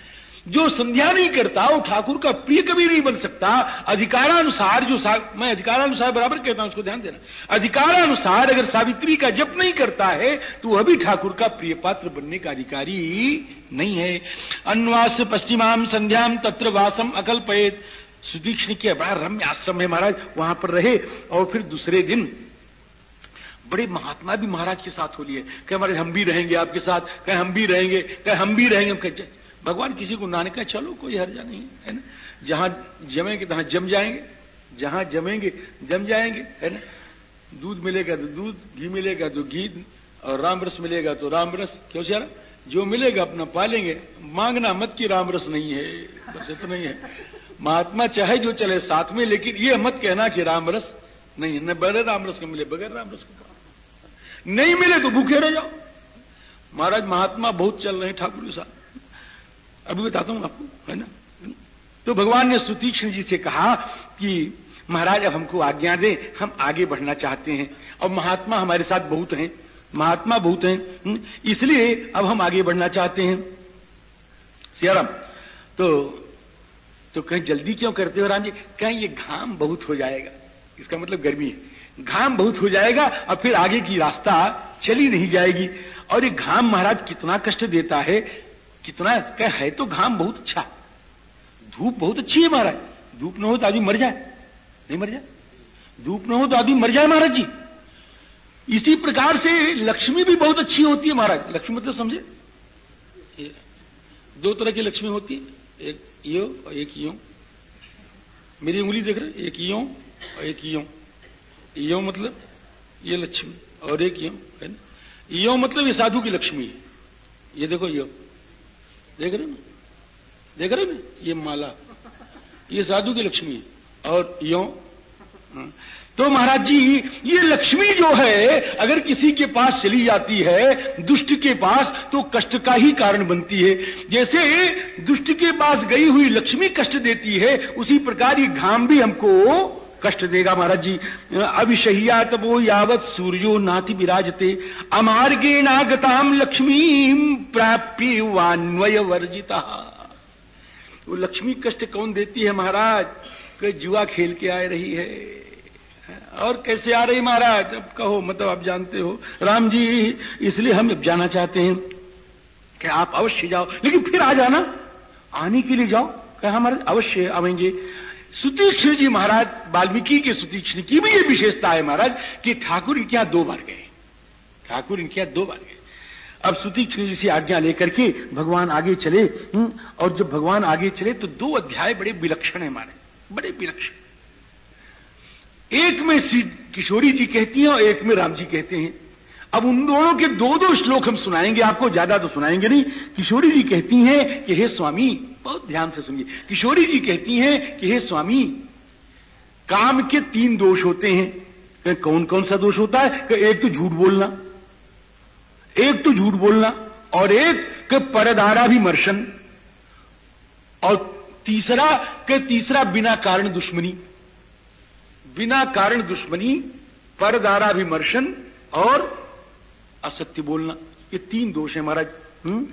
जो संध्या नहीं करता, वो ठाकुर का प्रिय कभी नहीं बन सकता। अधिकारानुसार जो मैं अधिकारानुसार बराबर कहता हूँ, उसको ध्यान देना। अधिकारानुसार अगर सावित्री का जप नहीं करता है तो वह भी ठाकुर का प्रिय पात्र बनने का अधिकारी नहीं है। अन्वास पश्चिमाम संध्याम तत्र वासम अकल्पयत। सुदीक्षण के बड़ा रम्य आश्रम है महाराज, वहाँ पर रहे और फिर दूसरे दिन बड़े महात्मा भी महाराज के साथ हो लिए। कह, महाराज, हम भी रहेंगे आपके साथ। कह, हम भी रहेंगे। कह, हम भी रहेंगे। भगवान किसी को नाने का चलो, कोई हर्जा नहीं, है ना? जहाँ जमेंगे, तहां जम जाएँगे, जहाँ जमेंगे, जम जाएँगे, है ना? दूध मिलेगा तो दूध, घी मिलेगा तो घी, और राम रस मिलेगा तो राम रस क्यों सर जो मिलेगा अपना पालेंगे, मांगना मत की राम रस नहीं है, बस इतना नहीं है। महात्मा चाहे जो चले साथ में, लेकिन ये मत कहना कि राम रस नहीं है, न बगैर राम रस को मिले, बगैर राम रस को नहीं मिले तो भूखे रह जाओ। महाराज, महात्मा बहुत चल रहे हैं, ठाकुर के साथ अभी बताता हूँ आपको है ना? तो भगवान ने सुतीक्षण जी से कहा कि महाराज अब हमको आज्ञा दे हम आगे बढ़ना चाहते हैं। और महात्मा हमारे साथ बहुत हैं महात्मा बहुत हैं हम्म, इसलिए अब हम आगे बढ़ना चाहते हैं। सियाराम तो तो कहीं जल्दी क्यों करते हो राम जी? कहीं ये घाम बहुत हो जाएगा। इसका मतलब गर्मी है। घाम बहुत हो जाएगा और फिर आगे की रास्ता चली नहीं जाएगी। और ये घाम महाराज कितना कष्ट देता है कितना क्या है तो घाम बहुत अच्छा। धूप बहुत अच्छी है महाराज। धूप न हो तो आदमी मर जाए। नहीं मर जाए? धूप न हो तो आदमी मर जाए महाराज जी। इसी प्रकार से लक्ष्मी भी बहुत अच्छी होती है महाराज। लक्ष्मी मतलब समझे? दो तरह की लक्ष्मी होती है। एक यो और एक यो। मेरी उंगली देख रहे एक यो और एक यो। यो मतलब ये लक्ष्मी और एक यो, है ना? यो मतलब ये साधु की लक्ष्मी है। ये देखो यो। देख रहे ना देख रहे ना ये माला। ये साधु की लक्ष्मी है। और यो? हाँ। तो महाराज जी, ये लक्ष्मी जो है, अगर किसी के पास चली जाती है, दुष्ट के पास तो कष्ट का ही कारण बनती है। जैसे दुष्ट के पास गई हुई लक्ष्मी कष्ट देती है, उसी प्रकार ये घाम भी हमको कष्ट देगा महाराज जी। अभिशहिया तबो यावत सूर्यो नाति विराजते। अमार्गे नागताम लक्ष्मी प्राप्य वान्वय वर्जिता। वो लक्ष्मी कष्ट कौन देती है महाराज? जुआ खेल के आ रही है। और कैसे आ रही महाराज? अब कहो मतलब आप जानते हो। राम जी, इसलिए हम अब जाना चाहते हैं कि आप अवश्य जाओ। लेकिन फिर आ जाना। आने के लिए जाओ। कहा हमारे अवश्य आवेंगे। सुतीक्षण जी महाराज वाल्मीकि के सुतीक्षण की भी ये विशेषता है महाराज कि ठाकुर इनके यहाँ दो बार गए। ठाकुर इनके यहाँ दो बार गए। अब सुतीक्षण जी से आज्ञा लेकर के भगवान आगे चले हम्म, और जब भगवान आगे चले तो दो अध्याय बड़े विलक्षण है हमारे बड़े विलक्षण। एक में श्री किशोरी जी कहती हैं और एक में राम जी कहते हैं। अब उन दोनों के दो दो श्लोक हम सुनाएँगे आपको ज़्यादा तो सुनाएँगे नहीं। किशोरी जी कहती हैं कि हे स्वामी बहुत ध्यान से सुनिए। किशोरी जी कहती हैं कि, हे स्वामी, काम के तीन दोष होते हैं। कौन कौन सा दोष होता है? कि एक तो झूठ बोलना, एक तो झूठ बोलना, और एक के परदारा भी मर्शन, और तीसरा के तीसरा बिना कारण दुश्मनी। बिना कारण दुश्मनी परदारा विमर्शन और असत्य बोलना। ये तीन दोष है महाराज। हम्म?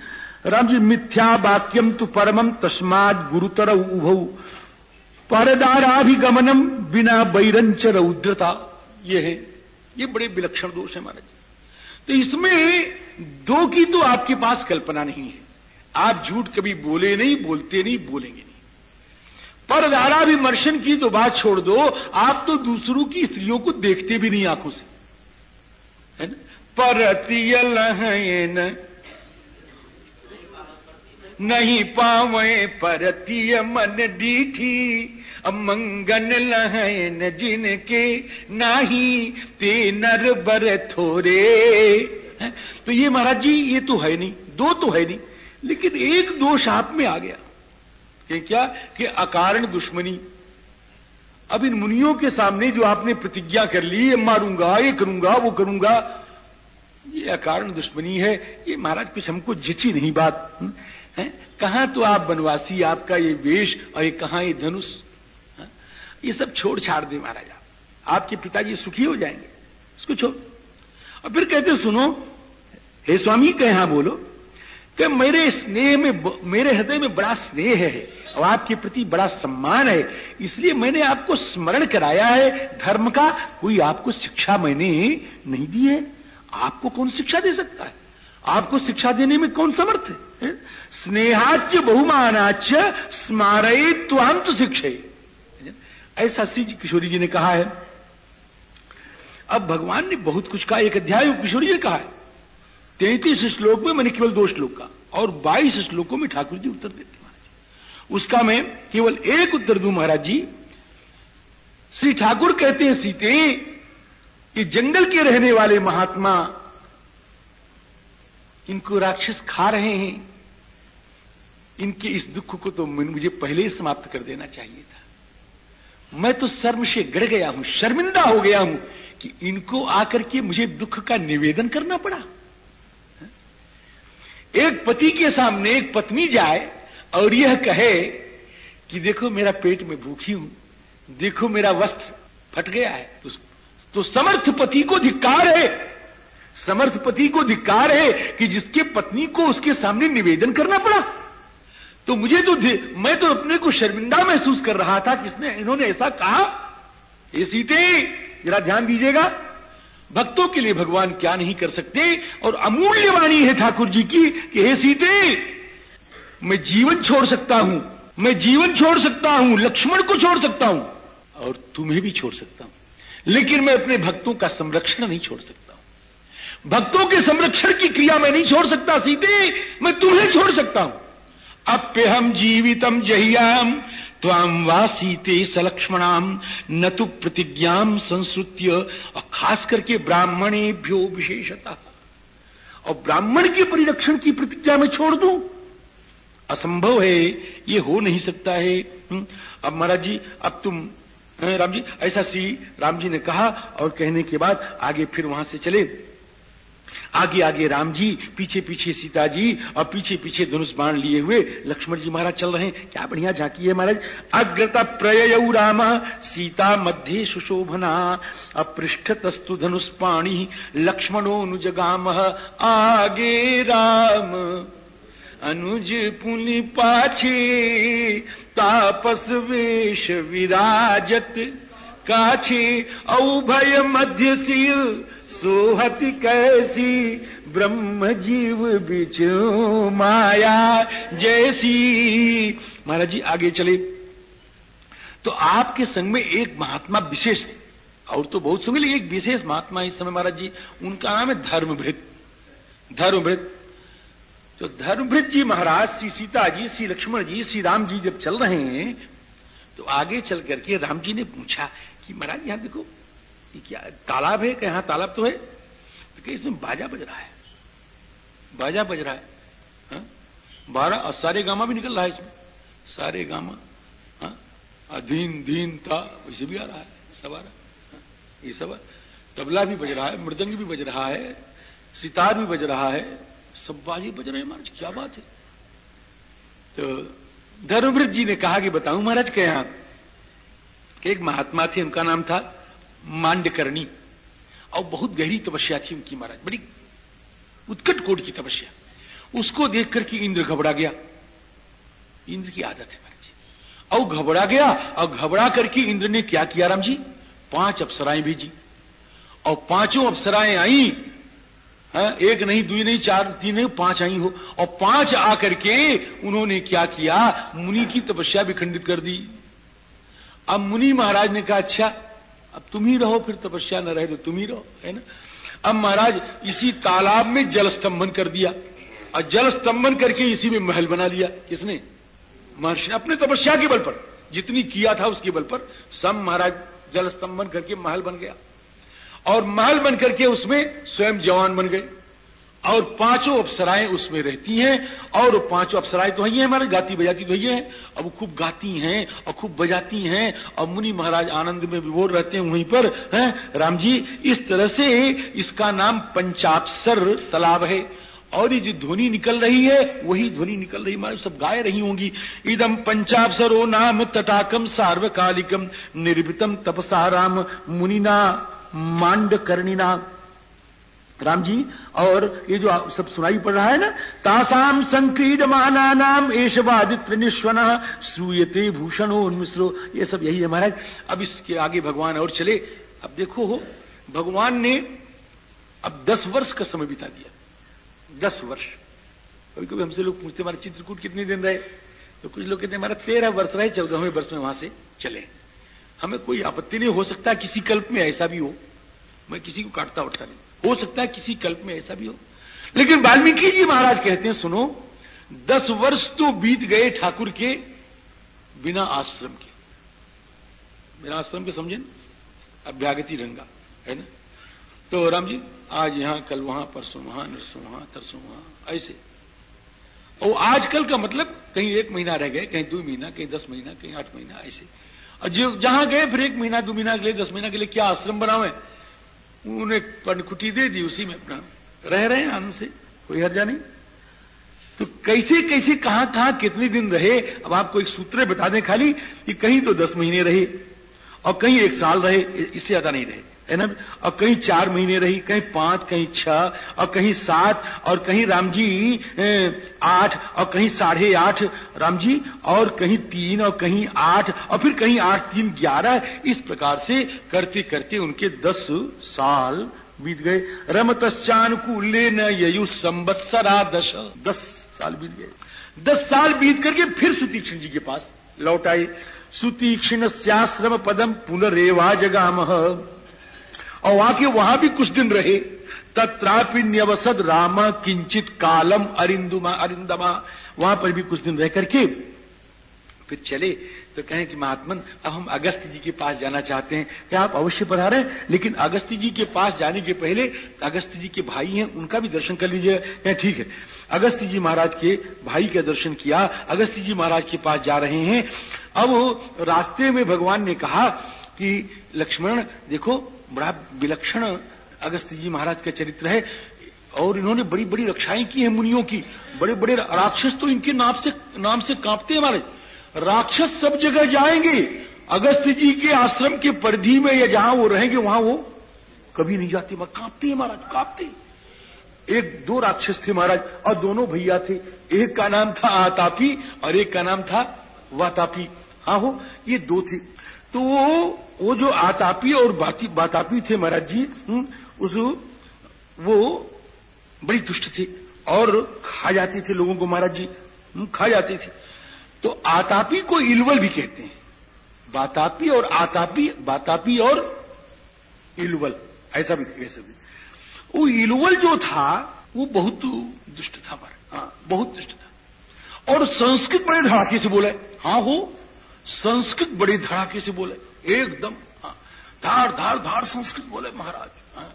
राम जी मिथ्या वाक्यम तु परमम तस्माद गुरुतर उभ। परदाराभिगमनम बिना बैरंच रौद्रता। ये है। ये बड़े विलक्षण दोष है महाराज। तो इसमें दो की तो आपके पास कल्पना नहीं है। आप झूठ कभी बोले नहीं, बोलते नहीं, बोलेंगे नहीं। पर दारा भी मर्शन की तो बात छोड़ दो। आप तो दूसरों की स्त्रियों को देखते भी नहीं आँखों से। है ना? परतीय लहन नहीं पावे परतीय मन डीठी। अमंगन लहन जिनके नाही, ते नर बर थोरे। तो ये महाराज जी, ये तो है नहीं, दो तो है नहीं, लेकिन एक दोष आप में आ गया। कि क्या? कि अकारण दुश्मनी। अब इन मुनियों के सामने जो आपने प्रतिज्ञा कर ली, ये मारूँगा, ये करूँगा, वो करूँगा, ये अकारण दुश्मनी है। ये महाराज कुछ हमको जिची नहीं बात। है? कहा तो आप बनवासी आपका ये वेश और ये कहा ये धनुष? ये सब छोड़ छाड़ दे महाराज आप। आपके पिताजी सुखी हो जाएँगे। इसको छोड़। और फिर कहते सुनो, हे स्वामी, कह यहाँ बोलो कि मेरे स्नेह में मेरे हृदय में बड़ा स्नेह है, और आपके प्रति बड़ा सम्मान है। इसलिए मैंने आपको स्मरण कराया है, धर्म का कोई आपको शिक्षा मैंने नहीं दी है। आपको कौन शिक्षा दे सकता है? आपको शिक्षा देने में कौन समर्थ है? स्नेहाच्य, बहुमानाच्य स्मारय त्वांत शिक्षे। ऐसा श्री किशोरी जी ने कहा है। अब भगवान ने बहुत कुछ कहा, एक अध्याय किशोरी जी ने कहा है। तैतीस श्लोक में, मैंने केवल दो श्लोक का और बाईस श्लोकों में ठाकुर जी उत्तर देते महाराज उसका मैं केवल एक उत्तर दू महाराज जी। श्री ठाकुर कहते हैं, सीते, कि जंगल के रहने वाले महात्मा इनको राक्षस खा रहे हैं। इनके इस दुख को तो मुझे पहले ही समाप्त कर देना चाहिए था। मैं तो शर्म से गड़ गया हूँ शर्मिंदा हो गया हूँ कि इनको आकर के मुझे दुख का निवेदन करना पड़ा। एक पति के सामने एक पत्नी जाए और यह कहे कि देखो मेरा पेट में भूखी हूँ देखो मेरा वस्त्र फट गया है तो, तो समर्थ पति को धिक्कार है। समर्थ पति को धिक्कार है कि जिसके पत्नी को उसके सामने निवेदन करना पड़ा। तो मुझे तो मैं तो अपने को शर्मिंदा महसूस कर रहा था कि इसने इन्होंने ऐसा कहा। ये सीते जरा ध्यान दीजिएगा। भक्तों के लिए भगवान क्या नहीं कर सकते? और अमूल्य वाणी है ठाकुर जी की कि हे सीते मैं जीवन छोड़ सकता हूँ। मैं जीवन छोड़ सकता हूँ। लक्ष्मण को छोड़ सकता हूँ। और तुम्हें भी छोड़ सकता हूँ। लेकिन मैं अपने भक्तों का संरक्षण नहीं छोड़ सकता। भक्तों के संरक्षण की क्रिया मैं नहीं छोड़ सकता सीते मैं तुम्हें छोड़ सकता हूँ। अप्य हम जीवितम जहियाम त्वाम वा सीते सलक्ष्मणाम न तो प्रतिज्ञा संस्कृत्य और खास करके ब्राह्मणेभ्यो विशेषता। और ब्राह्मण के परिरक्षण की प्रतिज्ञा में छोड़ दू? असंभव है ये हो नहीं सकता है। हम्म, अब महाराज जी अब तुम राम जी ऐसा सी राम जी ने कहा और कहने के बाद आगे फिर वहाँ से चले। आगे आगे राम जी पीछे पीछे सीता जी और पीछे पीछे धनुष बाण लिए हुए लक्ष्मण जी महाराज चल रहे हैं। क्या बढ़िया झांकी है महाराज। अग्रता प्रय राम, सीता मध्य सुशोभना अपृष्ठ तस्तु धनुष पाणी, लक्ष्मणो अनुजगाम आगे राम, अनुज पुनि पाछे, तापस वेश विराजत, काछे, औभय मध्य सिर सोहति कैसी ब्रह्म जीव बिच माया जैसी। महाराज जी, आगे चले तो आपके संग में एक महात्मा विशेष और तो बहुत सुन एक विशेष महात्मा इस समय महाराज जी, उनका नाम है धर्मभृत। धर्मभृत। तो धर्मभृत जी महाराज, श्री सीता जी, श्री लक्ष्मण जी, श्री राम जी जब चल रहे हैं तो आगे चल करके राम जी ने पूछा कि महाराज, यहाँ देखो क्या, तालाब है क्या यहाँ तालाब तो है? तो कि इसमें बाजा बज रहा है। बाजा बज रहा है। हाँ? बारह, और सारे गामा भी निकल रहा है इसमें। सारे गामा हाँ? दीन था वैसे भी आ रहा है सब आ रहा? ये सब तबला भी बज रहा है, मृदंग भी बज रहा है, सितार भी बज रहा है। सब बाजे बज रहे हैं महाराज, क्या बात है? तो धर्मवृत जी ने कहा कि बताऊँ महाराज क्या यहाँ एक महात्मा थे, उनका नाम था मांडकर्णी। और बहुत गहरी तपस्या थी उनकी महाराज बड़ी उत्कट कोट की तपस्या। उसको देख करके इंद्र घबरा गया। इंद्र की आदत है महाराज और घबरा गया और घबरा करके इंद्र ने क्या किया राम जी? पाँच अप्सराएँ भेजी। और पाँचों अप्सराएँ आई। है हाँ, एक नहीं दुई नहीं चार तीन नहीं पाँच आई हो। और पाँच आकर के उन्होंने क्या किया? मुनि की तपस्या भी खंडित कर दी। अब मुनि महाराज ने कहा अच्छा अब तुम ही रहो फिर तपस्या न रहे तो तुम ही रहो, है ना? अब महाराज, इसी तालाब में जल स्तंभन कर दिया, और जल स्तंभन करके इसी में महल बना लिया। किसने? महर्षि अपने तपस्या के बल पर, जितनी किया था उसके बल पर, सब महाराज जल स्तंभन करके महल बन गया। और महल बन करके उसमें स्वयं जवान बन गए। और पाँचों अप्सराएँ उसमें रहती हैं, और पाँचों अप्सराएँ तो ही है, हमारे गाती बजाती तो ही अब खूब गाती हैं, और खूब बजाती हैं, और मुनि महाराज आनंद में विभोर रहते हैं वहीं पर, हैं? राम जी, इस तरह से इसका नाम पंचापसर तालाब है। और ये जो ध्वनि निकल रही है, वही ध्वनि निकल रही, हमारे सब गाय रही होंगी। इदम पंचापसरो नाम तटाकम सार्वकालिकम निर्भितम तपसा राम, मुनिना मांड कर्णिना राम जी, और ये जो सब सुनाई पड़ रहा है ना तासाम संक्रीडमाना नाम एशवादित्र निश्वन सूयते भूषणो मिश्रो ये सब यही है महाराज। अब इसके आगे भगवान और चले। अब देखो हो, भगवान ने अब दस वर्ष का समय बिता दिया। दस वर्ष। कभी कभी हमसे लोग पूछते हमारे चित्रकूट कितने दिन रहे? तो कुछ लोग कहते हैं हमारा तेरह वर्ष रहे चौदहवें वर्ष में वहाँ से चले। हमें कोई आपत्ति नहीं, हो सकता किसी कल्प में ऐसा भी हो। मैं किसी को काटता उठता नहीं। हो सकता है किसी कल्प में ऐसा भी हो। लेकिन वाल्मीकि जी महाराज कहते हैं, सुनो, दस वर्ष तो बीत गए ठाकुर के बिना आश्रम के। बिना आश्रम के समझे ना? अभ्यागति रंगा, है ना? तो राम जी, आज यहाँ, कल वहाँ, परसों वहाँ, नरसों वहाँ, तरसों वहाँ, ऐसे। और आजकल का मतलब कहीं एक महीना रह गए, कहीं दो महीना, कहीं दस महीना, कहीं आठ महीना, ऐसे। और जो जहाँ गए, फिर एक महीना, दो महीना के लिए, दस महीना के लिए क्या आश्रम बनावे उन्हें पनकुटी दे दी उसी में अपना। रह रहे हैं आनंद से, कोई हर्जा नहीं। तो कैसे कैसे, कहाँ कहाँ कितने दिन रहे? अब आपको एक सूत्र बता दें खाली कि कहीं तो दस महीने रहे और कहीं एक साल रहे इससे ज़्यादा नहीं रहे। है ना? और कहीं चार महीने रही, कहीं पाँच, कहीं छह और कहीं सात, और कहीं राम जी आठ, और कहीं साढ़े आठ। राम जी और कहीं तीन, और कहीं आठ, और फिर कहीं आठ, तीन, ग्यारह। इस प्रकार से करते करते उनके दस साल बीत गए। रमतश्चानुकूल न ययु संवत्सरा दश। दस साल बीत गए। दस साल बीत करके फिर सुतीक्षण जी के पास लौट आए। सुतीक्षण श्याश्रम पदम पुनरेवा जगाम और वहाँ के वहाँ भी कुछ दिन रहे। तत्रापि न्यवसद राम किंचित कालम अरिंदुमा, अरिंदमा। वहाँ पर भी कुछ दिन रह करके फिर चले। तो कहें कि महात्मन, अब हम अगस्त जी के पास जाना चाहते हैं। क्या आप अवश्य पढ़ा रहे लेकिन अगस्त जी के पास जाने के पहले अगस्त जी के भाई हैं, उनका भी दर्शन कर लीजिए। कहें, ठीक है। अगस्त जी महाराज के भाई का दर्शन किया। अगस्त जी महाराज के पास जा रहे हैं। अब रास्ते में भगवान ने कहा कि, लक्ष्मण, देखो बड़ा विलक्षण अगस्त जी महाराज का चरित्र है, और इन्होंने बड़ी बड़ी रक्षाएँ की हैं मुनियों की। बड़े बड़े राक्षस तो इनके नाम से नाम से कांपते हैं हमारे। राक्षस सब जगह जाएँगे। अगस्त जी के आश्रम के परिधि में या जहाँ वो रहेंगे, वहाँ वो कभी नहीं जाते। वहाँ कांपते हैं महाराज, कांपते एक, दो राक्षस थे महाराज, और दोनों भैया थे। एक का नाम था आतापी, और एक का नाम था वातापी। हाँ हो, ये दो थे। तो वो वो जो आतापी और बाती बातापी थे महाराज जी हम्म, उस वो बड़ी दुष्ट थे और खा जाते थे लोगों को महाराज जी हम्म, खा जाते थे। तो आतापी को इलवल भी कहते हैं। बातापी और आतापी बातापी और इलवल ऐसा भी कैसे भी। वो इलवल जो था वो बहुत दुष्ट था हमारा हाँ बहुत दुष्ट था। और संस्कृत बड़े धड़ाके से बोले हाँ हो संस्कृत बड़ी धड़ाके से बोले। एकदम हाँ। धार धार धार संस्कृत बोले महाराज। हाँ,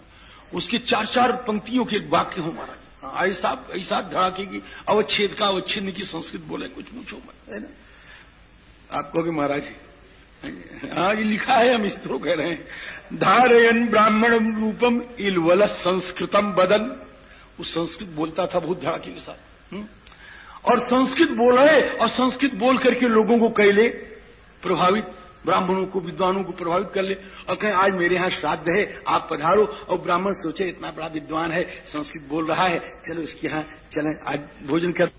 उसके चार चार पंक्तियों के वाक्य हो महाराज। हाँ, ऐसा ऐसा धड़ाके की अवच्छेद का अवच्छिन्न की संस्कृत बोले कुछ पूछो मत है ना? आप कहोगे महाराज हाँ ये लिखा है हम इस तरह कह रहे हैं। धारयन ब्राह्मण रूपम इलवल संस्कृतम बदन। वो संस्कृत बोलता था बहुत धड़ाके के साथ। हुँ? और संस्कृत बोल रहे और संस्कृत बोल करके लोगों को कहले प्रभावित, ब्राह्मणों को, विद्वानों को प्रभावित कर ले और कहें, आज मेरे यहाँ श्राद्ध है, आप पधारो। और ब्राह्मण सोचे, इतना बड़ा विद्वान है, संस्कृत बोल रहा है, चलो इसके यहाँ चले, आज भोजन कर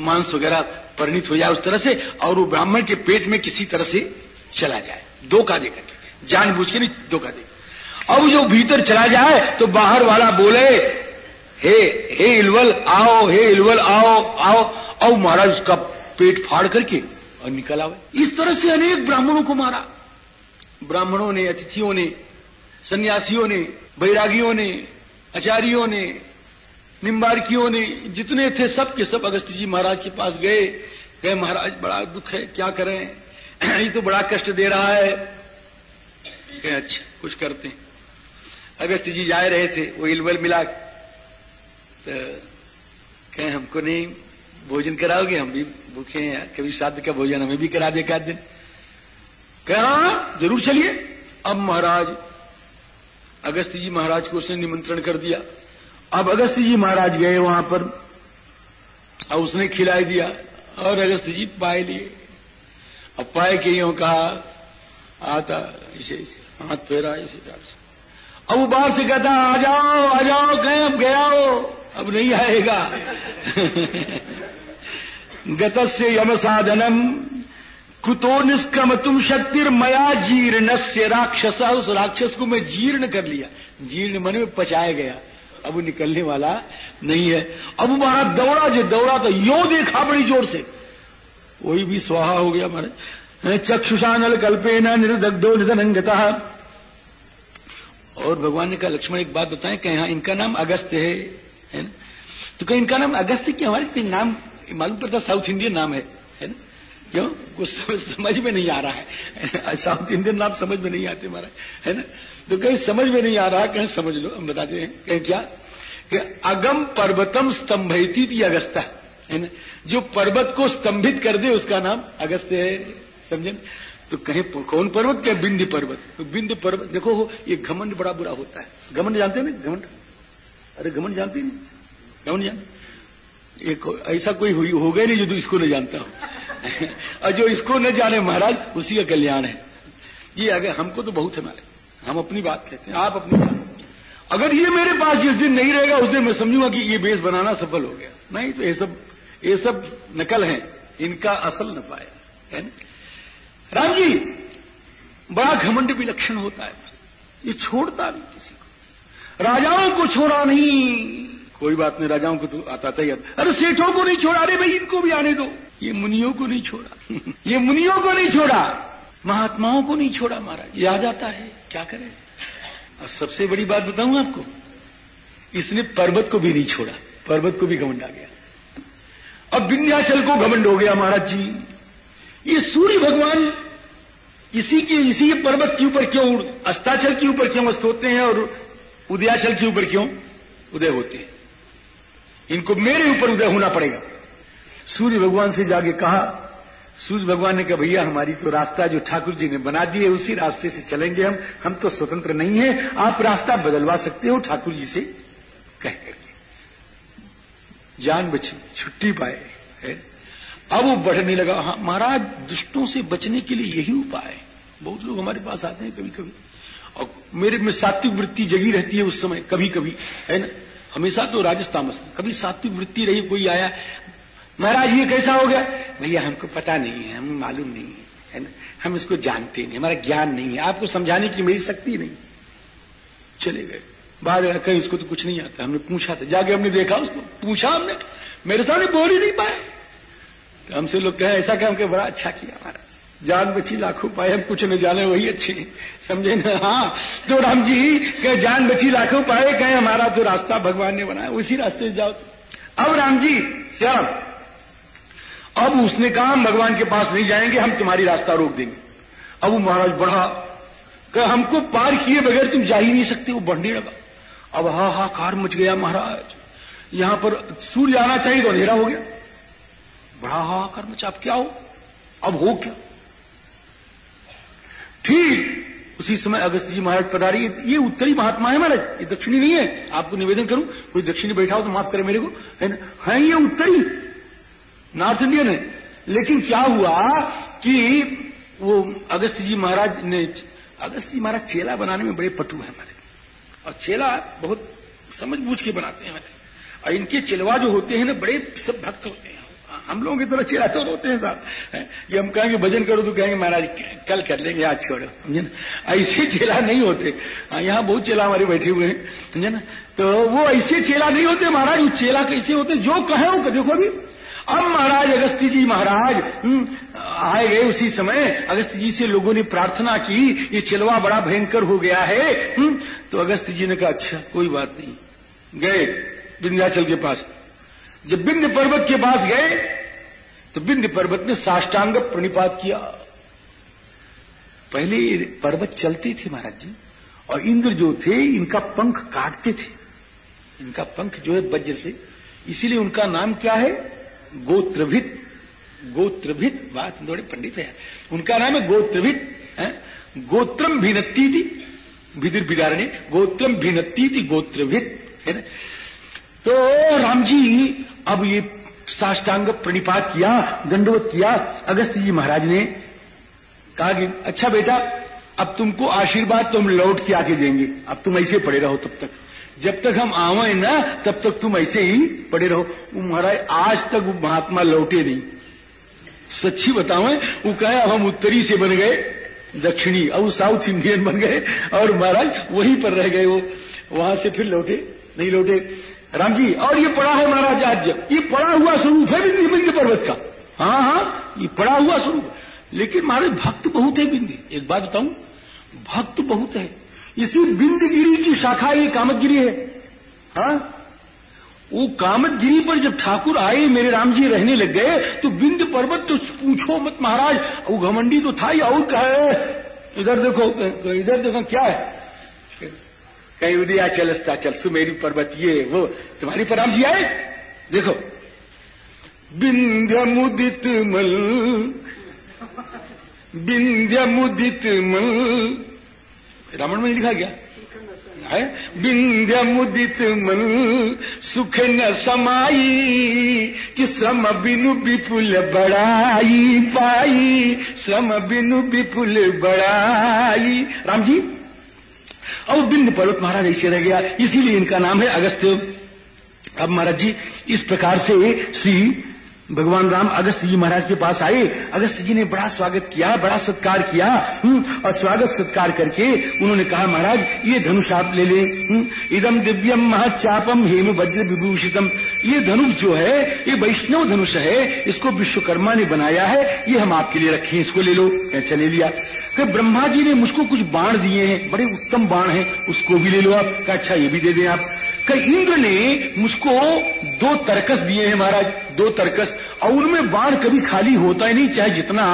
मांस वगैरह परिणित हो जाए उस तरह से और वो ब्राह्मण के पेट में किसी तरह से चला जाए। धोखा दे करके जानबूझ के नहीं धोखा दे अब जो भीतर चला जाए तो बाहर वाला बोले, हे हे इलवल, आओ, हे इलवल, आओ आओ। और महाराज उसका पेट फाड़ करके और निकल आवे इस तरह से अनेक ब्राह्मणों को मारा। ब्राह्मणों ने अतिथियों ने सन्यासियों ने बैरागियों ने आचार्यों ने निम्बारकियों ने जितने थे सब के सब अगस्त जी महाराज के पास गए। कहे महाराज बड़ा दुख है क्या करें? ये तो बड़ा कष्ट दे रहा है। कहे अच्छा कुछ करते हैं। अगस्त जी जा रहे थे वो इलवल मिला। तो कहे हमको नहीं भोजन कराओगे हम भी भूखे हैं, कभी श्राद्ध का भोजन हमें भी करा दे एक दिन कह कहा ज़रूर चलिए। अब महाराज, अगस्त जी महाराज को उसने निमंत्रण कर दिया। अब अगस्त जी महाराज गए वहाँ पर। अब उसने खिलाई दिया और अगस्त जी पाए लिए। अब पाए के यूँ कहा, आता, इसे इसे, हाथ फेरा, इसे से। अब वो बाहर से कहता, आ जाओ आ जाओ, कहें अब गया हो, अब नहीं आएगा। गत से यम साधनम कुतो निष्क्रम तुम शक्तिर्मया जीर्ण से राक्षस उस राक्षस को मैं जीर्ण कर लिया। जीर्ण मन में पचाया गया। अब निकलने वाला नहीं है। अब महाराज दौड़ा जो दौड़ा तो यो देखा बड़ी ज़ोर से। वही भी स्वाहा हो गया हमारे चक्षुषानल कल्पे न निर्दग्धो निधनंगता। और भगवान ने कहा, लक्ष्मण, एक बात बताएँ, कहीं हाँ इनका नाम अगस्त है है ना? तो कहीं, इनका नाम अगस्त की हमारे कोई नाम मालूम पड़ता साउथ इंडियन नाम है है ना? क्यों? कुछ समझ, समझ में नहीं आ रहा है। साउथ इंडियन नाम समझ में नहीं आते हमारा है ना? तो कहीं समझ में नहीं आ रहा कहीं समझ लो हम बताते हैं कहीं क्या? कि अगम पर्वतम स्तंभित अगस्ता है ना? जो पर्वत को स्तंभित कर दे उसका नाम अगस्त है समझे तो कहीं कौन पर्वत? क्या बिंद पर्वत? तो बिंद पर्वत देखो ये घमंड बड़ा बुरा होता है। घमंड जानते हैं ना घमंड? अरे घमंड जानते नहीं? घमंड जानते? एक ऐसा कोई हो गया नहीं जो इसको नहीं जानता हो। और जो इसको न जाने महाराज, उसी का कल्याण है। ये अगर हमको तो बहुत है हमारे हम अपनी बात कहते हैं, आप अपनी बात। अगर ये मेरे पास जिस दिन नहीं रहेगा, उस दिन मैं समझूँगा कि ये बेस बनाना सफल हो गया। नहीं तो ये सब ये सब नकल है। इनका असल न? पाया राम जी, बड़ा घमंड विलक्षण होता है। ये छोड़ता नहीं किसी को। राजाओं को छोड़ा नहीं। कोई बात नहीं, राजाओं को तो आता था ही। अरे सेठों को नहीं छोड़ा, अरे भाई, इनको भी आने दो। ये मुनियों को नहीं छोड़ा। ये मुनियों को नहीं छोड़ा। महात्माओं को नहीं छोड़ा, महाराज। ये आ जाता है। क्या करे? और सबसे बड़ी बात बताऊँ आपको, इसने पर्वत को भी नहीं छोड़ा। पर्वत को भी घमंड आ गया। अब विंध्याचल को घमंड हो गया, महाराज जी। ये सूर्य भगवान इसी के, इसी पर्वत के ऊपर क्यों अस्ताचल के ऊपर क्यों अस्त होते हैं और उदयाचल के ऊपर क्यों उदय होते हैं? इनको मेरे ऊपर उदय होना पड़ेगा। सूर्य भगवान से जाके कहा, सूर्य भगवान ने कहा, भैया, हमारी तो रास्ता जो ठाकुर जी ने बना दिए उसी रास्ते से चलेंगे हम। हम तो स्वतंत्र नहीं है। आप रास्ता बदलवा सकते हो ठाकुर जी से। कह करके। जान बची, छुट्टी पाए, है? अब वो बढ़ने लगा। हाँ महाराज, दुष्टों से बचने के लिए यही उपाय है। बहुत लोग हमारे पास आते हैं कभी कभी और मेरे में सात्विक वृत्ति जगी रहती है उस समय कभी कभी है ना? हमेशा तो राजस्थान कभी सात्विक वृत्ति रही, कोई आया, महाराज, ये कैसा हो गया? भैया, हमको पता नहीं है, हम मालूम नहीं है है ना? हम इसको जानते नहीं, हमारा ज्ञान नहीं है, आपको समझाने की मेरी शक्ति नहीं। चले गए। बाहर कहीं इसको तो कुछ नहीं आता। हमने पूछा था। जाके हमने देखा, उसको पूछा हमने। मेरे सामने बोल ही नहीं पाया तो हमसे लोग कहे, ऐसा हमके बड़ा अच्छा किया हमारा जान बची लाखों पाए, हम कुछ नहीं जाने, वही अच्छे समझे ना? हाँ तो राम जी कहे जान बची लाखों पाए कहे हमारा तो रास्ता भगवान ने बनाया, उसी रास्ते से जाओ। अब राम जी, श्याम, अब उसने कहा, हम भगवान के पास नहीं जाएँगे, हम तुम्हारी रास्ता रोक देंगे। अब वो महाराज बढ़ा, कहा, हमको पार किए बगैर तुम जा ही नहीं सकते, वो बढ़ने लगा। अब हा हा कार मच गया महाराज। यहाँ पर सूर्य आना चाहिए तो अंधेरा हो गया। बड़ा हाहाकार मचा, अब क्या हो? अब हो क्या? ठीक उसी समय अगस्त जी महाराज पधारी। ये उत्तरी महात्मा है महाराज, ये दक्षिणी नहीं है। आपको निवेदन करूँ, कोई दक्षिणी बैठा हो तो माफ़ करे मेरे को। है ना? है ये उत्तरी। नॉर्थ इंडियन है। लेकिन क्या हुआ कि वो अगस्त जी महाराज ने अगस्त जी महाराज चेला बनाने में बड़े पटु है हमारे। और चेला बहुत समझ बूझ के बनाते हैं और इनके चिलवा जो होते हैं ना, बड़े सब भक्त होते हैं। हम लोगों की तरह चेला तो होते हैं साहब। ये हम कहेंगे, भजन करो तो कहेंगे, महाराज, कल कर लेंगे, आज छोड़ो। समझे ना? ऐसे चेला नहीं होते। यहाँ बहुत चेला हमारे बैठे हुए हैं। समझे ना? तो वो ऐसे चेला नहीं होते, महाराज, वो चेला कैसे होते? जो कहे वो देखो अभी। अब महाराज अगस्ती जी महाराज आए गए उसी समय अगस्त जी से लोगों ने प्रार्थना की, ये चिलवा बड़ा भयंकर हो गया है। तो अगस्त जी ने कहा अच्छा कोई बात नहीं। गए विंध्याचल के पास। जब बिंद पर्वत के पास गए तो बिंद पर्वत ने साष्टांग प्रणिपात किया। पहले पर्वत चलते थे महाराज जी, और इंद्र जो थे, इनका पंख काटते थे। इनका पंख जो है वज्र से। इसीलिए उनका नाम क्या है? गोत्रभित। गोत्रभित, बात थोड़े पंडित है। उनका नाम है गोत्रभित, है? गोत्रम भिनती थी विदिर ने गोत्रम भिनती थी गोत्रभित, है ना? तो राम जी अब ये साष्टांग प्रणिपात किया, दंडवत किया अगस्त जी महाराज ने कहा कि अच्छा बेटा, अब तुमको आशीर्वाद तो हम लौट के आके देंगे। अब तुम ऐसे पड़े रहो तब तक। जब तक हम आवे ना, तब तक तुम ऐसे ही पड़े रहो। महाराज, आज तक वो महात्मा लौटे नहीं। सच्ची बताओ वो कहे, अब हम उत्तरी से बन गए, दक्षिणी, अब साउथ इंडियन बन गए, और महाराज, वहीं पर रह गए वो। वहाँ से फिर लौटे, नहीं लौटे। राम जी और ये पड़ा है महाराज आज ये पड़ा हुआ स्वरूप है बिंदी बिंदी पर्वत का। हाँ हाँ ये पड़ा हुआ स्वरूप। लेकिन महाराज, भक्त बहुत है बिंदी। एक बात बताऊँ, भक्त बहुत है। इसी बिंदगिरी की शाखा ये कामतगिरी है। हाँ? वो कामतगिरी पर जब ठाकुर आए, मेरे राम जी रहने लग गए तो बिंद पर्वत तो पूछो मत महाराज, वो घमंडी तो था ही, और कहे इधर देखो इधर देखो, क्या है? कहीं उदया चलस्ता चल सुमेरी पर्वत ये, वो, तुम्हारी पर जी आए? देखो। बिंध्य मुदित मल बिंध्य मुदित मल। रावण में लिखा गया? है? बिंध्य मुदित मल, सुख न समाई कि सम बिनु विपुल बड़ाई पाई सम बिनु विपुल बड़ाई। राम जी? और बिंद पर्वत महाराज ऐसे रह गया। इसीलिए इनका नाम है अगस्त। अब महाराज जी इस प्रकार से श्री भगवान राम अगस्त जी महाराज के पास आए। अगस्त जी ने बड़ा स्वागत किया बड़ा सत्कार किया हम्म, और स्वागत सत्कार करके उन्होंने कहा महाराज ये धनुष आप ले ले। हम्म, इदम दिव्यम महाचापम हेम वज्र विभूषितम। ये धनुष जो है ये वैष्णव धनुष है इसको विश्वकर्मा ने बनाया है। ये हम आपके लिए रखे इसको ले लो। चले लिया। फिर ब्रह्मा जी ने मुझको कुछ बाण दिए हैं, बड़े उत्तम बाण हैं, उसको भी ले लो आप। अच्छा ये भी दे दें आप। कई इंद्र ने मुझको दो तरकस दिए हैं महाराज, दो तरकस। और उनमें बाण कभी खाली होता ही नहीं, चाहे जितना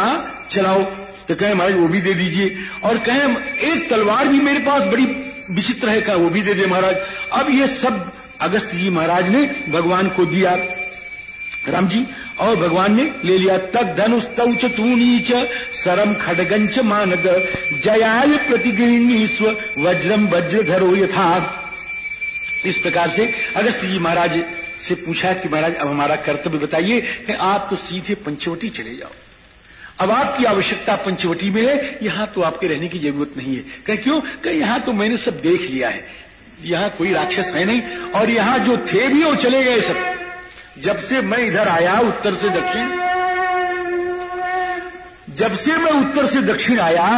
चलाओ। तो कहे, महाराज, वो भी दे दीजिए। और कहे, एक तलवार भी मेरे पास बड़ी विचित्र है, कहा, वो भी दे दे महाराज। अब ये सब अगस्त जी महाराज ने भगवान को दिया। राम जी और भगवान ने ले लिया तद धनुष तौच तूनीच सरम खडगंच मानद जयाय प्रतिगृहणी स्व वज्रम वज्र धरो यथार्थ इस प्रकार से अगस्त जी महाराज से पूछा कि महाराज, अब हमारा कर्तव्य बताइए कि आप तो सीधे पंचवटी चले जाओ। अब आपकी आवश्यकता पंचवटी में है, यहाँ तो आपके रहने की ज़रूरत नहीं है। कह क्यों? कह यहाँ तो मैंने सब देख लिया है। यहाँ कोई राक्षस है नहीं, और यहाँ जो थे भी वो चले गए सब। जब से मैं इधर आया उत्तर से दक्षिण, जब से मैं उत्तर से दक्षिण आया,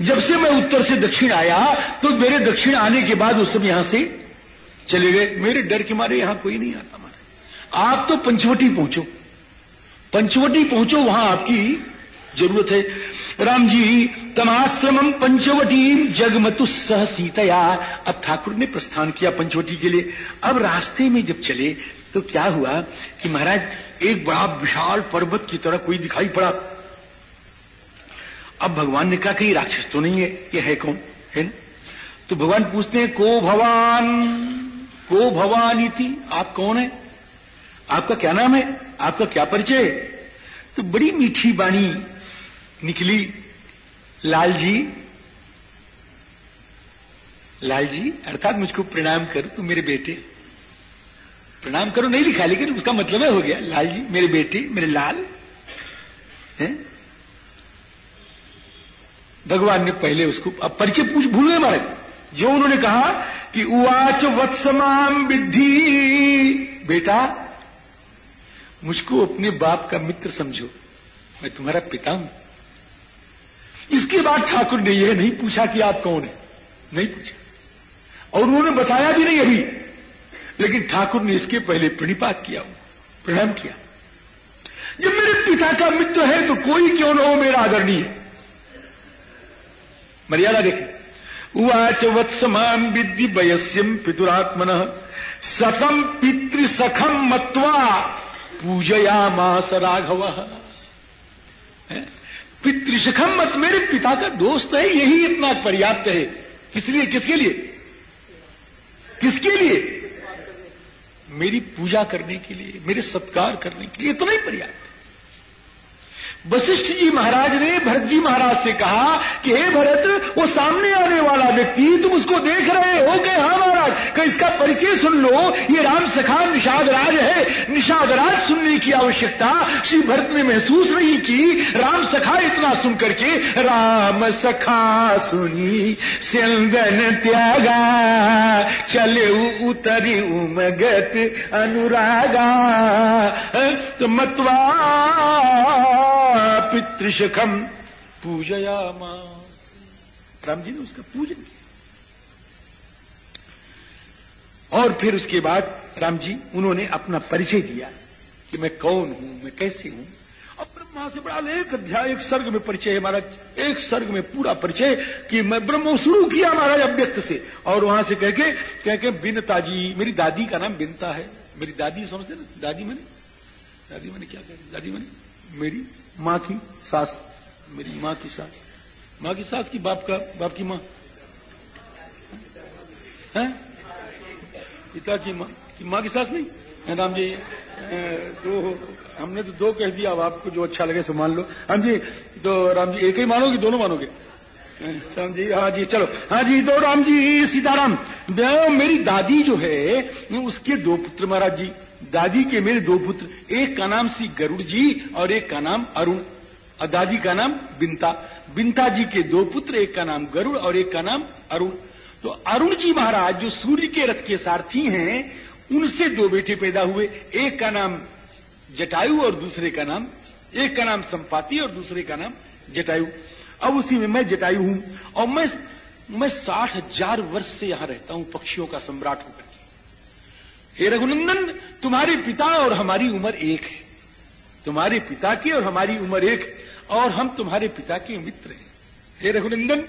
जब से मैं उत्तर से दक्षिण आया तो मेरे दक्षिण आने के बाद उस समय यहाँ से चले गए। मेरे डर के मारे यहाँ कोई नहीं आता। मारे आप तो पंचवटी पहुंचो। पंचवटी पहुंचो, वहाँ आपकी ज़रूरत है। राम जी, तमाश्रमम पंचवटी जगमतु सह सीतया। अब ठाकुर ने प्रस्थान किया पंचवटी के लिए। अब रास्ते में जब चले तो क्या हुआ कि महाराज, एक बड़ा विशाल पर्वत की तरह कोई दिखाई पड़ा। अब भगवान ने कहा कि राक्षस तो नहीं है, ये है कौन? है ना? तो भगवान पूछते हैं, को भगवान को भवान थी आप कौन है? आपका क्या नाम है? आपका क्या परिचय? तो बड़ी मीठी बाणी निकली। लाल जी लाल जी, अर्थात मुझको प्रणाम करो, तुम मेरे बेटे। प्रणाम करो, नहीं लिखा, लेकिन उसका मतलब है, हो गया, लाल जी, मेरे बेटे, मेरे लाल। भगवान ने पहले उसको अब परिचय पूछ भूल गए महाराज। जो उन्होंने कहा कि उवाच वत्समाम विद्धि। बेटा, मुझको अपने बाप का मित्र समझो, मैं तुम्हारा पिता हूँ। इसके बाद ठाकुर ने यह नहीं पूछा कि आप कौन है। नहीं पूछा। और उन्होंने बताया भी नहीं अभी। लेकिन ठाकुर ने इसके पहले प्रणिपात किया प्रणाम किया। जब मेरे पिता का मित्र है तो कोई क्यों न हो मेरा आदरणीय। है मर्यादा देखें। उवाच वत्समान विद्धि वयस्यम पितुरात्मन सतम पितृसखम मत्वा पूजया मास राघव पितृसखम मत मेरे पिता का दोस्त है, यही इतना पर्याप्त है। किस लिए, किसके लिए? किसके लिए? मेरी पूजा करने के लिए, मेरे सत्कार करने के लिए, इतना ही पर्याप्त। वशिष्ठ जी महाराज ने भरत जी महाराज से कहा कि हे भरत, वो सामने आने वाला व्यक्ति, तुम उसको देख रहे हो गए हाँ महाराज, कि इसका परिचय सुन लो, ये राम सखा निषाद राज है। निषाद राज सुनने की आवश्यकता श्री भरत ने महसूस नहीं की। राम सखा इतना सुन करके राम सखा सुनी, सिंदन त्यागा, चले उतरी उमगत अनुरागा तो मतवा पितृशखम पूजया माँ राम जी ने उसका पूजन किया। और फिर उसके बाद राम जी उन्होंने अपना परिचय दिया कि मैं कौन हूँ, मैं कैसे हूँ। और ब्रह्मा से बड़ा एक अध्याय, एक सर्ग में परिचय है महाराज, एक सर्ग में पूरा परिचय कि मैं ब्रह्म शुरू किया महाराज अव्यक्त से। और वहाँ से कह के कह के, बिनता जी, मेरी दादी का नाम बिनता है। मेरी दादी, समझते ना, दादी मैंने? दादी मैंने क्या कह दादी मैंने मेरी माँ की सास, मेरी माँ की सास। माँ की सास की बाप का, बाप की माँ। है? पिता की माँ की माँ की सास नहीं? है राम जी दो, हमने तो दो कह दिया, अब आपको जो अच्छा लगे सो मान लो। हाँ जी तो राम जी, एक ही मानोगे, दोनों मानोगे? राम जी हाँ जी, चलो। हाँ जी तो राम जी, सीताराम मेरी दादी जो है, उसके दो पुत्र महाराज जी। दादी के मेरे दो पुत्र, एक का नाम श्री गरुड़ जी और एक का नाम अरुण। और दादी का नाम बिंता। बिंता जी के दो पुत्र, एक का नाम गरुड़ और एक का नाम अरुण। तो अरुण जी महाराज जो सूर्य के रथ के सारथी हैं, उनसे दो बेटे पैदा हुए। एक का नाम जटायु और दूसरे का नाम, एक का नाम संपाति और दूसरे का नाम जटायु। अब उसी में मैं जटायु हूँ और मैं मैं साठ हज़ार वर्ष से यहाँ रहता हूँ पक्षियों का सम्राट के हे रघुनंदन, तुम्हारे पिता और हमारी उम्र एक है। तुम्हारे पिता की और हमारी उम्र एक और हम तुम्हारे पिता के मित्र हैं। हे रघुनंदन,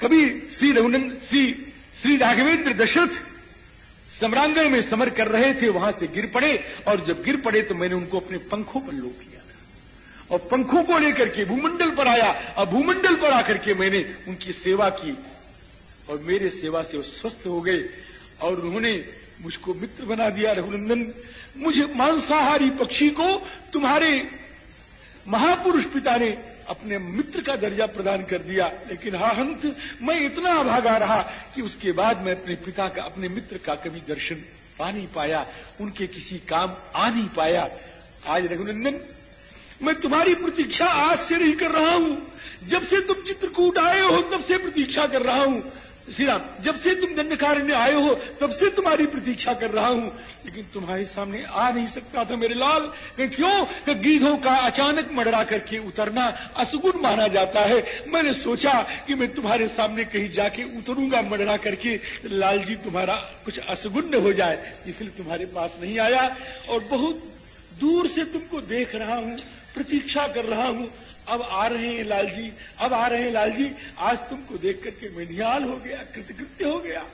कभी श्री रघुनंदन श्री श्री राघवेंद्र दशरथ सम्रांगण में समर कर रहे थे, वहाँ से गिर पड़े, और जब गिर पड़े तो मैंने उनको अपने पंखों पर लोप लिया और पंखों को लेकर के भूमंडल पर आया, और भूमंडल पर आकर के मैंने उनकी सेवा की, और मेरे सेवा से वो स्वस्थ हो गए, और उन्होंने मुझको मित्र बना दिया रघुनंदन। मुझे मांसाहारी पक्षी को तुम्हारे महापुरुष पिता ने अपने मित्र का दर्जा प्रदान कर दिया। लेकिन हा हंत, मैं इतना अभागा रहा कि उसके बाद मैं अपने पिता का, अपने मित्र का कभी दर्शन पा नहीं पाया, उनके किसी काम आ नहीं पाया। आज रघुनंदन, मैं तुम्हारी प्रतीक्षा आज से नहीं कर रहा हूँ। जब से तुम चित्रकूट आए हो, तब से प्रतीक्षा कर रहा हूँ। श्री राम जब से तुम दंडकारण्य आए हो, तब से तुम्हारी प्रतीक्षा कर रहा हूँ। लेकिन तुम्हारे सामने आ नहीं सकता था मेरे लाल। क्यों? गीधों का अचानक मडरा करके उतरना असगुण माना जाता है। मैंने सोचा कि मैं तुम्हारे सामने कहीं जाके उतरूँगा मडरा करके लाल जी तुम्हारा कुछ असगुण हो जाए, इसलिए तुम्हारे पास नहीं आया। और बहुत दूर से तुमको देख रहा हूँ, प्रतीक्षा कर रहा हूँ अब आ रहे हैं लाल जी अब आ रहे हैं लाल जी आज तुमको देख करके मैं निहाल हो गया, कृतकृत्य हो गया।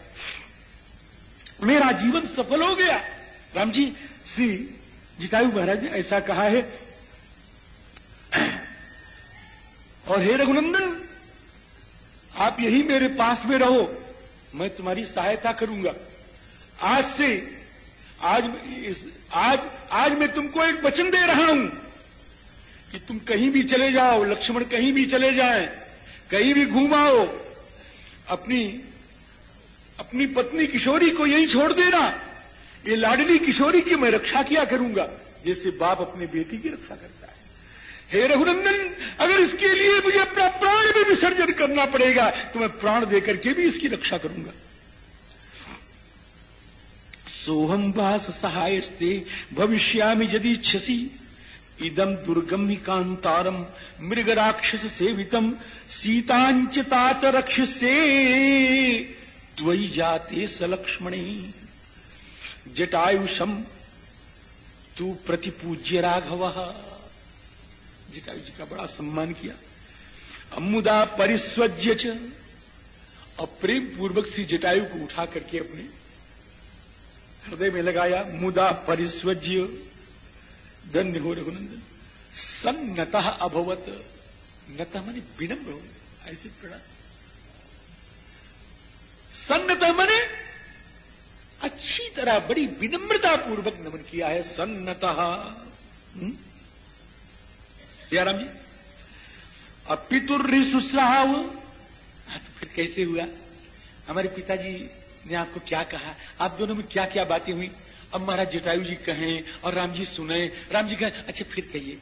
मेरा जीवन सफल हो गया। राम जी श्री जितायु महाराज ने ऐसा कहा है। और हे रघुनंदन, आप यही मेरे पास में रहो। मैं तुम्हारी सहायता करूँगा। आज से, आज आज आज मैं तुमको एक वचन दे रहा हूँ। कि तुम कहीं भी चले जाओ लक्ष्मण कहीं भी चले जाएँ, कहीं भी घूमाओ अपनी अपनी पत्नी किशोरी को यही छोड़ देना। ये लाडली किशोरी की मैं रक्षा किया करूँगा जैसे बाप अपनी बेटी की रक्षा करता है। हे रघुनंदन अगर इसके लिए मुझे अपना प्राण भी विसर्जन करना पड़ेगा तो मैं प्राण देकर के भी इसकी रक्षा करूँगा। सोहम वास सहाय भविष्यामी यदि इच्छसी इदम दुर्गम कांतारम मृग राक्षस सेवितम सीतांच तात रक्षसे त्वयि जाते सलक्ष्मणी। जटायुषम तू प्रतिपूज्य राघव जटायु जी का बड़ा सम्मान किया। अमुदा परिस्वज्य च। और प्रेम पूर्वक श्री जटायु को उठा करके अपने हृदय में लगाया मुदा परिस्वज्य धन्य हो रघुनंदन सन्नत अभवत। नत मने विनम्र हो ऐसे प्रणाम सन्नत मने अच्छी तरह बड़ी विनम्रता पूर्वक नमन किया है। सन्नत। सियाराम जी अब पितुर्री सुश्राव हाँ, तो फिर कैसे हुआ? हमारे पिताजी ने आपको क्या कहा? आप दोनों में क्या क्या बातें हुई? अब महाराज जटायु जी कहें और राम जी सुने। राम जी कहें अच्छा फिर कहिए।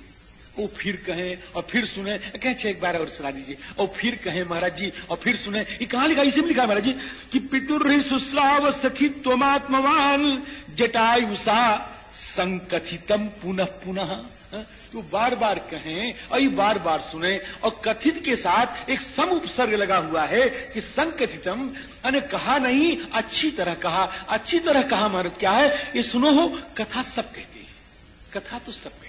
वो फिर कहें और फिर सुने। कहें अच्छा एक बार और सुना दीजिए। और फिर कहें महाराज जी और फिर सुने। ये कहा लिखा इसे लिखा महाराज जी कि पितुर सुश्राव सखी त्वमात्मवान जटायुषा संकथितम पुनः पुनः। तो बार बार कहें और ये बार बार सुने, और कथित के साथ एक सम उपसर्ग लगा हुआ है कि संकथितम, अने कहा नहीं, अच्छी तरह कहा, अच्छी तरह कहा महाराज क्या है? ये सुनो हो, कथा सब कहते हैं, कथा तो सब कहते हैं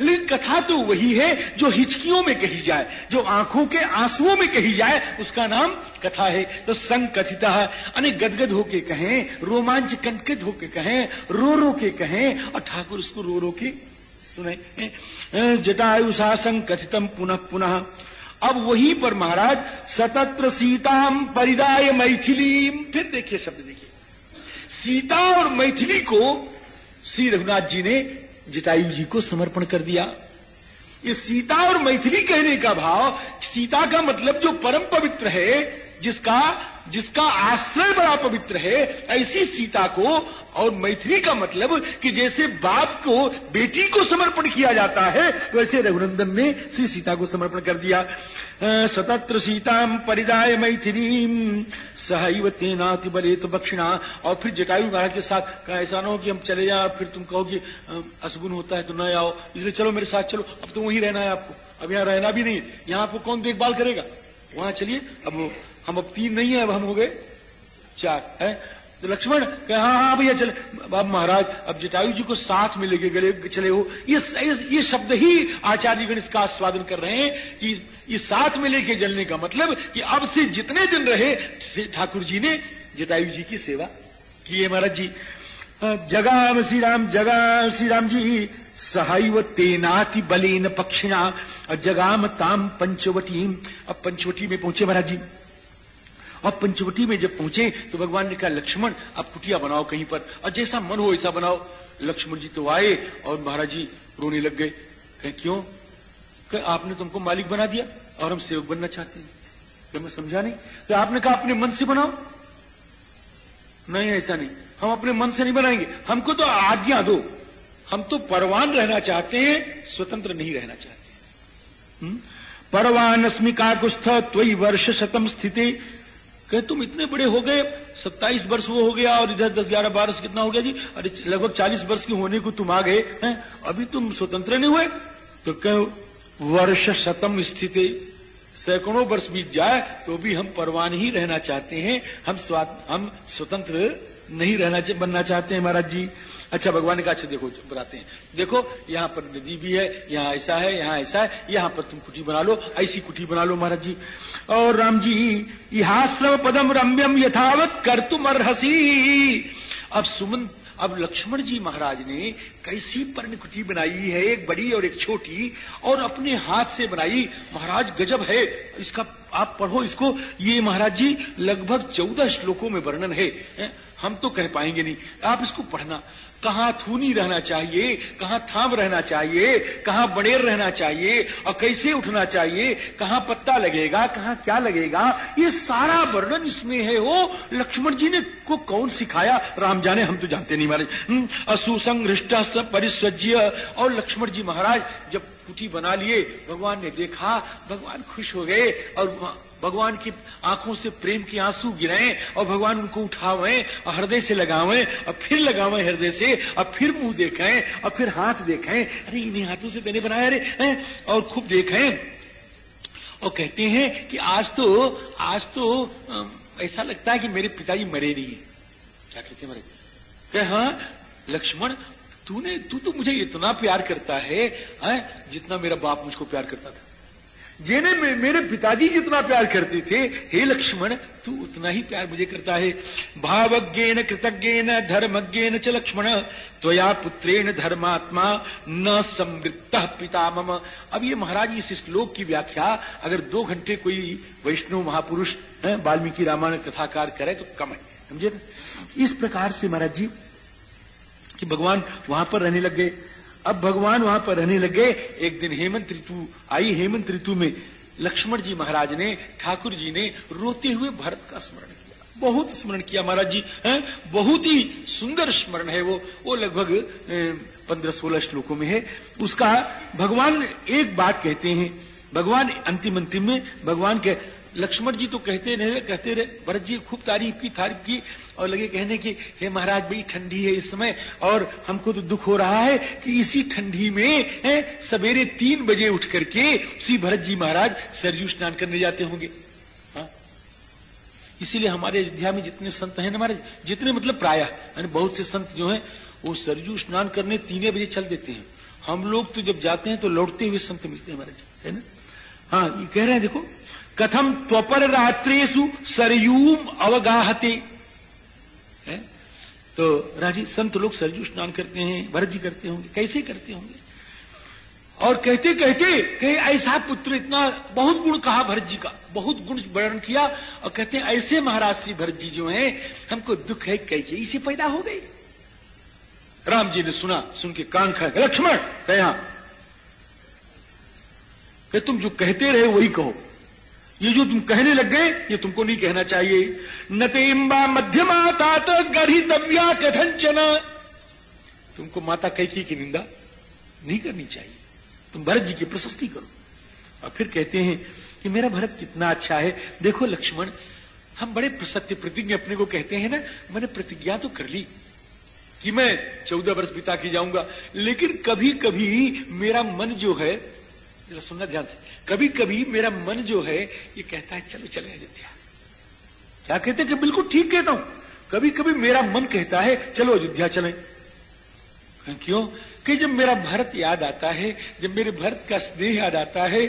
लेकिन कथा तो वही है जो हिचकियों में कही जाए, जो आँखों के आंसुओं में कही जाए, उसका नाम कथा है। तो संकथित, अने गदगद होके कहें, रोमांच कंकित होके कहें रो रो के कहें, और ठाकुर उसको रो रो के सुने। जटायु शासन संकथितम पुनः पुनः। अब वहीं पर महाराज, सतत्र सीताम परिदाय मैथिली। फिर देखिए शब्द देखिए। सीता और मैथिली को श्री रघुनाथ जी ने जटायु जी को समर्पण कर दिया। ये सीता और मैथिली कहने का भाव, सीता का मतलब जो परम पवित्र है, जिसका जिसका आश्रय बड़ा पवित्र है, ऐसी सीता को और मैथिली का मतलब कि जैसे बाप को, बेटी को समर्पण किया जाता है, वैसे रघुनंदन ने श्री सीता को समर्पण कर दिया। सतत्र सीताम परिदाय मैथिली, सहैव तेनाति बले तो बक्षिणा। और फिर जटायु महाराज के साथ ऐसा ना हो कि हम चले जाए फिर तुम कहो कि असगुन होता है तो न आओ। इसलिए चलो मेरे साथ चलो, अब तो वहीं रहना है आपको। अब यहाँ रहना भी नहीं यहाँ आपको कौन देखभाल करेगा? वहाँ चलिए, अब हम अब तीन नहीं है, अब हम हो गए चार, है? तो लक्ष्मण कहे हाँ हाँ भैया, चले। अब महाराज, अब जटायु जी को साथ में लेके गले, चले हो। ये ये शब्द ही आचार्य गण इसका आस्वादन कर रहे हैं कि ये साथ में लेके जलने का मतलब कि अब से जितने दिन रहे ठाकुर जी ने जटायु जी की सेवा की है, महाराज जी। जगा श्री राम जगा श्री राम जी सहाय व तेनाति बलेन पक्षिणा जगाम ताम पंचवटी, अब पंचवटी में पहुँचे, महाराज जी। अब पंचवटी में जब पहुँचे तो भगवान ने कहा, लक्ष्मण, आप कुटिया बनाओ कहीं पर। और जैसा मन हो, ऐसा बनाओ। लक्ष्मण जी तो आए और महाराज जी रोने लग गए। कहे, क्यों? कहे, आपने तुमको मालिक बना दिया और हम सेवक बनना चाहते हैं। तो मैं समझा नहीं। तो आपने कहा, अपने मन से बनाओ? नहीं, ऐसा नहीं। हम अपने मन से नहीं बनाएँगे। हमको तो आज्ञा दो। हम तो परवान रहना चाहते हैं, स्वतंत्र नहीं रहना चाहते हम्म? परवान अस्मिका कुस्थ त्वई वर्ष शतम स्थिति कहे, तुम इतने बड़े हो गए, सत्ताईस वर्ष वो हो गया और इधर दस, ग्यारह, बारह, कितना हो गया जी? अरे, लगभग चालीस वर्ष के होने को तुम आ गए, हैं? अभी तुम स्वतंत्र नहीं हुए? तो कहो, वर्ष शतम स्थित, सैकड़ों वर्ष बीत जाए तो भी हम परवान ही रहना चाहते हैं। हम स्वा हम स्वतंत्र नहीं रहना बनना चाहते हैं, महाराज जी। अच्छा भगवान ने कहा अच्छा देखो बताते हैं। देखो, यहाँ पर नदी भी है, यहाँ ऐसा है, यहाँ ऐसा है, यहाँ पर तुम कुटी बना लो, ऐसी कुटी बना लो, महाराज जी। और राम जी, इहाश्रम पदम रम्यम यथावत कर तुम अर्सी अब सुमन, अब लक्ष्मण जी महाराज ने कैसी पर्णकुटी बनाई है, एक बड़ी और एक छोटी, और अपने हाथ से बनाई। महाराज, गजब है। इसका, आप पढ़ो इसको। ये महाराज जी, लगभग चौदह श्लोकों में वर्णन है? हम तो कह पाएँगे नहीं। आप इसको पढ़ना। कहाँ थूनी रहना चाहिए कहाँ थाम रहना चाहिए कहाँ बड़ेर रहना चाहिए और कैसे उठना चाहिए कहाँ पत्ता लगेगा कहाँ क्या लगेगा ये सारा वर्णन इसमें है वो। लक्ष्मण जी ने को कौन सिखाया? राम जाने हम तो जानते नहीं महाराज। हम्म, असुसंघृष्ट परिस्वज्य और लक्ष्मण जी महाराज जब कुटी बना लिए भगवान ने देखा भगवान खुश हो गए और भगवान की आँखों से प्रेम के आँसू गिराए और भगवान उनको उठावे और हृदय से लगावे और फिर लगावे हृदय से और फिर मुँह देखें और फिर हाथ देखें। अरे इन्हीं हाथों से तेने बनाया अरे और खूब देखें। और कहते हैं कि आज तो आज तो ऐसा लगता है कि मेरे पिताजी मरे नहीं है। क्या कहते हैं मरे? कहे हाँ लक्ष्मण तूने तू तो मुझे इतना प्यार करता है, है? जितना मेरा बाप मुझको प्यार करता था। जिन्हें मेरे पिताजी जितना प्यार करते थे, हे लक्ष्मण, तू उतना ही प्यार मुझे करता है। भावज्ञेन, कृतज्ञेन, धर्मज्ञेन च लक्ष्मण, त्वया पुत्रेण धर्मात्मा, न समृत पिता मम। अब ये महाराज, इस श्लोक की व्याख्या, अगर दो घंटे कोई वैष्णव महापुरुष वाल्मीकि रामायण कथाकार करे तो कम है। समझे इस प्रकार से महाराज जी, कि भगवान वहाँ पर रहने लग गए। अब भगवान वहाँ पर रहने लगे एक दिन हेमंत ऋतु, आई हेमंत ऋतु में लक्ष्मण जी महाराज ने, ठाकुर जी ने रोते हुए भरत का स्मरण किया। बहुत स्मरण किया महाराज जी, है? बहुत ही सुंदर स्मरण है वो। वो लगभग पंद्रह सोलह श्लोकों में है। उसका भगवान एक बात कहते हैं। भगवान अंतिम अंतिम में, भगवान के लक्ष्मण जी तो कहते रहे कहते रहे, भरत जी खूब तारीफ़ की तारीफ़ की। और लगे कहने की, हे महाराज, बड़ी ठंडी है इस समय, और हमको तो दुख हो रहा है कि इसी ठंडी में सवेरे तीन बजे उठ करके श्री भरत जी महाराज सरयू स्नान करने जाते होंगे। हाँ? इसीलिए हमारे अयोध्या में जितने संत हैं हमारे जितने मतलब प्राय बहुत से संत जो हैं, वो सरयू स्नान करने तीन बजे चल देते हैं। हम लोग तो जब जाते हैं तो लौटते हुए संत मिलते हैं महाराज, है ना? हाँ ये कह रहे हैं, देखो, कथम त्वपर रात्रेशु सरयूम अवगाहते। तो राज़ी, संत लोग सरजू स्नान करते हैं, भरत जी करते होंगे, कैसे करते होंगे? और कहते कहते कहे ऐसा पुत्र इतना बहुत गुण कहा भरत जी का, बहुत गुण वर्णन किया, और कहते हैं ऐसे महाराज श्री भरत जी जो हैं, हमको दुख है कैसे इसे पैदा हो गई राम जी ने सुना, सुन के कान खा लक्ष्मण, कहे हाँ। तुम जो कहते रहे, वही कहो। ये जो तुम कहने लग गए, ये तुमको नहीं कहना चाहिए। नतेम्बा मध्यमा तात दव्या कथंचना तुमको माता कैकी की निंदा नहीं करनी चाहिए। तुम भरत जी की प्रशस्ति करो। और फिर कहते हैं कि मेरा भरत कितना अच्छा है। देखो लक्ष्मण, हम बड़े सत्य प्रतिज्ञा अपने को कहते हैं ना, मैंने प्रतिज्ञा तो कर ली कि मैं चौदह वर्ष बिता के जाऊँगा। लेकिन कभी कभी मेरा मन जो है, जरा सुनना ध्यान से। कभी कभी मेरा मन जो है, ये कहता है, चलो, चले अयोध्या। क्या कहते हैं कि बिल्कुल ठीक कहता हूँ। कभी कभी मेरा मन कहता है, चलो अयोध्या चले। क्यों? कि जब मेरा भरत याद आता है, जब मेरे भरत का स्नेह याद आता है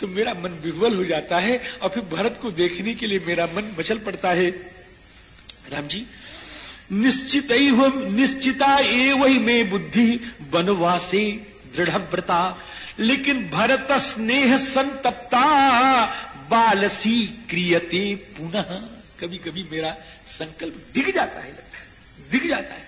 तो मेरा मन विह्वल हो जाता है और फिर भरत को देखने के लिए मेरा मन मचल पड़ता है। राम जी, निश्चित निश्चिता ए वही में बुद्धि बनवासे दृढ़ व्रता लेकिन भरत स्नेह संतप्ता, बालसी क्रियते पुनः। कभी कभी मेरा संकल्प दिख जाता है। दिख जाता है।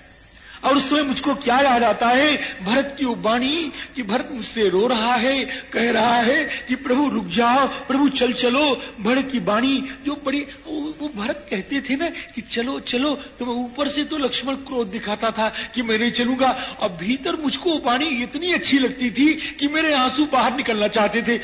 और उस समय मुझको क्या याद आता है? भरत की वाणी कि भरत मुझसे रो रहा है, कह रहा है कि प्रभु रुक जाओ, प्रभु चल चलो, भरत की वाणी जो बड़ी, वो भरत कहते थे ना कि चलो चलो तो ऊपर से तो लक्ष्मण क्रोध दिखाता था कि मैं नहीं चलूँगा। और भीतर मुझको वाणी इतनी अच्छी लगती थी कि मेरे आँसू बाहर निकलना चाहते थे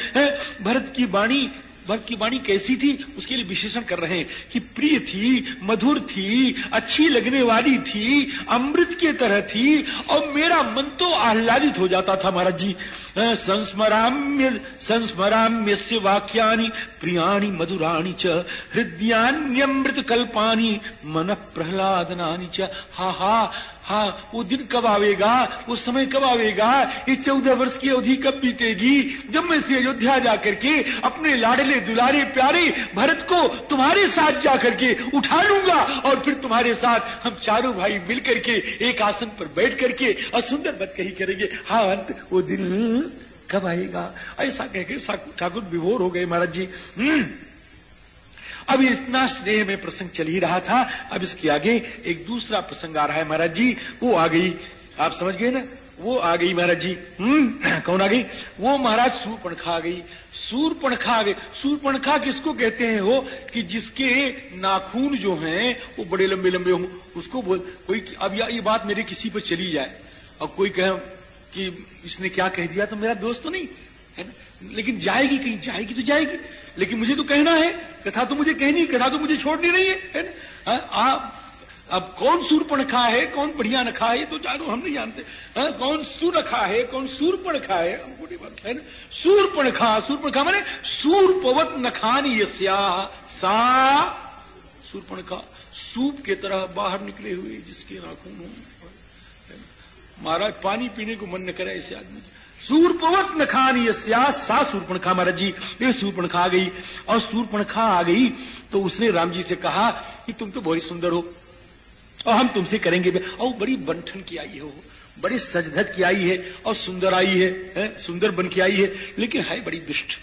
भरत की वाणी भक्त की वाणी कैसी थी, उसके लिए विशेषण कर रहे हैं कि प्रिय थी, मधुर थी, अच्छी लगने वाली थी, अमृत की तरह थी, और मेरा मन तो आह्लादित हो जाता था, महाराज जी। संस्मराम्य संस्मराम्य से वाक्यानि, प्रियाणी, मधुराणी च हृदयान्यमृत कल्पानी मन प्रहलादनानी च। हा हा हाँ वो दिन कब आवेगा? वो समय कब आवेगा? ये चौदह वर्ष की अवधि कब बीतेगी? जब मैं से अयोध्या जाकर के अपने लाडले, दुलारे, प्यारे भरत को तुम्हारे साथ जाकर के उठा लूँगा और फिर तुम्हारे साथ हम चारों भाई मिल करके एक आसन पर बैठ करके और सुंदर बत कही करेंगे। हाँ अंत, वो दिन कब आएगा? ऐसा कहकर ठाकुर विभोर हो गए महाराज जी। हम्म। अब इतना स्नेह में प्रसंग चल ही रहा था। अब इसके आगे एक दूसरा प्रसंग आ रहा है, महाराज जी। वो आ गई। आप समझ गए ना? वो आ गई, महाराज जी। हम्म? कौन आ गई? वो महाराज सूरपणखा आ गई। सूरपणखा आ गई। सूरपणखा किसको कहते हैं हो कि जिसके नाखून जो हैं, वो बड़े लंबे लंबे हों। उसको बोल, कोई अब या ये बात मेरे किसी पर चली जाए। और कोई कहे कि इसने क्या कह दिया तो मेरा दोस्त तो नहीं, है ना? लेकिन जाएगी कहीं जाएगी तो जाएगी। लेकिन मुझे तो कहना है कथा तो मुझे कहनी कथा तो मुझे छोड़ नहीं रही है, हाँ, आप अब कौन सूरपण खा है कौन बढ़िया न खा है तो चारों हम नहीं जानते। हाँ, कौन सुर खा है कौन सूरपण खा है हमको नहीं बात है ना? सूरपण खा सूरपण खा मैंने सूरपवत न खानी सा सूरपण खा सूप के तरह बाहर निकले हुए जिसके नाखून हो महाराज पानी पीने को मन न करे ऐसे आदमी। सूरपवत न खान यस्या सा सूरपणखा महाराज जी। ये सूरपणखा आ गई और सूरपणखा आ गई तो उसने राम जी से कहा कि तुम तो बहुत सुंदर हो और हम तुमसे करेंगे और बड़ी बंठन की आई हो बड़ी सजधज की आई है और सुंदर आई है, है? सुंदर बन के आई है लेकिन है बड़ी दुष्ट।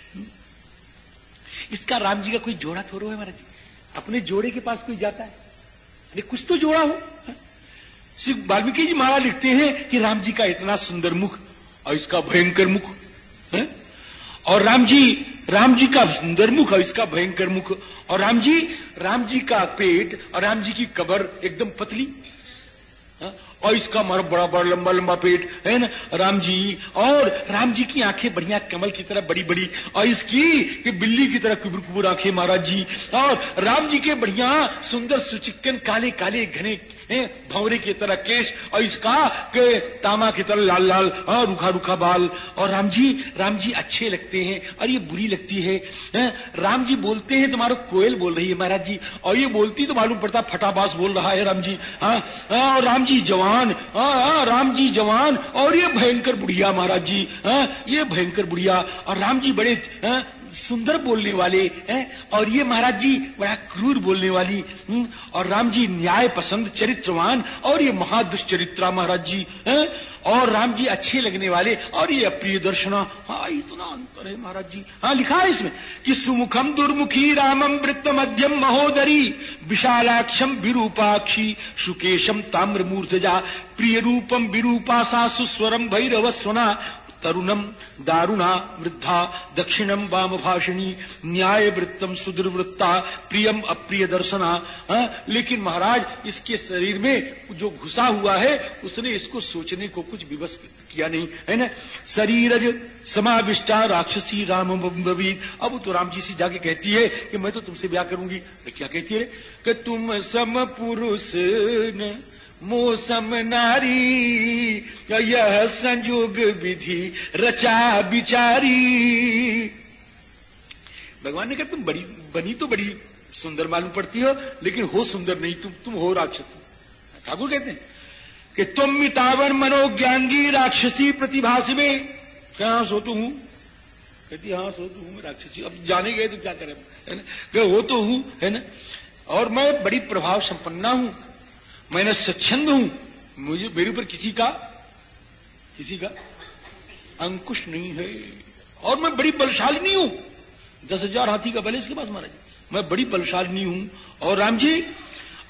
इसका राम जी का कोई जोड़ा थोड़ो है महाराज अपने जोड़े के पास कोई जाता है? अरे कुछ तो जोड़ा हो? सिर्फ़ वाल्मीकि जी महाराज लिखते हैं कि राम जी का इतना सुंदर मुख और इसका भयंकर मुख, है? और राम जी राम जी का सुंदर मुख और इसका भयंकर मुख। और राम जी राम जी का पेट और राम जी की कबर एकदम पतली और इसका मारो बड़ा बड़ा, लंबा लंबा पेट, है ना? राम जी और राम जी की आँखें बढ़िया कमल की तरह बड़ी बड़ी। और इसकी कि बिल्ली की तरह कुबर, कुबुर आँखें, महाराज जी। और राम जी के बढ़िया सुंदर, सुचिक्कन, काले काले, घने भंवरे की तरह केश और इसका के तामा की तरह लाल लाल और रूखा रूखा बाल। और राम जी राम जी अच्छे लगते हैं और ये बुरी लगती है, है? राम जी बोलते हैं तुम्हारा कोयल बोल रही है महाराज जी। और ये बोलती तो मालूम पड़ता फटाबास बोल रहा है राम जी। हाँ और राम जी जवान हाँ राम जी जवान। और ये भयंकर बुढ़िया महाराज जी हाँ ये भयंकर बुढ़िया। और राम जी बड़े सुंदर बोलने वाले हैं? और ये महाराज जी बड़ा क्रूर बोलने वाली हम्म, और राम जी न्याय पसंद चरित्रवान और ये महादुष्चरित्रा महाराज जी हैं? और राम जी अच्छे लगने वाले और ये अप्रिय दर्शना। हाँ इतना अंतर है महाराज जी। हाँ लिखा है इसमें कि सुमुखम दुर्मुखी रामम वृत्त मध्यम महोदरी विशालाक्षम विरूपाक्षी सुकेशम ताम्र मूर्धजा प्रिय रूपम विरूपासा सुस्वरम भैरव स्वना तरुणम दारुणा वृद्धा दक्षिणम वाम भाषिणी न्याय वृत्तम सुदृवृत्ता प्रियम अप्रिय दर्शना आ, लेकिन महाराज इसके शरीर में जो घुसा हुआ है उसने इसको सोचने को कुछ विवश किया नहीं है ना? शरीरज समाविष्टा राक्षसी राम अब तो राम जी से जाके कहती है कि मैं तो तुमसे ब्याह करूँगी। तो क्या कहती है? कि तुम सम पुरुष मोसम नारी यह संयोग विधि, रचा बिचारी। भगवान ने कहा, तुम बड़ी, बनी तो बड़ी सुंदर मालूम पड़ती हो, लेकिन हो सुंदर नहीं, तुम तुम हो राक्षसी। ठाकुर कहते हैं कि, तुम मितावर मनोज्ञांगी राक्षसी प्रतिभा में सो तो हूँ? कहती हाँ सो तो हूँ राक्षसी। अब जाने गए तो क्या करें? है ना? हो तो हूँ, है ना? और मैं बड़ी प्रभाव संपन्ना हूँ मैंने स्वच्छंद हूँ। मुझे मेरे ऊपर किसी का किसी का अंकुश नहीं है। और मैं बड़ी बलशालिनी हूँ। दस हज़ार हाथी का बल इसके पास, महाराज। मैं बड़ी बलशालिनी हूँ। और राम जी,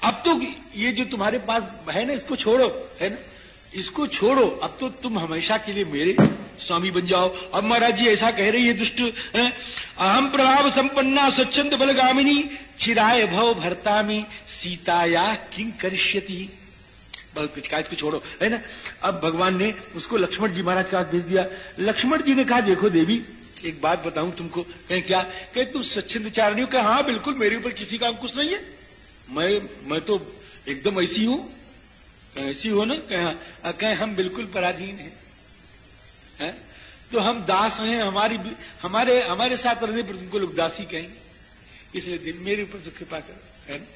अब तो ये जो तुम्हारे पास है ना, इसको छोड़ो, है ना? इसको छोड़ो। अब तो तुम हमेशा के लिए मेरे स्वामी बन जाओ। अब महाराज जी ऐसा कह रही है, दुष्ट अहम प्रभाव संपन्ना स्वच्छंद बलगामिनी चिराय भव भरता में सीताया किंग करिष्यति। कहा इसको छोड़ो है ना? अब भगवान ने उसको लक्ष्मण जी महाराज का भेज दिया। लक्ष्मण जी ने कहा देखो देवी एक बात बताऊँ तुमको कहें क्या? कहे तुम स्वच्छंद चारणी हो? हाँ बिल्कुल मेरे ऊपर किसी का अंकुश नहीं है। मैं मैं तो एकदम ऐसी हूँ ऐसी हो ना कहे हाँ, कहे हम बिल्कुल पराधीन हैं। है? तो हम दास हैं हमारी हमारे हमारे साथ रहने पर तुमको लोग दासी कहेंगे। इसलिए दिन मेरे ऊपर तो कृपा करो है ना?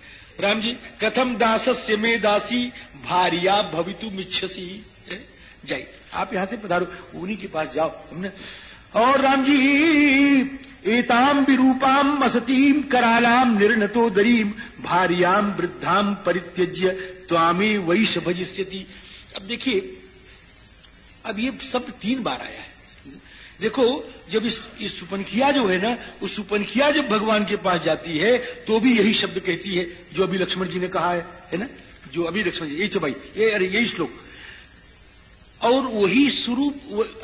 राम जी कथम दासस्य में दासी, भारिया भवितु मिच्छसी। जाए आप यहाँ से पधारो, उन्हीं के पास जाओ, हमने। और राम जी एताम विरूपाम असतीम करालाम निर्णतो दरीम भारियाम वृद्धाम परित्यज्य त्वामे वैश भजिष्यति अब देखिए, अब ये शब्द तीन बार आया है। देखो जब इस इस सुपनखिया जो है ना, उस सुपनखिया जब भगवान के पास जाती है तो भी यही शब्द कहती है, जो अभी लक्ष्मण जी ने कहा है है ना? जो अभी लक्ष्मण जी यही तो भाई, ये, अरे, यही श्लोक। और वही स्वरूप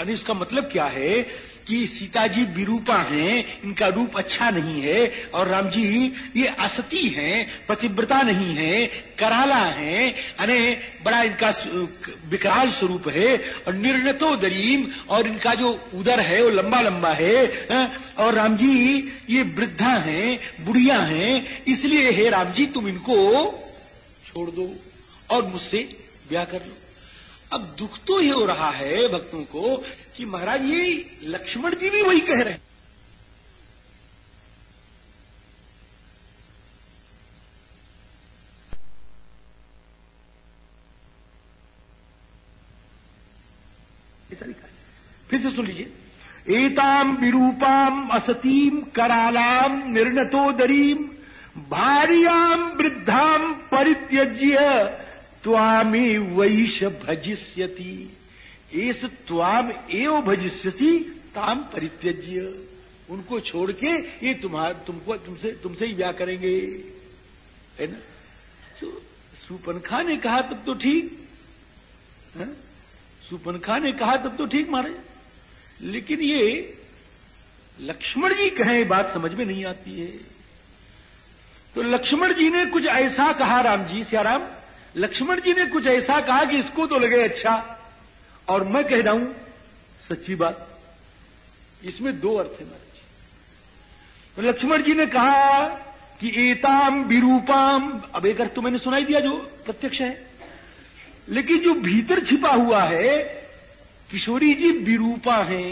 इसका मतलब क्या है? कि सीता जी विरूपा हैं, इनका रूप अच्छा नहीं है, और राम जी ये असती हैं, पतिव्रता नहीं है, कराला है अने बड़ा इनका विकराल स्वरूप है, और निर्णतो दरीम, और इनका जो उदर है, वो लंबा लंबा है और राम जी ये वृद्धा हैं, बुढ़िया हैं, इसलिए हे राम जी तुम इनको छोड़ दो, और मुझसे ब्याह कर लो। अब दुख तो ये हो रहा है, भक्तों को कि महाराज, ये लक्ष्मण जी भी वही कह रहे हैं। फिर से सुन लीजिए। एताम विरूपाम असतीम करालाम निर्णतो दरीम भारियाम वृद्धाम परित्यज्य, त्वामी वैश भजिष्यति। इस त्वाम एव भजिष्यसी ताम परित्यज्य। उनको छोड़ के ये तुम्हारा, तुमको, तुमसे तुमसे ही ब्याह करेंगे। है ना? तो सुपनखा ने कहा, तब तो ठीक। सुपनखा ने कहा, तब तो ठीक मारे लेकिन ये लक्ष्मण जी कहें बात समझ में नहीं आती है। तो लक्ष्मण जी ने कुछ ऐसा कहा, राम जी, सियाराम। लक्ष्मण जी ने कुछ ऐसा कहा कि इसको तो लगे अच्छा। और मैं कह रहा हूँ, सच्ची बात, इसमें दो अर्थ है महाराज। तो लक्ष्मण जी ने कहा कि एताम विरूपाम, अब एक अर्थ तो मैंने सुनाई दिया जो प्रत्यक्ष है, लेकिन जो भीतर छिपा हुआ है, किशोरी जी विरूपा है।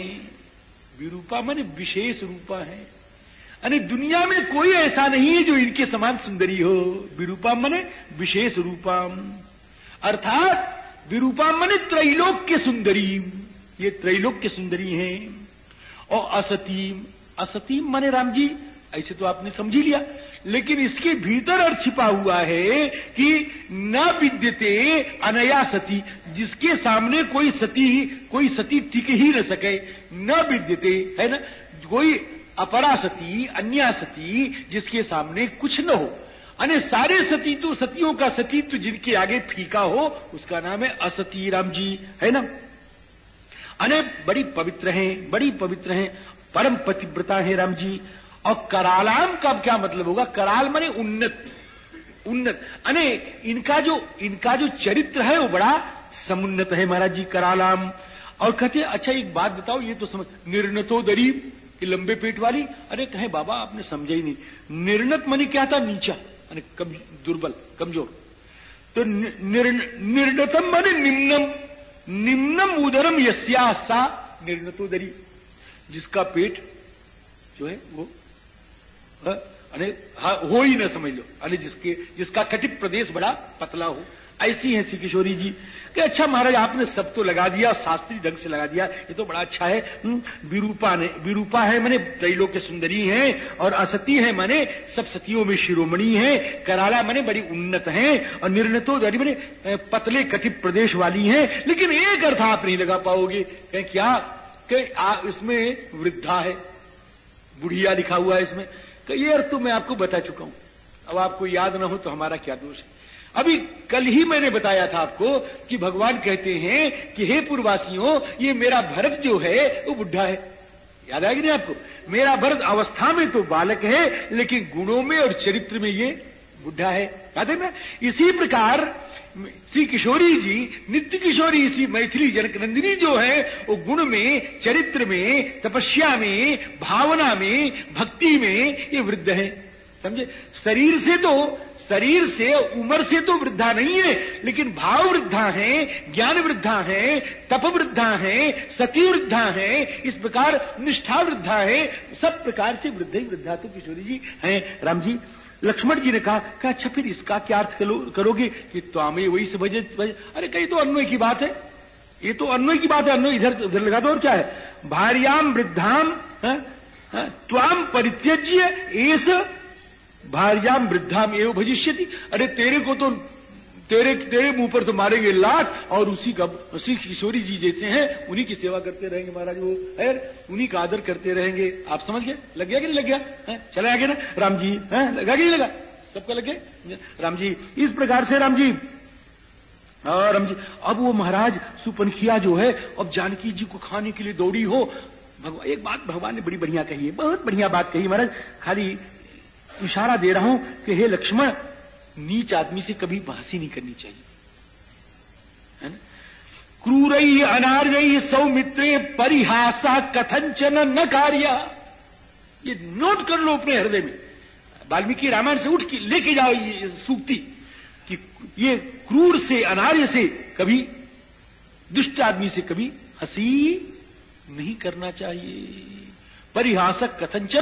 विरूपा माने विशेष रूपा है। यानी दुनिया में कोई ऐसा नहीं है जो इनके समान सुंदरी हो। विरूपा मने विशेष रूपम। अर्थात विरूपा मने त्रैलोक्य सुंदरी ये त्रैलोक्य सुंदरी हैं। और असतीम। असतीम मने राम जी, ऐसे तो आपने समझी लिया। लेकिन इसके भीतर अर्थ छिपा हुआ है कि न विद्यते अनया सती। जिसके सामने कोई सती कोई सती टिक ही न सके। न विद्यते, है ना? कोई अपरा सती, अन्या सती, जिसके सामने कुछ न हो। अने सारे सती तो सतियों का सतीत्व जिनके आगे फीका हो, उसका नाम है असती राम जी, है ना? अने बड़ी पवित्र हैं, बड़ी पवित्र हैं, परम पतिव्रता है राम जी। और करालाम का क्या मतलब होगा? कराल माने उन्नत उन्नत। अने इनका जो इनका जो चरित्र है वो बड़ा समुन्नत है महाराज जी, करालाम। और कहते अच्छा एक बात बताओ, ये तो समझ निर्णतो दरीब लंबे पेट वाली। अरे कहे, बाबा आपने समझा ही नहीं। निर्णत मनी क्या था? नीचा। दुर्बल कमज़ोर। तो निर्णतम माने निम्नम। निम्नम उदरम यश्या निर्णतो दरी जिसका पेट जो है वो अरे हाँ, हो ही ना समझ लो। अरे जिसके जिसका कटिप प्रदेश बड़ा पतला हो। ऐसी है श्री किशोरी जी। कि अच्छा महाराज आपने सब तो लगा दिया शास्त्रीय ढंग से लगा दिया ये तो बड़ा अच्छा है। हम्म, विरूपा ने विरूपा है मैंने त्रैलोक के सुंदरी हैं और असती है मैंने सब सतियों में शिरोमणि है कराला मैंने बड़ी उन्नत है और निर्णतो मैंने पतले कटिप प्रदेश वाली है लेकिन एक अर्थ आप नहीं लगा पाओगे। कह क्या कि इसमें वृद्धा है बुढ़िया लिखा हुआ है इसमें। ये अर्थ तो मैं आपको बता चुका हूँ। अब आपको याद ना हो तो हमारा क्या दोष है? अभी कल ही मैंने बताया था आपको कि भगवान कहते हैं कि हे पूर्वासियों ये मेरा भरत जो है, वो बुढ़ा है। याद आएगी नहीं आपको? मेरा भरत अवस्था में तो बालक है, लेकिन गुणों में और चरित्र में ये बुढ़ा है। याद है ना? इसी प्रकार, श्री किशोरी जी, नित्य किशोरी इसी मैथिली जनक नंदिनी जो है, वो गुण में, चरित्र में, तपस्या में, भावना में, भक्ति में ये वृद्ध है। समझे? शरीर से तो शरीर से, उम्र से तो वृद्धा नहीं है, लेकिन भाव वृद्धा है, ज्ञान वृद्धा है, तप वृद्धा है, सती वृद्धा है, इस प्रकार निष्ठा वृद्धा है, सब प्रकार से वृद्ध ही वृद्धा तो किशोरी जी हैं। राम जी, लक्ष्मण जी ने कहा कि अच्छा फिर इसका क्या अर्थ करोगे? कि तो हमें वही से भजे अरे, कहीं तो अन्वय की बात है। ये तो अन्वय की बात है, अन्वय इधर, उधर लगा दो, और क्या है? भार्याम वृद्धाम त्वाम परित्यज्य, एस भार्याम वृद्धाम एवं भजिष्यति। अरे तेरे को तो तेरे तेरे मुँह पर तो मारेंगे लात और उसी का, उसी किशोरी जी जैसे हैं, उन्हीं की सेवा करते रहेंगे महाराज वो। है, उन्हीं का आदर करते रहेंगे। आप समझ गए? लग गया कि नहीं लग गया? है, चला आगे ना? राम जी, है, लगा कि नहीं लगा? सबका लग गया? राम जी, इस प्रकार से राम जी। और राम जी, अब वो महाराज सुपनखिया जो है, अब जानकी जी को खाने के लिए दौड़ी हो। भगवान एक बात भगवान ने बड़ी बढ़िया कही है, बहुत बढ़िया बात कही महाराज। खाली इशारा दे रहा हूँ कि हे लक्ष्मण, नीच आदमी से कभी बहसी नहीं करनी चाहिए। है ना? क्रूर अनार्य सौमित्रे परिहासा कथंचन न कार्य। ये नोट कर लो अपने हृदय में। वाल्मीकि रामायण से उठ के लेके जाओ ये सूक्ति कि ये क्रूर से, अनार्य से कभी, दुष्ट आदमी से कभी हँसी नहीं करना चाहिए। परिहासक कथंचन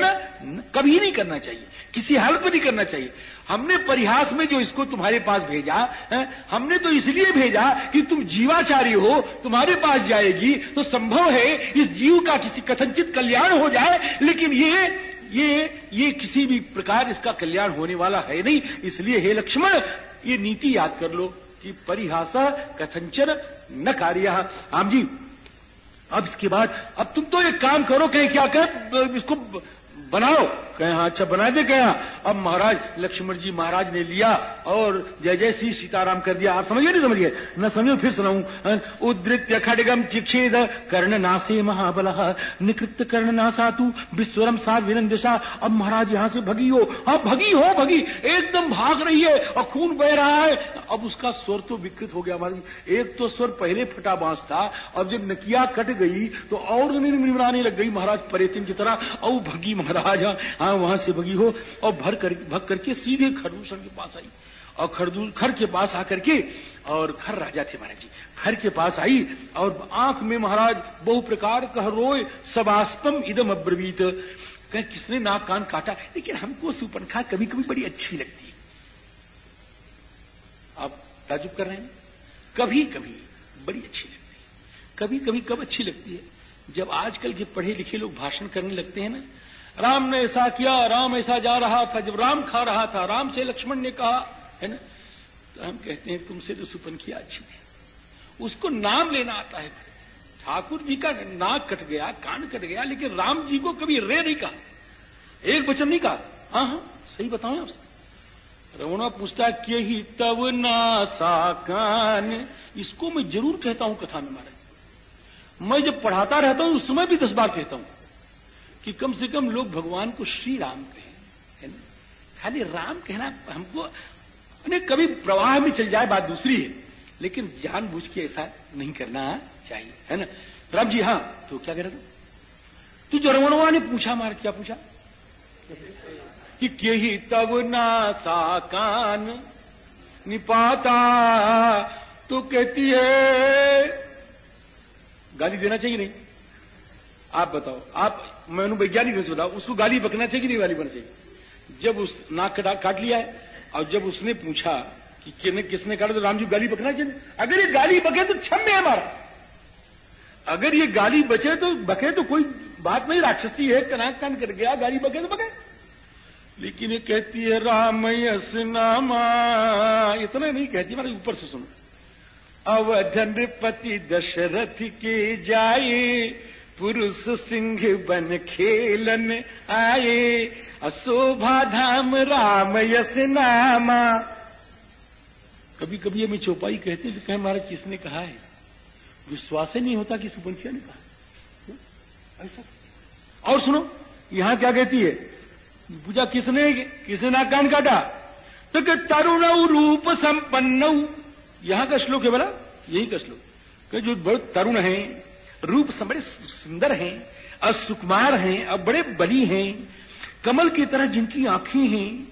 कभी नहीं करना चाहिए। किसी हालत में नहीं करना चाहिए। हमने परिहास में जो इसको तुम्हारे पास भेजा, है, हमने तो इसलिए भेजा कि तुम जीवाचारी हो, तुम्हारे पास जाएगी तो संभव है इस जीव का किसी कथनचित कल्याण हो जाए, लेकिन ये ये ये किसी भी प्रकार इसका कल्याण होने वाला है नहीं। इसलिए हे लक्ष्मण, ये नीति याद कर लो कि परिहासा कथंचन न कार्य। आम जी, अब इसके बाद, अब तुम तो एक काम करो, कहीं क्या कर, इसको बनाओ। कहे हाँ अच्छा बना दे कहे अब महाराज लक्ष्मण जी महाराज ने लिया और जय जय श्री सीताराम कर दिया। आप समझिए नहीं समझिए? न समझो फिर सुनाऊ। हाँ, उद्रित्य खड़गम चिक्षेद कर्ण नासे महाबल। निकृत कर्ण नासा तू विश्वरम सा विनंदशा अब महाराज यहाँ से भगी हो। हाँ भगी हो भगी। एकदम भाग रही है और खून बह रहा है। अब उसका स्वर तो विकृत हो गया महाराज। एक तो स्वर पहले फटा बाँस था अब जब नकिया कट गई तो और निर्मराने लग गई महाराज परेतिन की तरह। औ भगी महाराज हाँ वहाँ से भगी हो और भर कर, भग करके सीधे खरदूषण के पास आई। और खरदू खर के पास आकर के, और खर राजा थे महाराज जी। खर के पास आई और आँख में महाराज बहु प्रकार कह रोय सबास्पम इदम अब्रवीत। कह, किसने नाक कान काटा? लेकिन हमको सुपनखा कभी कभी बड़ी अच्छी लगती है। आप ताजुब कर रहे हैं? कभी कभी बड़ी अच्छी लगती है। कभी कभी कब अच्छी लगती है? जब आजकल के पढ़े लिखे लोग भाषण करने लगते हैं ना राम ने ऐसा किया, राम ऐसा जा रहा था, जब राम खा रहा था, राम से लक्ष्मण ने कहा, है ना तो हम कहते हैं, तुमसे जो सुपन किया, अच्छी है। उसको नाम लेना आता है। ठाकुर जी का नाक कट गया, कान कट गया, लेकिन राम जी को कभी रे नहीं कहा। एक वचन नहीं कहा। हाँ हाँ सही बताओ आपसे। रवणा पूछता के ही तब ना सा कान? इसको मैं ज़रूर कहता हूँ कथा में, महाराज। मैं जब पढ़ाता रहता हूँ, उस समय भी दस बार कहता हूँ। कि कम से कम लोग भगवान को श्री राम कहें, है ना? खाली राम कहना हमको कभी प्रवाह में चल जाए बात दूसरी है, लेकिन जानबूझ के ऐसा नहीं करना चाहिए, है ना? राम जी हाँ तो क्या कह रहे तू जरवणवा ने पूछा मार क्या पूछा? कि के ही तब ना साकान निपाता तो कहती है, गाली देना चाहिए नहीं। आप बताओ, आप मैं वैज्ञानिक से बताओ उसको गाली बकना चाहिए कि नहीं गाली बना चाहिए? जब उस नाक कटा काट लिया है, और जब उसने पूछा कि किसने किसने काटा तो राम जी गाली बकना चाहिए? अगर ये गाली बके तो छम में हमारा। अगर ये गाली बचे तो बके तो कोई बात नहीं, राक्षसी है, कनाक कान कर गया, गाली बके तो बके। लेकिन ये कहती है, राम नामा। इतना नहीं कहती, मारे ऊपर से सुनो। अवधन पति दशरथ के जाए पुरुष सिंह बन खेलन आए, अशोभा धाम राम यस नामा। कभी कभी हमें चौपाई कहते तो कहे, महाराज, किसने कहा है? विश्वास ही नहीं होता कि सुपंखिया ने कहा। ऐसा और सुनो, यहाँ क्या कहती है? पूजा किसने किसने ना कान काटा? तो कि तरुण रूप संपन्न। यहाँ का श्लोक है बोला यही का श्लोक। जो बड़े तरुण हैं रूप बड़े सुंदर हैं और सुकुमार हैं और बड़े बली हैं, कमल की तरह जिनकी आँखें हैं,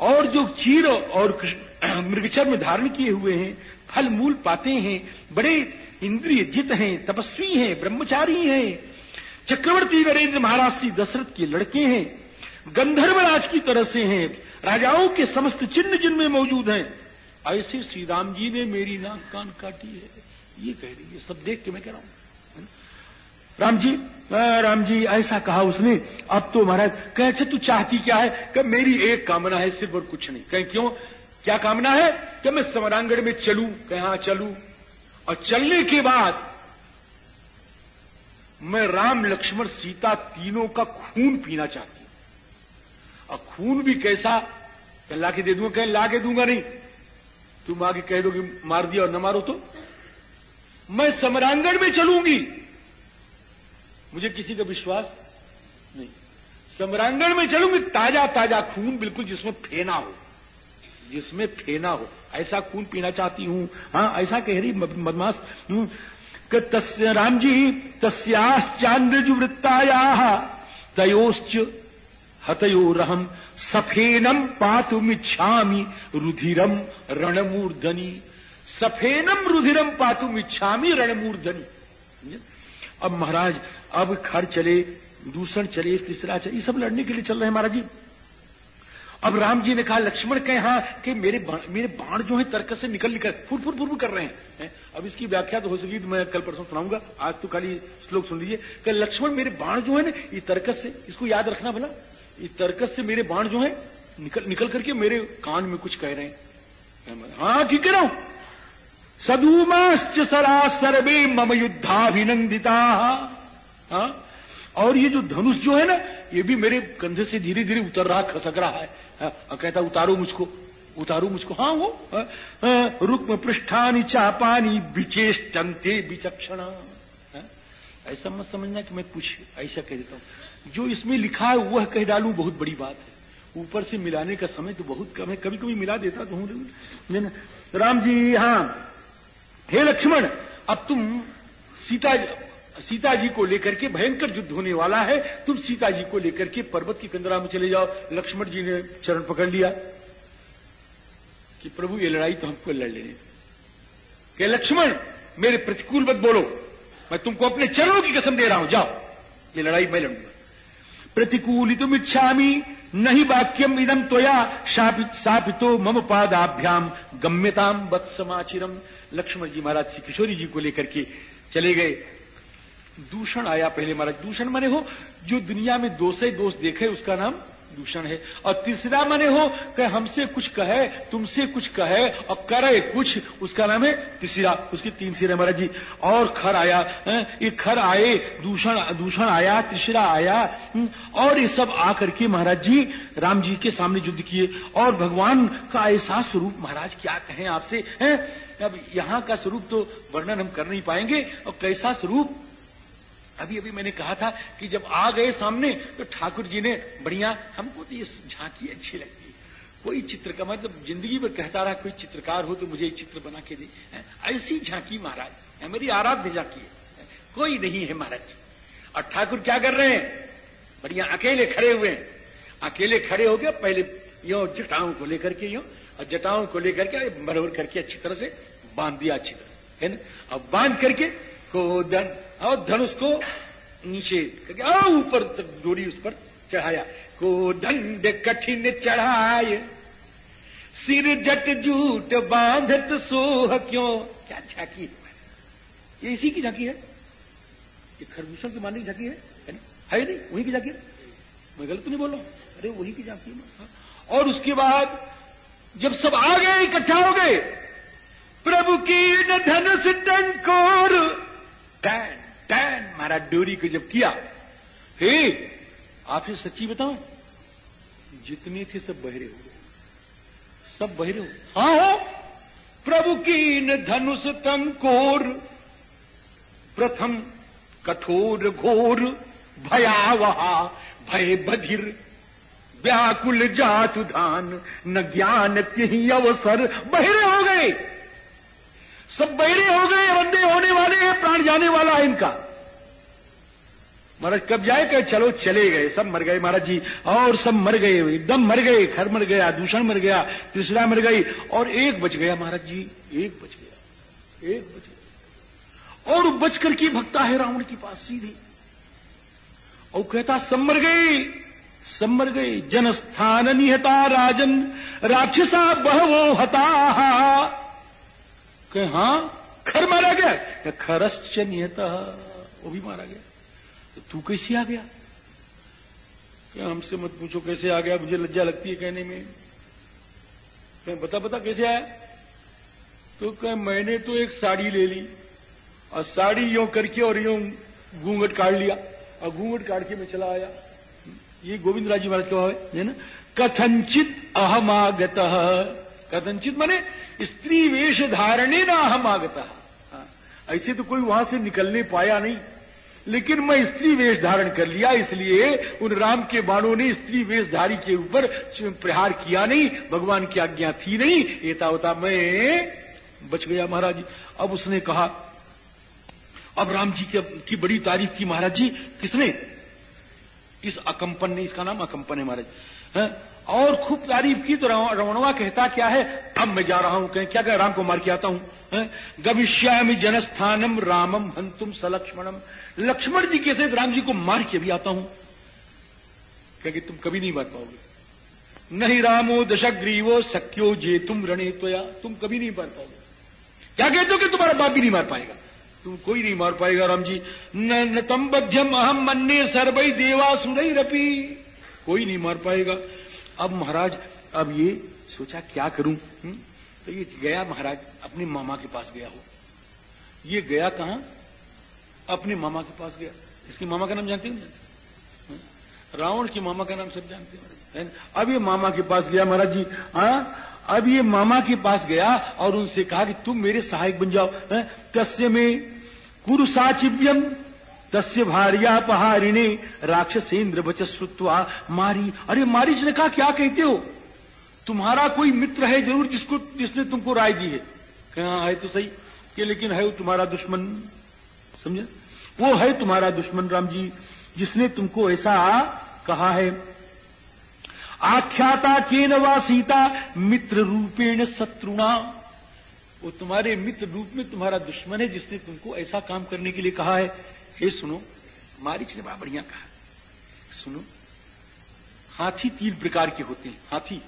और जो चीर और मृगचर में धारण किए हुए हैं फल मूल पाते हैं, बड़े इंद्रिय जित हैं, तपस्वी हैं, ब्रह्मचारी हैं। चक्रवर्ती नरेंद्र महाराज श्री दशरथ के लड़के हैं, गंधर्व राज की तरह से हैं, राजाओं के समस्त चिन्ह जिनमें मौजूद हैं। ऐसे श्री राम जी ने मेरी नाक कान काटी है, ये कह रही है, सब देख के मैं कह रहा हूँ। राम जी राम जी ऐसा कहा उसने। अब तो महाराज, कहे अच्छा तू चाहती क्या है? कि मेरी एक कामना है, सिर्फ़ और कुछ नहीं। कहें, क्यों? क्या कामना है? कि मैं समरांगण में चलू? कहे हाँ चलू। और चलने के बाद मैं राम लक्ष्मण सीता तीनों का खून पीना चाहती हूँ। और खून भी कैसा? ला के दे दूँगा। कहीं, ला के दूँगा नहीं। तुम आगे कह दो मार दिया और न मारो तो? मैं समरांगण में चलूँगी। मुझे किसी का विश्वास नहीं। सम्रांगण में चलूँगी ताज़ा ताज़ा खून बिल्कुल जिसमें फेना हो। जिसमें फेना हो। ऐसा खून पीना चाहती हूँ। हाँ ऐसा कह रही मदमास तस्य राम जी तस्याश्चान्द्रजुवृत्ताया तयोश्च हतयोरहम सफेनम पातुमिच्छामी रुधिरम रणमूर्धनी। सफेनम रुधिरम पातुमिच्छामी रणमूर्धनी। अब महाराज अब खर चले दूसर चले तीसरा चले ये सब लड़ने के लिए चल रहे हैं महाराज जी। अब राम जी ने कहा लक्ष्मण कहे हाँ कि मेरे बाण, मेरे बाण जो है तर्क से निकल निकल फुर फुर फुर कर रहे हैं। है? अब इसकी व्याख्या तो हो सकी तो मैं कल परसों सुनाऊँगा। आज तो खाली श्लोक सुन लीजिए। कि लक्ष्मण मेरे बाण जो है ना ये तर्कस से इसको याद रखना भला। ये तर्कस से मेरे बाण जो है निकल निकल करके मेरे कान में कुछ कह रहे हैं। हाँ ठीक कह रहा हूँ। सदूमाश्च सरा सर्वे मम युद्धाभिनंदिता। हाँ? और ये जो धनुष जो है ना ये भी मेरे कंधे से धीरे धीरे उतर रहा खसक रहा है। हाँ, कहता उतारो मुझको उतारो मुझको। हाँ वो हाँ, हाँ, रुक्म पृष्ठानी चापानी विचेष्टंते विचक्षण। ऐसा मत समझना कि मैं कुछ ऐसा कह देता हूँ। जो इसमें लिखा है वह कह डालू बहुत बड़ी बात है। ऊपर से मिलाने का समय तो बहुत कम है। कभी कभी मिला देता तो हूँ राम जी हाँ हे लक्ष्मण अब तुम सीता सीता जी को लेकर के भयंकर युद्ध होने वाला है। तुम सीता जी को लेकर के पर्वत की कंदरा में चले जाओ। लक्ष्मण जी ने चरण पकड़ लिया कि प्रभु, ये लड़ाई तो हमको लड़ लेने के लक्ष्मण, मेरे प्रतिकूल मत बोलो। मैं तुमको अपने चरणों की कसम दे रहा हूँ। जाओ, ये लड़ाई मैं लड़ूँगा। प्रतिकूल तुम इच्छामी, नहीं वाक्यम इदम तोया सापितो मम पादाभ्याम गम्यताम वत्समाचिरम। समाचिरम लक्ष्मण जी महाराज श्री किशोरी जी को लेकर के चले गए। दूषण आया पहले महाराज दूषण माने हो, जो दुनिया में दोष दोष देखे, उसका नाम दूषण है। और तीसरा माने हो कि हमसे कुछ कहे, तुमसे कुछ कहे और करे कुछ, उसका नाम है तीसरा, उसके तीन सिरे महाराज जी। और खर आया ये खर आए, दूषण दूषण आया, तीसरा आया और ये सब आकर के महाराज जी, राम जी के सामने युद्ध किए। और भगवान का ऐसा स्वरूप महाराज, क्या कहें आपसे अब यहाँ का स्वरूप तो वर्णन हम कर नहीं पाएँगे, और कैसा स्वरूप अभी अभी मैंने कहा था कि जब आ गए सामने तो ठाकुर जी ने बढ़िया, हमको तो ये झांकी अच्छी लगती कोई चित्र का मतलब ज़िंदगी में कहता रहा, कोई चित्रकार हो तो मुझे चित्र बना के दे ऐसी झांकी महाराज मेरी आराध्य झांकी है कोई नहीं है महाराज। और ठाकुर क्या कर रहे हैं? बढ़िया, अकेले खड़े हुए हैं। अकेले खड़े हो गए, पहले यो जटाओं को लेकर के यो, और जटाओं को लेकर के बरोबर करके अच्छी तरह से बाँध दिया अच्छी तरह है ना? अब बाँध करके, को धन और धनुष को नीचे करके ऊपर डोरी उस पर चढ़ाया। को दंड कठिन चढ़ाए, सिर जट जूट बांधत सोह क्यों? क्या झाकी है? ये इसी की झाकी है? ये खरभूषण की मानने की झाकी है? है नहीं? वही की झाकी है? मैं गलत नहीं बोल रहा हूँ? अरे, वही की झाकी है। हाँ। और उसके बाद जब सब आ गए, इकट्ठा हो गए, प्रभु की धनुष टंकोर टैन टैन महाराज डोरी को जब किया, हे, आप ये सच्ची बताओ, जितने थे सब बहरे हो गए। सब बहरे हो हाँ हो। प्रभु की न धनुष तंकोर, प्रथम कठोर घोर, भयावहा भय बधिर व्याकुल जातु धान, न ज्ञान त्यही अवसर, बहरे हो गए। सब बहरे हो गए बंदे होने वाले हैं, प्राण जाने वाला है इनका। महाराज, कब जाए कहे, चलो चले गए, सब मर गए महाराज जी, और सब मर गए एकदम मर गए खर मर गया, दूषण मर गया, तीसरा मर गई, और एक बच गया महाराज जी, एक बच गया, एक बच गया। और बच करके भक्ता है रावण के पास सीधी। और कहता, सब मर गए, सब मर गए, जनस्थान निहता राजन, राक्षसा बहवो हता। कहे हाँ खर मारा गया? खरश्च निहता वो भी मारा गया। तो तू कैसे आ गया? क्या हमसे मत पूछो कैसे आ गया, मुझे लज्जा लगती है कहने में। क्या बता बता, कैसे आया? तो कह, मैंने तो एक साड़ी ले ली, और साड़ी यो करके और यो घूंघट काट लिया, और घूंघट काट के मैं चला आया। ये गोविंद राज़ी महाराज क्या है ना? कथनचित अहमागत। कथनचित माने स्त्री वेश धारणे ना अहमागत हाँ, ऐसे तो कोई वहाँ से निकलने पाया नहीं। लेकिन मैं स्त्री वेश धारण कर लिया इसलिए उन राम के बाणों ने स्त्री वेशधारी के ऊपर प्रहार किया नहीं भगवान की आज्ञा थी नहीं। एतावता मैं बच गया महाराज जी। अब उसने कहा अब राम जी की बड़ी तारीफ़ की महाराज जी। किसने? इस अकंपन ने इसका नाम अकंपन है महाराज। और खूब तारीफ़ की तो रवणवा कहता क्या है? अब मैं जा रहा हूँ कहें, क्या कह राम को मार के आता हूँ गविष्यामी जनस्थानम, रामम हंतुम सलक्ष्मणम। लक्ष्मण जी के साथ राम जी को मार के भी आता हूँ। क्योंकि तुम कभी नहीं मार पाओगे। नहीं रामो दशग्रीवो सक्यो जे तुम रणे त्वया तुम कभी नहीं मार पाओगे। क्या कहते हो कि तुम्हारा बाप भी नहीं मार पाएगा? तुम कोई नहीं मार पाएगा राम जी। न तम बध्यम अहम मन्ने सर्वई देवा सुरई रपी कोई नहीं मार पाएगा। अब महाराज, अब ये सोचा क्या करूँ हुँ? हम्म? तो ये गया महाराज, अपने मामा के पास गया हो। ये गया कहा? अपने मामा के पास गया। इसके मामा का नाम जानते हो? रावण के मामा का नाम सब जानते हैं अब ये मामा के पास गया महाराज जी हाँ? अब ये मामा के पास गया और उनसे कहा कि तुम मेरे सहायक बन जाओ तस्य में कुरुसाचिव्यम तस्य भार्यापहारिणे राक्षसेन्द्र बच श्रुत्वा मारी, अरे मारी ने कहा, क्या कहते हो? तुम्हारा कोई मित्र है ज़रूर जिसको, जिसने तुमको राय दी है। कहा है तो सही? कि लेकिन है वो तुम्हारा दुश्मन, समझे? वो है तुम्हारा दुश्मन राम जी जिसने तुमको ऐसा कहा है। आख्याता के नवा सीता मित्र रूपेण शत्रुणा। वो तुम्हारे मित्र रूप में तुम्हारा दुश्मन है जिसने तुमको ऐसा काम करने के लिए कहा है। हे सुनो, मारिच ने बड़ा बढ़िया कहा, सुनो, हाथी तीन प्रकार के होते हैं, हाथी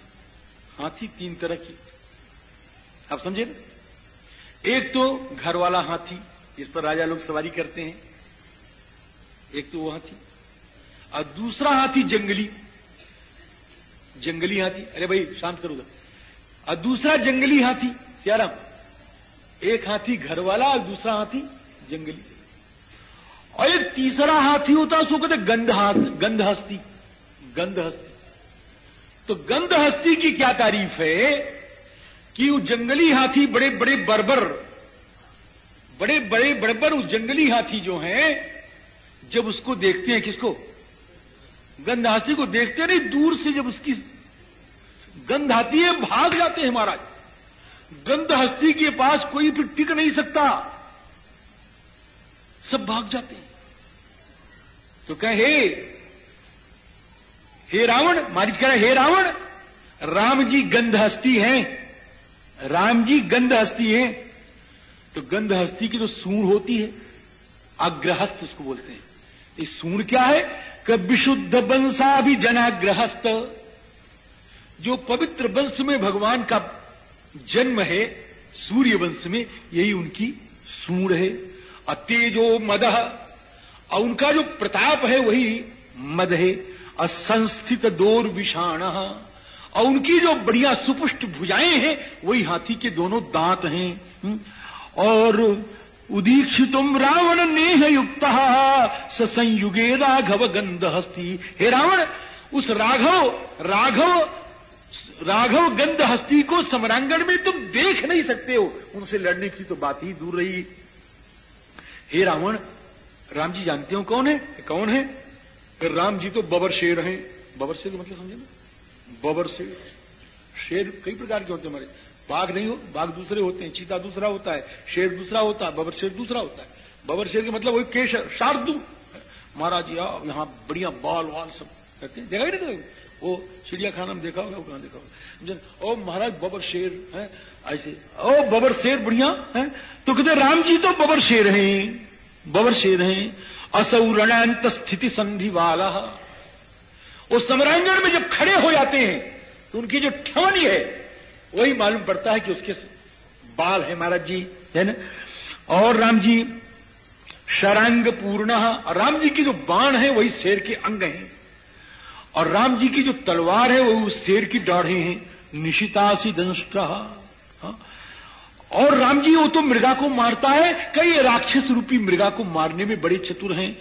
हाथी तीन तरह की। आप समझे ना? एक तो घर वाला हाथी, जिस पर राजा लोग सवारी करते हैं, एक तो वो हाथी, और दूसरा हाथी जंगली जंगली हाथी, अरे भाई, शांत करो और दूसरा जंगली हाथी, सियाराम, एक हाथी घर वाला और दूसरा हाथी जंगली। और तीसरा हाथी होता है, उसको कहते गंध हाथ गंध हस्ती गंध हस्ती तो गंध हस्ती की क्या तारीफ़ है कि वो जंगली हाथी बड़े बड़े बर्बर बड़े बड़े बर्बर उस जंगली हाथी जो हैं, जब उसको देखते हैं किसको? गंध हाथी को देखते नहीं, दूर से जब उसकी गंध आती है भाग जाते हैं महाराज। गंध हस्ती के पास कोई फिर टिक नहीं सकता। सब भाग जाते तो कहे, हे हे रावण मारिच कह रहे हे रावण, राम जी गंध हस्ती है, राम जी गंध हस्ती है। तो गंध हस्ती की जो सूर होती है, अग्रहस्त उसको बोलते हैं। ये सूर क्या है? कि विशुद्ध वंशा भी जनाग्रहस्त। जो पवित्र वंश में भगवान का जन्म है, सूर्य वंश में, यही उनकी सूर है। अतेजो मद और उनका जो प्रताप है वही मद है, असंस्थित दोर विषाण। और उनकी जो बढ़िया सुपुष्ट भुजाएँ हैं, वही हाथी के दोनों दांत हैं। हम्म। और उदीक्षितुम रावण नेह युक्त संयुगे राघव गंध हस्ती हे रावण, उस राघव राघव राघव गंध हस्ती को सम्रांगण में तुम देख नहीं सकते हो। उनसे लड़ने की तो बात ही दूर रही। हे रावण राम जी जानते हो कौन है? कौन है? राम जी तो बबर शेर हैं। बबर शेर मतलब समझे ना? बबर शेर। शेर कई प्रकार के होते हैं हमारे। बाघ नहीं हो, बाघ दूसरे होते हैं। चीता दूसरा होता है, शेर दूसरा होता है, बबर शेर दूसरा होता है। बबर शेर के मतलब वही केश शार्दू। महाराज आओ, यहाँ बढ़िया बाल वाल सब कहते हैं। देखा ही नहीं वो चिड़ियाखाना में देखा होगा, वो कहाँ देखा होगा? ओ महाराज, बबर शेर है। ऐसे, ओ बबर शेर बढ़िया है। तो कहते राम जी तो बबर शेर हैं। बबर शेर हैं। असौ स्थिति संधि वाला। वो सम्रांगण में जब खड़े हो जाते हैं तो उनकी जो ठवनी है, वही मालूम पड़ता है कि उसके बाल है महाराज जी, है ना? और राम जी, शरांग पूर्ण, राम जी की जो बाण है, वही शेर के अंग हैं। और राम जी की जो तलवार है, वो उस शेर की दाढ़े हैं। निशितासी हाँ। और राम जी, वो तो मृगा को मारता है। कई राक्षस रूपी मृगा को मारने में बड़े चतुर हैं।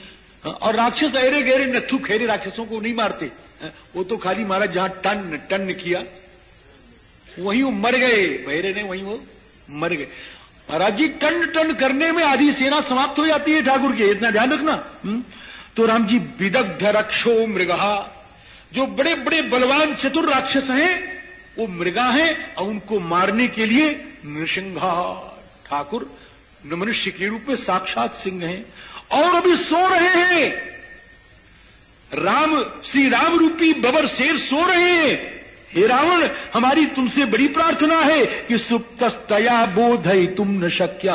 और राक्षस अरे गहरे नथु खेरे राक्षसों को नहीं मारते। वो तो खाली मारा जहाँ टन टन किया। वहीं वो मर गए। बहरे ने वहीं वो मर गए। महाराज जी, टन टन करने में आधी सेना समाप्त हो जाती है ठाकुर की। इतना ध्यान रखना। हम्म। तो राम जी, विदग्ध रक्षो मृगा। जो बड़े बड़े बलवान चतुर राक्षस हैं, वो मृगा हैं और उनको मारने के लिए नृसिंहा ठाकुर मनुष्य के रूप में साक्षात सिंह हैं और अभी सो रहे हैं। राम, श्री राम रूपी बबर शेर सो रहे हैं। हे रावण, हमारी तुमसे बड़ी प्रार्थना है कि सुप्तस्तया बोध तुम न शक्य।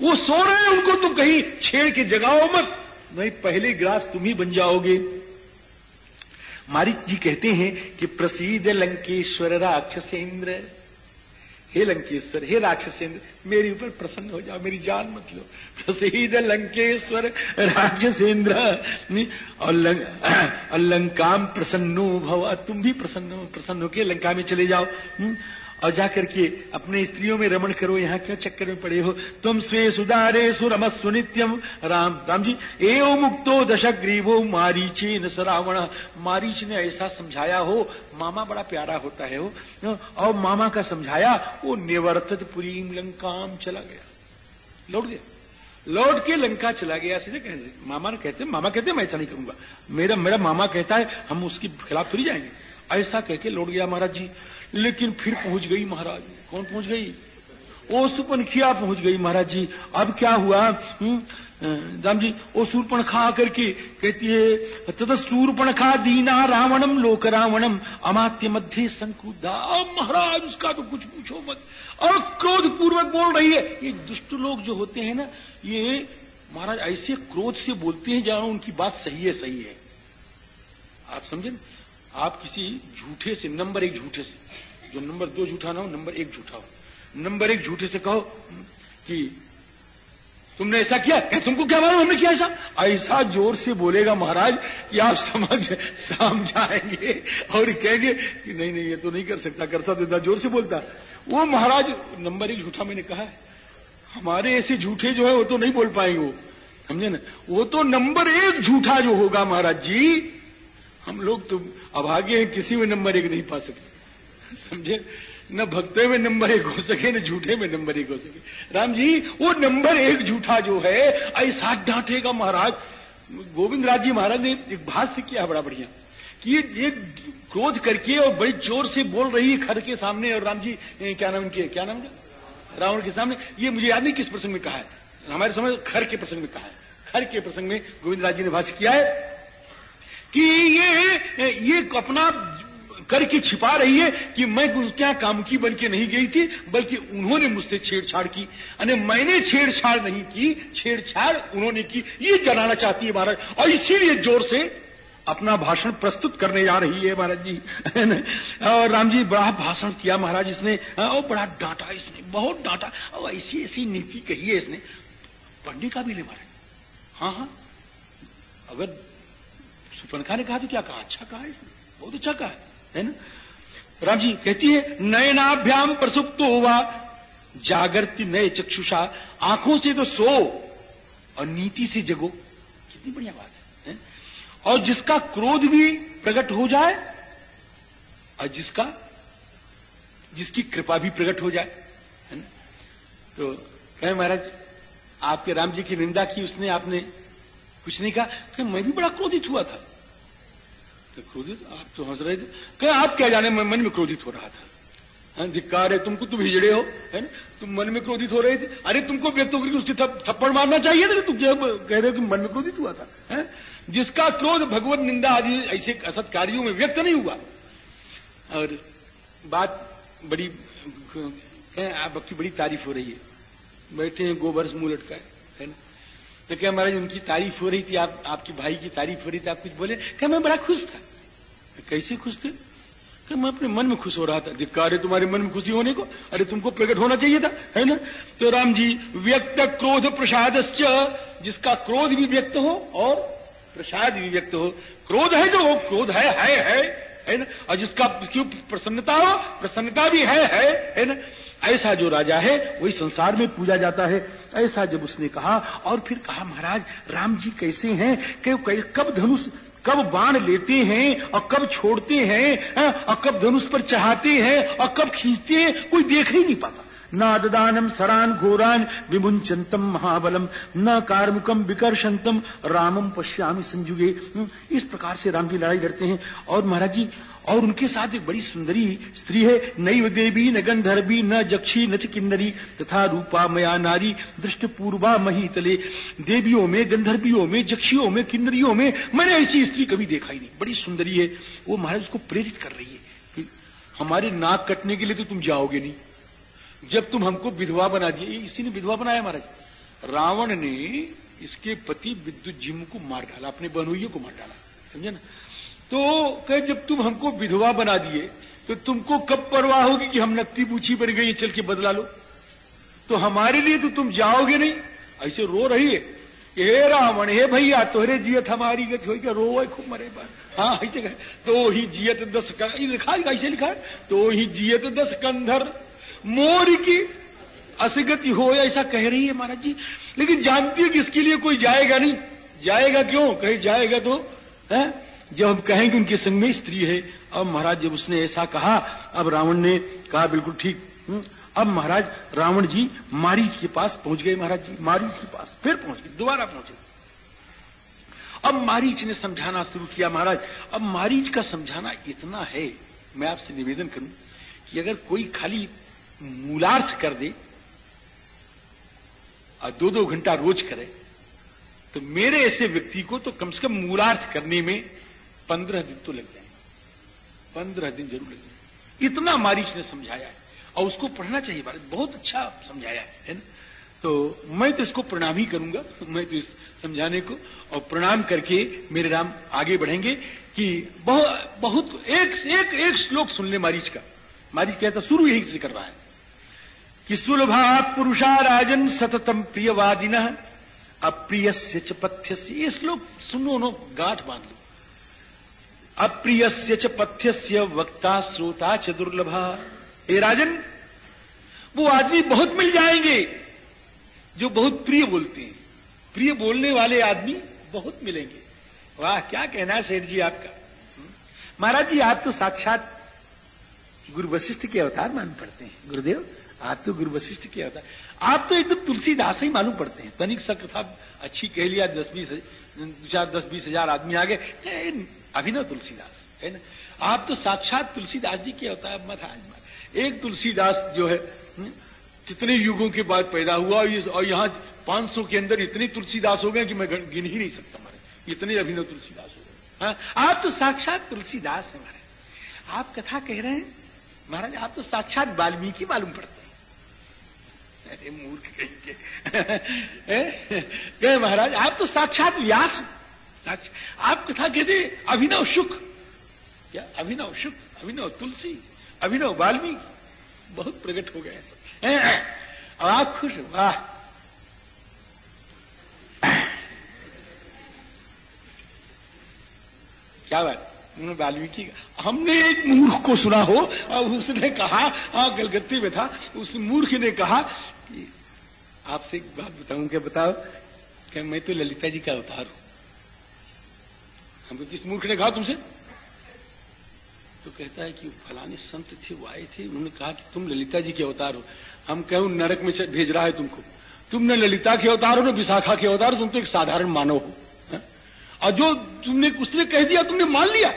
वो सो रहे हैं, उनको तुम कहीं छेड़ के जगाओ मत, नहीं पहले ग्रास तुम ही बन जाओगे। मारिक जी कहते हैं कि प्रसिद्ध लंकेश्वर राक्षसेंद्र। हे लंकेश्वर, हे राक्षसेंद्र, मेरे ऊपर प्रसन्न हो जाओ, मेरी जान मत लो। प्रसिद्ध लंकेश्वर, राक्षसेंद्र। और लंकाम प्रसन्नो भव, तुम भी प्रसन्न प्रसन्न होके लंका में चले जाओ। और जाकर के अपने स्त्रियों में रमण करो, यहाँ क्या चक्कर में पड़े हो? तुम स्वे सुदारे सुरमस्व नित्यम। राम राम जी, एव मुक्तो दशग्रीवो मारीचे न सरावण। मारीच ने ऐसा समझाया हो, मामा बड़ा प्यारा होता है वो। और मामा का समझाया, वो निवर्तित पुरी लंकाम चला गया। लौट गया। लौट के लंका चला गया, सीधे कहते मामा ने कहते, मामा कहते, मैं ऐसा नहीं करूँगा मेरा मेरा मामा कहता है, हम उसके खिलाफ थोड़ी जाएँगे। ऐसा कह के लौट गया महाराज जी। लेकिन फिर पहुँच गई महाराज। कौन पहुँच गई? ओ सुपनखिया पहुँच गई महाराज जी। अब क्या हुआ? हम्म, राम जी ओ सूरपण खा करके कहती है तथा सूरपण खा दीना रावणम लोक रावणम अमात्य मध्य संकुदा। महाराज उसका तो कुछ पूछो मत। और क्रोध पूर्वक बोल रही है। ये दुष्ट लोग जो होते हैं ना ये महाराज ऐसे क्रोध से बोलते हैं जानो उनकी बात सही है सही है। आप समझे आप किसी झूठे से नंबर एक झूठे से। जो नंबर दो झूठा ना हो, नंबर एक झूठा हो। नंबर एक झूठे से कहो कि तुमने ऐसा किया? क्या तुमको क्या मालूम हमने किया ऐसा? ऐसा ज़ोर से बोलेगा महाराज कि आप समझ समझाएँगे और कहेंगे कि नहीं नहीं, ये तो नहीं कर सकता, करता तो ज़ोर से बोलता। वो महाराज, नंबर एक झूठा मैंने कहा है। हमारे ऐसे झूठे जो है, वो तो नहीं बोल पाएँगे वो। समझे ना? वो तो नंबर एक झूठा जो होगा महाराज जी। हम लोग तो अभागे हैं, किसी में नंबर एक नहीं पा सकते। समझे? न भक्ते में नंबर एक हो सके, न झूठे में नंबर एक हो सके। राम जी, वो नंबर एक झूठा जो है, ऐसा डांटेगा महाराज। गोविंद राज जी महाराज ने एक भाष्य किया, बड़ा बढ़िया। कि ये क्रोध करके और बड़ी ज़ोर से बोल रही है खर के सामने और राम जी क्या नाम इनके क्या नाम? रावण के सामने। ये मुझे याद नहीं किस प्रसंग में कहा है। हमारे समय खर के प्रसंग में कहा है। खर के प्रसंग में गोविंद राज जी ने भाष्य किया है कि ये ये अपना करके छिपा रही है कि मैं क्या कामुकी बन के नहीं गई थी, बल्कि उन्होंने मुझसे छेड़छाड़ की। अने मैंने छेड़छाड़ नहीं की, छेड़छाड़ उन्होंने की। ये जनाना चाहती है महाराज, और इसीलिए ज़ोर से अपना भाषण प्रस्तुत करने जा रही है महाराज जी। और राम जी, बड़ा भाषण किया महाराज इसने, और बड़ा डांटा इसने, बहुत डांटा। और ऐसी ऐसी नीति कही है इसने। पढ़ने का भी ले महाराज। हाँ हाँ। अगर सुपनखा ने कहा तो क्या कहा? अच्छा कहा इसने, बहुत अच्छा कहा। ना? राम जी कहती है नयनाभ्याम प्रसुप्तो हुआ। जागृति नए चक्षुषा। आँखों से तो सो और नीति से जगो। कितनी बढ़िया बात है, है? और जिसका क्रोध भी प्रकट हो जाए और जिसका जिसकी कृपा भी प्रकट हो जाए है ना? तो कहे महाराज आपके राम जी की निंदा की उसने आपने कुछ नहीं कहा मैं भी बड़ा क्रोधित हुआ था। तो क्रोधित, आप तो हंस रहे थे। कहे, आप क्या जाने, मन में क्रोधित हो रहा था? धिक्कार है, तुमको तुम हिजड़े हो, है ना? तुम मन में क्रोधित हो रहे थे। अरे, तुमको व्यक्त होकर उसकी थप्पड़ मारना चाहिए था तुम क्या कह रहे हो कि मन में क्रोधित हुआ था, है? जिसका क्रोध भगवत निंदा आदि ऐसे असत कार्यों में व्यक्त नहीं हुआ। और बात बड़ी आपकी बड़ी तारीफ़ हो रही है। बैठे हैं, गोबर मुँह लटका ना तो क्या महाराज, उनकी तारीफ़ हो रही थी, आप, आपकी भाई की तारीफ़ हो रही थी, आप कुछ बोले? क्या मैं बड़ा खुश था? कैसे खुश थे? क्या मैं अपने मन में खुश हो रहा था? धिक्कार है तुम्हारे मन में खुशी होने को? अरे तुमको प्रकट होना चाहिए था, है ना? तो राम जी, व्यक्त क्रोध प्रसाद जिसका क्रोध भी व्यक्त हो और प्रसाद भी व्यक्त हो। क्रोध है जो, क्रोध है है है है ना? और जिसका प्रसन्नता हो, प्रसन्नता भी है है है ना? ऐसा जो राजा है, वही संसार में पूजा जाता है। ऐसा जब उसने कहा, और फिर कहा, महाराज, राम जी कैसे हैं? कि, कब धनुष, कब बाण लेते हैं, और कब छोड़ते हैं और कब धनुष पर चढ़ाते हैं, और कब खींचते हैं? कोई देख ही नहीं पाता। नाददानम सरान घोरान विमुंचंतम महाबलम, न कार्मुकम विकर्षंतम, रामम पश्यामी संजुगे। इस प्रकार से राम जी लड़ाई लड़ते हैं। और महाराज जी और उनके साथ एक बड़ी सुंदरी स्त्री है। नैव देवी, न गंधर्वी, न जक्षी, न किन्नरी तथा रूपा मया नारी दृष्ट पूर्वा मही तले देवियों में, गंधर्वियों में, जक्षियों में किन्नरियों में मैंने ऐसी स्त्री कभी देखा ही नहीं। बड़ी सुंदरी है। वो महाराज उसको प्रेरित कर रही है कि हमारे नाक कटने के लिए तो तुम जाओगे नहीं। जब तुम हमको विधवा बना दिए इसी ने विधवा बनाया महाराज। रावण ने इसके पति विद्युत जिम को मार डाला, अपने बनोइयों को मार डाला। समझे ना? तो कहे, जब तुम हमको विधवा बना दिए तो तुमको कब परवाह होगी कि हम नकती पूछी बन गई चल के बदला लो? तो हमारे लिए तो तुम जाओगे नहीं। ऐसे रो रही है। हे रावण, हे भैया, तोहरे जियत हमारी गति हो रो खूब मरे बात हाँ ऐसे कहे तो ही जियत दस लिखा ऐसे लिखा है? तो ही जियत दस कंधर। मोर की असगति हो, ऐसा कह रही है महाराज जी। लेकिन जानती है कि इसके लिए कोई जाएगा नहीं? जाएगा क्यों? कहीं, जाएगा तो है? जब हम कहेंगे उनके संग में स्त्री है अब महाराज जब उसने ऐसा कहा अब रावण ने कहा बिल्कुल ठीक हम्म, अब महाराज रावण जी मारीच के पास पहुँच गए महाराज जी मारीच के पास फिर पहुँच गए दोबारा पहुँचे। अब मारीच ने समझाना शुरू किया महाराज अब मारीच का समझाना इतना है मैं आपसे निवेदन करूँ कि अगर कोई खाली मूलार्थ कर दे और दो दो घंटा रोज करे तो मेरे ऐसे व्यक्ति को तो कम से कम मूलार्थ करने में पंद्रह दिन तो लग जाएँगे। पंद्रह दिन ज़रूर लग जाएँगे। इतना मारीच ने समझाया है। और उसको पढ़ना चाहिए भारत बहुत अच्छा समझाया है ना? तो मैं तो इसको प्रणाम ही करूँगा, मैं तो इस समझाने को, और प्रणाम करके मेरे राम आगे बढ़ेंगे कि बहुत बहुत, एक एक एक श्लोक सुन ले मारीच का। मारीच कहता, शुरू यही से कर रहा है। कि सुलभा पुरुषा राजन सततम प्रियवादिन अप्रिय से पथ्य से ये श्लोक सुनो नो गांठ बाँध लो अप्रिय च पथ्य वक्ता, श्रोता च दुर्लभा। हे राजन, वो आदमी बहुत मिल जाएँगे जो बहुत प्रिय बोलते हैं। प्रिय बोलने वाले आदमी बहुत मिलेंगे। वाह, क्या कहना है सेठ जी आपका? महाराज जी, आप तो साक्षात गुरु वशिष्ठ के अवतार मान पड़ते हैं। गुरुदेव, आप तो गुरु वशिष्ठ के अवतार। आप तो एकदम तुलसीदास ही मालूम पड़ते हैं। तनिक सा कथा अच्छी कह लिया, दस बीस, चार, दस, बीस हज़ार आदमी आगे अभिनव तुलसीदास है ना? आप तो साक्षात तुलसीदास जी क्या होता है महाराज एक तुलसीदास जो है हम्म, कितने युगों के बाद पैदा हुआ और यहाँ पाँच सौ के अंदर इतने तुलसीदास हो गए कि मैं गिन ही नहीं सकता हमारे इतने अभिनव तुलसीदास हो गए। हाँ, आप तो साक्षात तुलसीदास है महाराज आप कथा कह रहे हैं? महाराज आप तो साक्षात वाल्मीकि मालूम पड़ते हैं। अरे मूर्ख कहे महाराज आप तो साक्षात व्यास आप कथा कहते अभिनव सुख क्या अभिनव सुख अभिनव तुलसी? अभिनव वाल्मीकि? बहुत प्रकट हो गया सब। आप खुश वाह। क्या बात उन्होंने वाल्मीकि हमने एक मूर्ख को सुना हो, और उसने कहा हाँ में था, उस मूर्ख ने कहा कि, आपसे एक बात बताऊँ, क्या बताओ? क्या मैं तो ललिता जी का अवतार हूँ? हमको किस मूर्ख ने कहा तुमसे? तो कहता है कि फलाने संत थे, वो आए थे, उन्होंने कहा कि तुम ललिता जी के अवतार हो। हम कहूँ नरक में भेज रहा है तुमको। तुम ललिता के अवतार हो, न विशाखा के अवतार तुम तो एक साधारण मानव हो और जो तुमने, उसने कह दिया, तुमने मान लिया।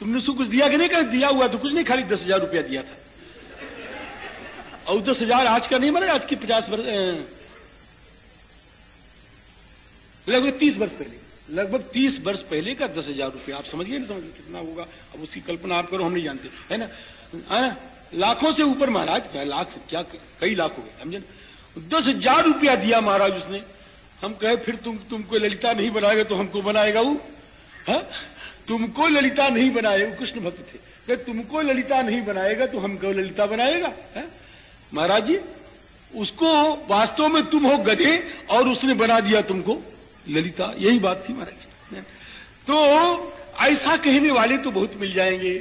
तुमने उसको कुछ दिया कि नहीं? कह, दिया हुआ तो कुछ नहीं, खाली दस हज़ार रुपया दिया था। और दस हज़ार आज का नहीं बना आज की पचास वर्ष लगभग तीस वर्ष पहले। लगभग तीस वर्ष पहले का दस हज़ार रुपया। आप समझिए ना समझिए कितना होगा। अब उसकी कल्पना आप करो हम नहीं जानते। है ना? आ, लाखों से ऊपर महाराज क्या लाख क्या कई लाख हो गए समझे दस हज़ार रुपया दिया महाराज उसने। हम कहे फिर तुम तुमको ललिता नहीं बनाएगा तो हमको बनाएगा वो? हा? तुमको ललिता नहीं बनाए वो कृष्ण भक्त थे। कहे तुमको ललिता नहीं बनाएगा तो हमको ललिता बनाएगा? महाराज जी उसको वास्तव में तुम हो गधे और उसने बना दिया तुमको। ललिता, यही बात थी महाराज। तो ऐसा कहने वाले तो बहुत मिल जाएँगे,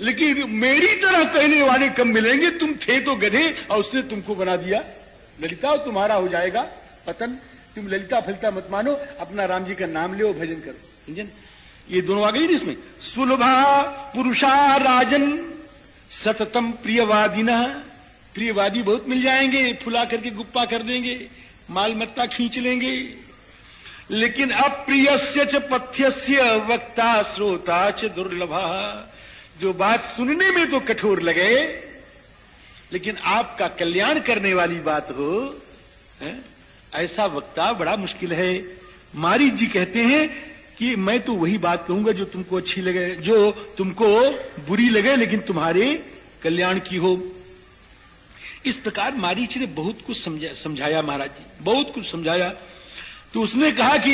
लेकिन मेरी तरह कहने वाले कम मिलेंगे। तुम थे तो गधे और उसने तुमको बना दिया। ललिता, तुम्हारा हो जाएगा पतन। तुम ललिता फलिता मत मानो, अपना राम जी का नाम लो भजन करो। समझे ये दोनों आ गई इसमें? सुलभा पुरुषा राजन सततम प्रियवादी प्रियवादी बहुत मिल जाएँगे, फुला करके गुप्पा कर देंगे माल मत्ता खींच लेंगे। लेकिन अप्रिय च पथ्य वक्ता श्रोता च दुर्लभा। जो बात सुनने में तो कठोर लगे लेकिन आपका कल्याण करने वाली बात हो है? ऐसा वक्ता बड़ा मुश्किल है। मारी जी कहते हैं कि मैं तो वही बात कहूँगा जो तुमको अच्छी लगे जो तुमको बुरी लगे लेकिन तुम्हारे कल्याण की हो। इस प्रकार मारीच ने बहुत कुछ समझा, समझाया महाराज जी। बहुत कुछ समझाया। तो उसने कहा कि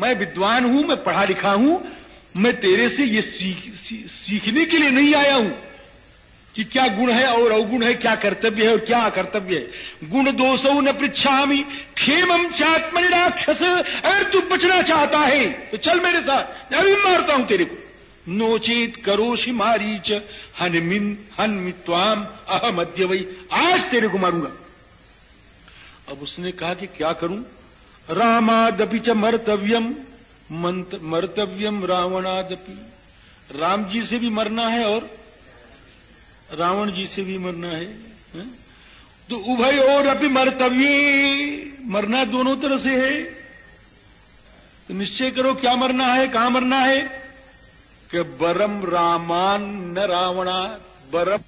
मैं विद्वान हूँ मैं पढ़ा लिखा हूँ मैं तेरे से ये सीख, सीखने के लिए नहीं आया हूँ कि क्या गुण है और अवगुण है क्या कर्तव्य है और क्या अकर्तव्य है। गुण दोषो न पृछामी खेमम चात्मनि राक्षस अगर तू बचना चाहता है। तो चल मेरे साथ मैं अभी मारता हूँ तेरे को। नोचेत करोशी मारीच हनमिन हनमित्वाम अहमद्य वही आज तेरे को मारूँगा। अब उसने कहा कि क्या करूँ? रामादपि च मर्तव्यम। मर्तव्यम रावणादपि। राम जी से भी मरना है और रावण जी से भी मरना है, है? तो उभय और अभी मर्तव्य। मरना दोनों तरह से है। तो निश्चय करो क्या मरना है कहाँ मरना है? कि बरम रामान न रावणा बरम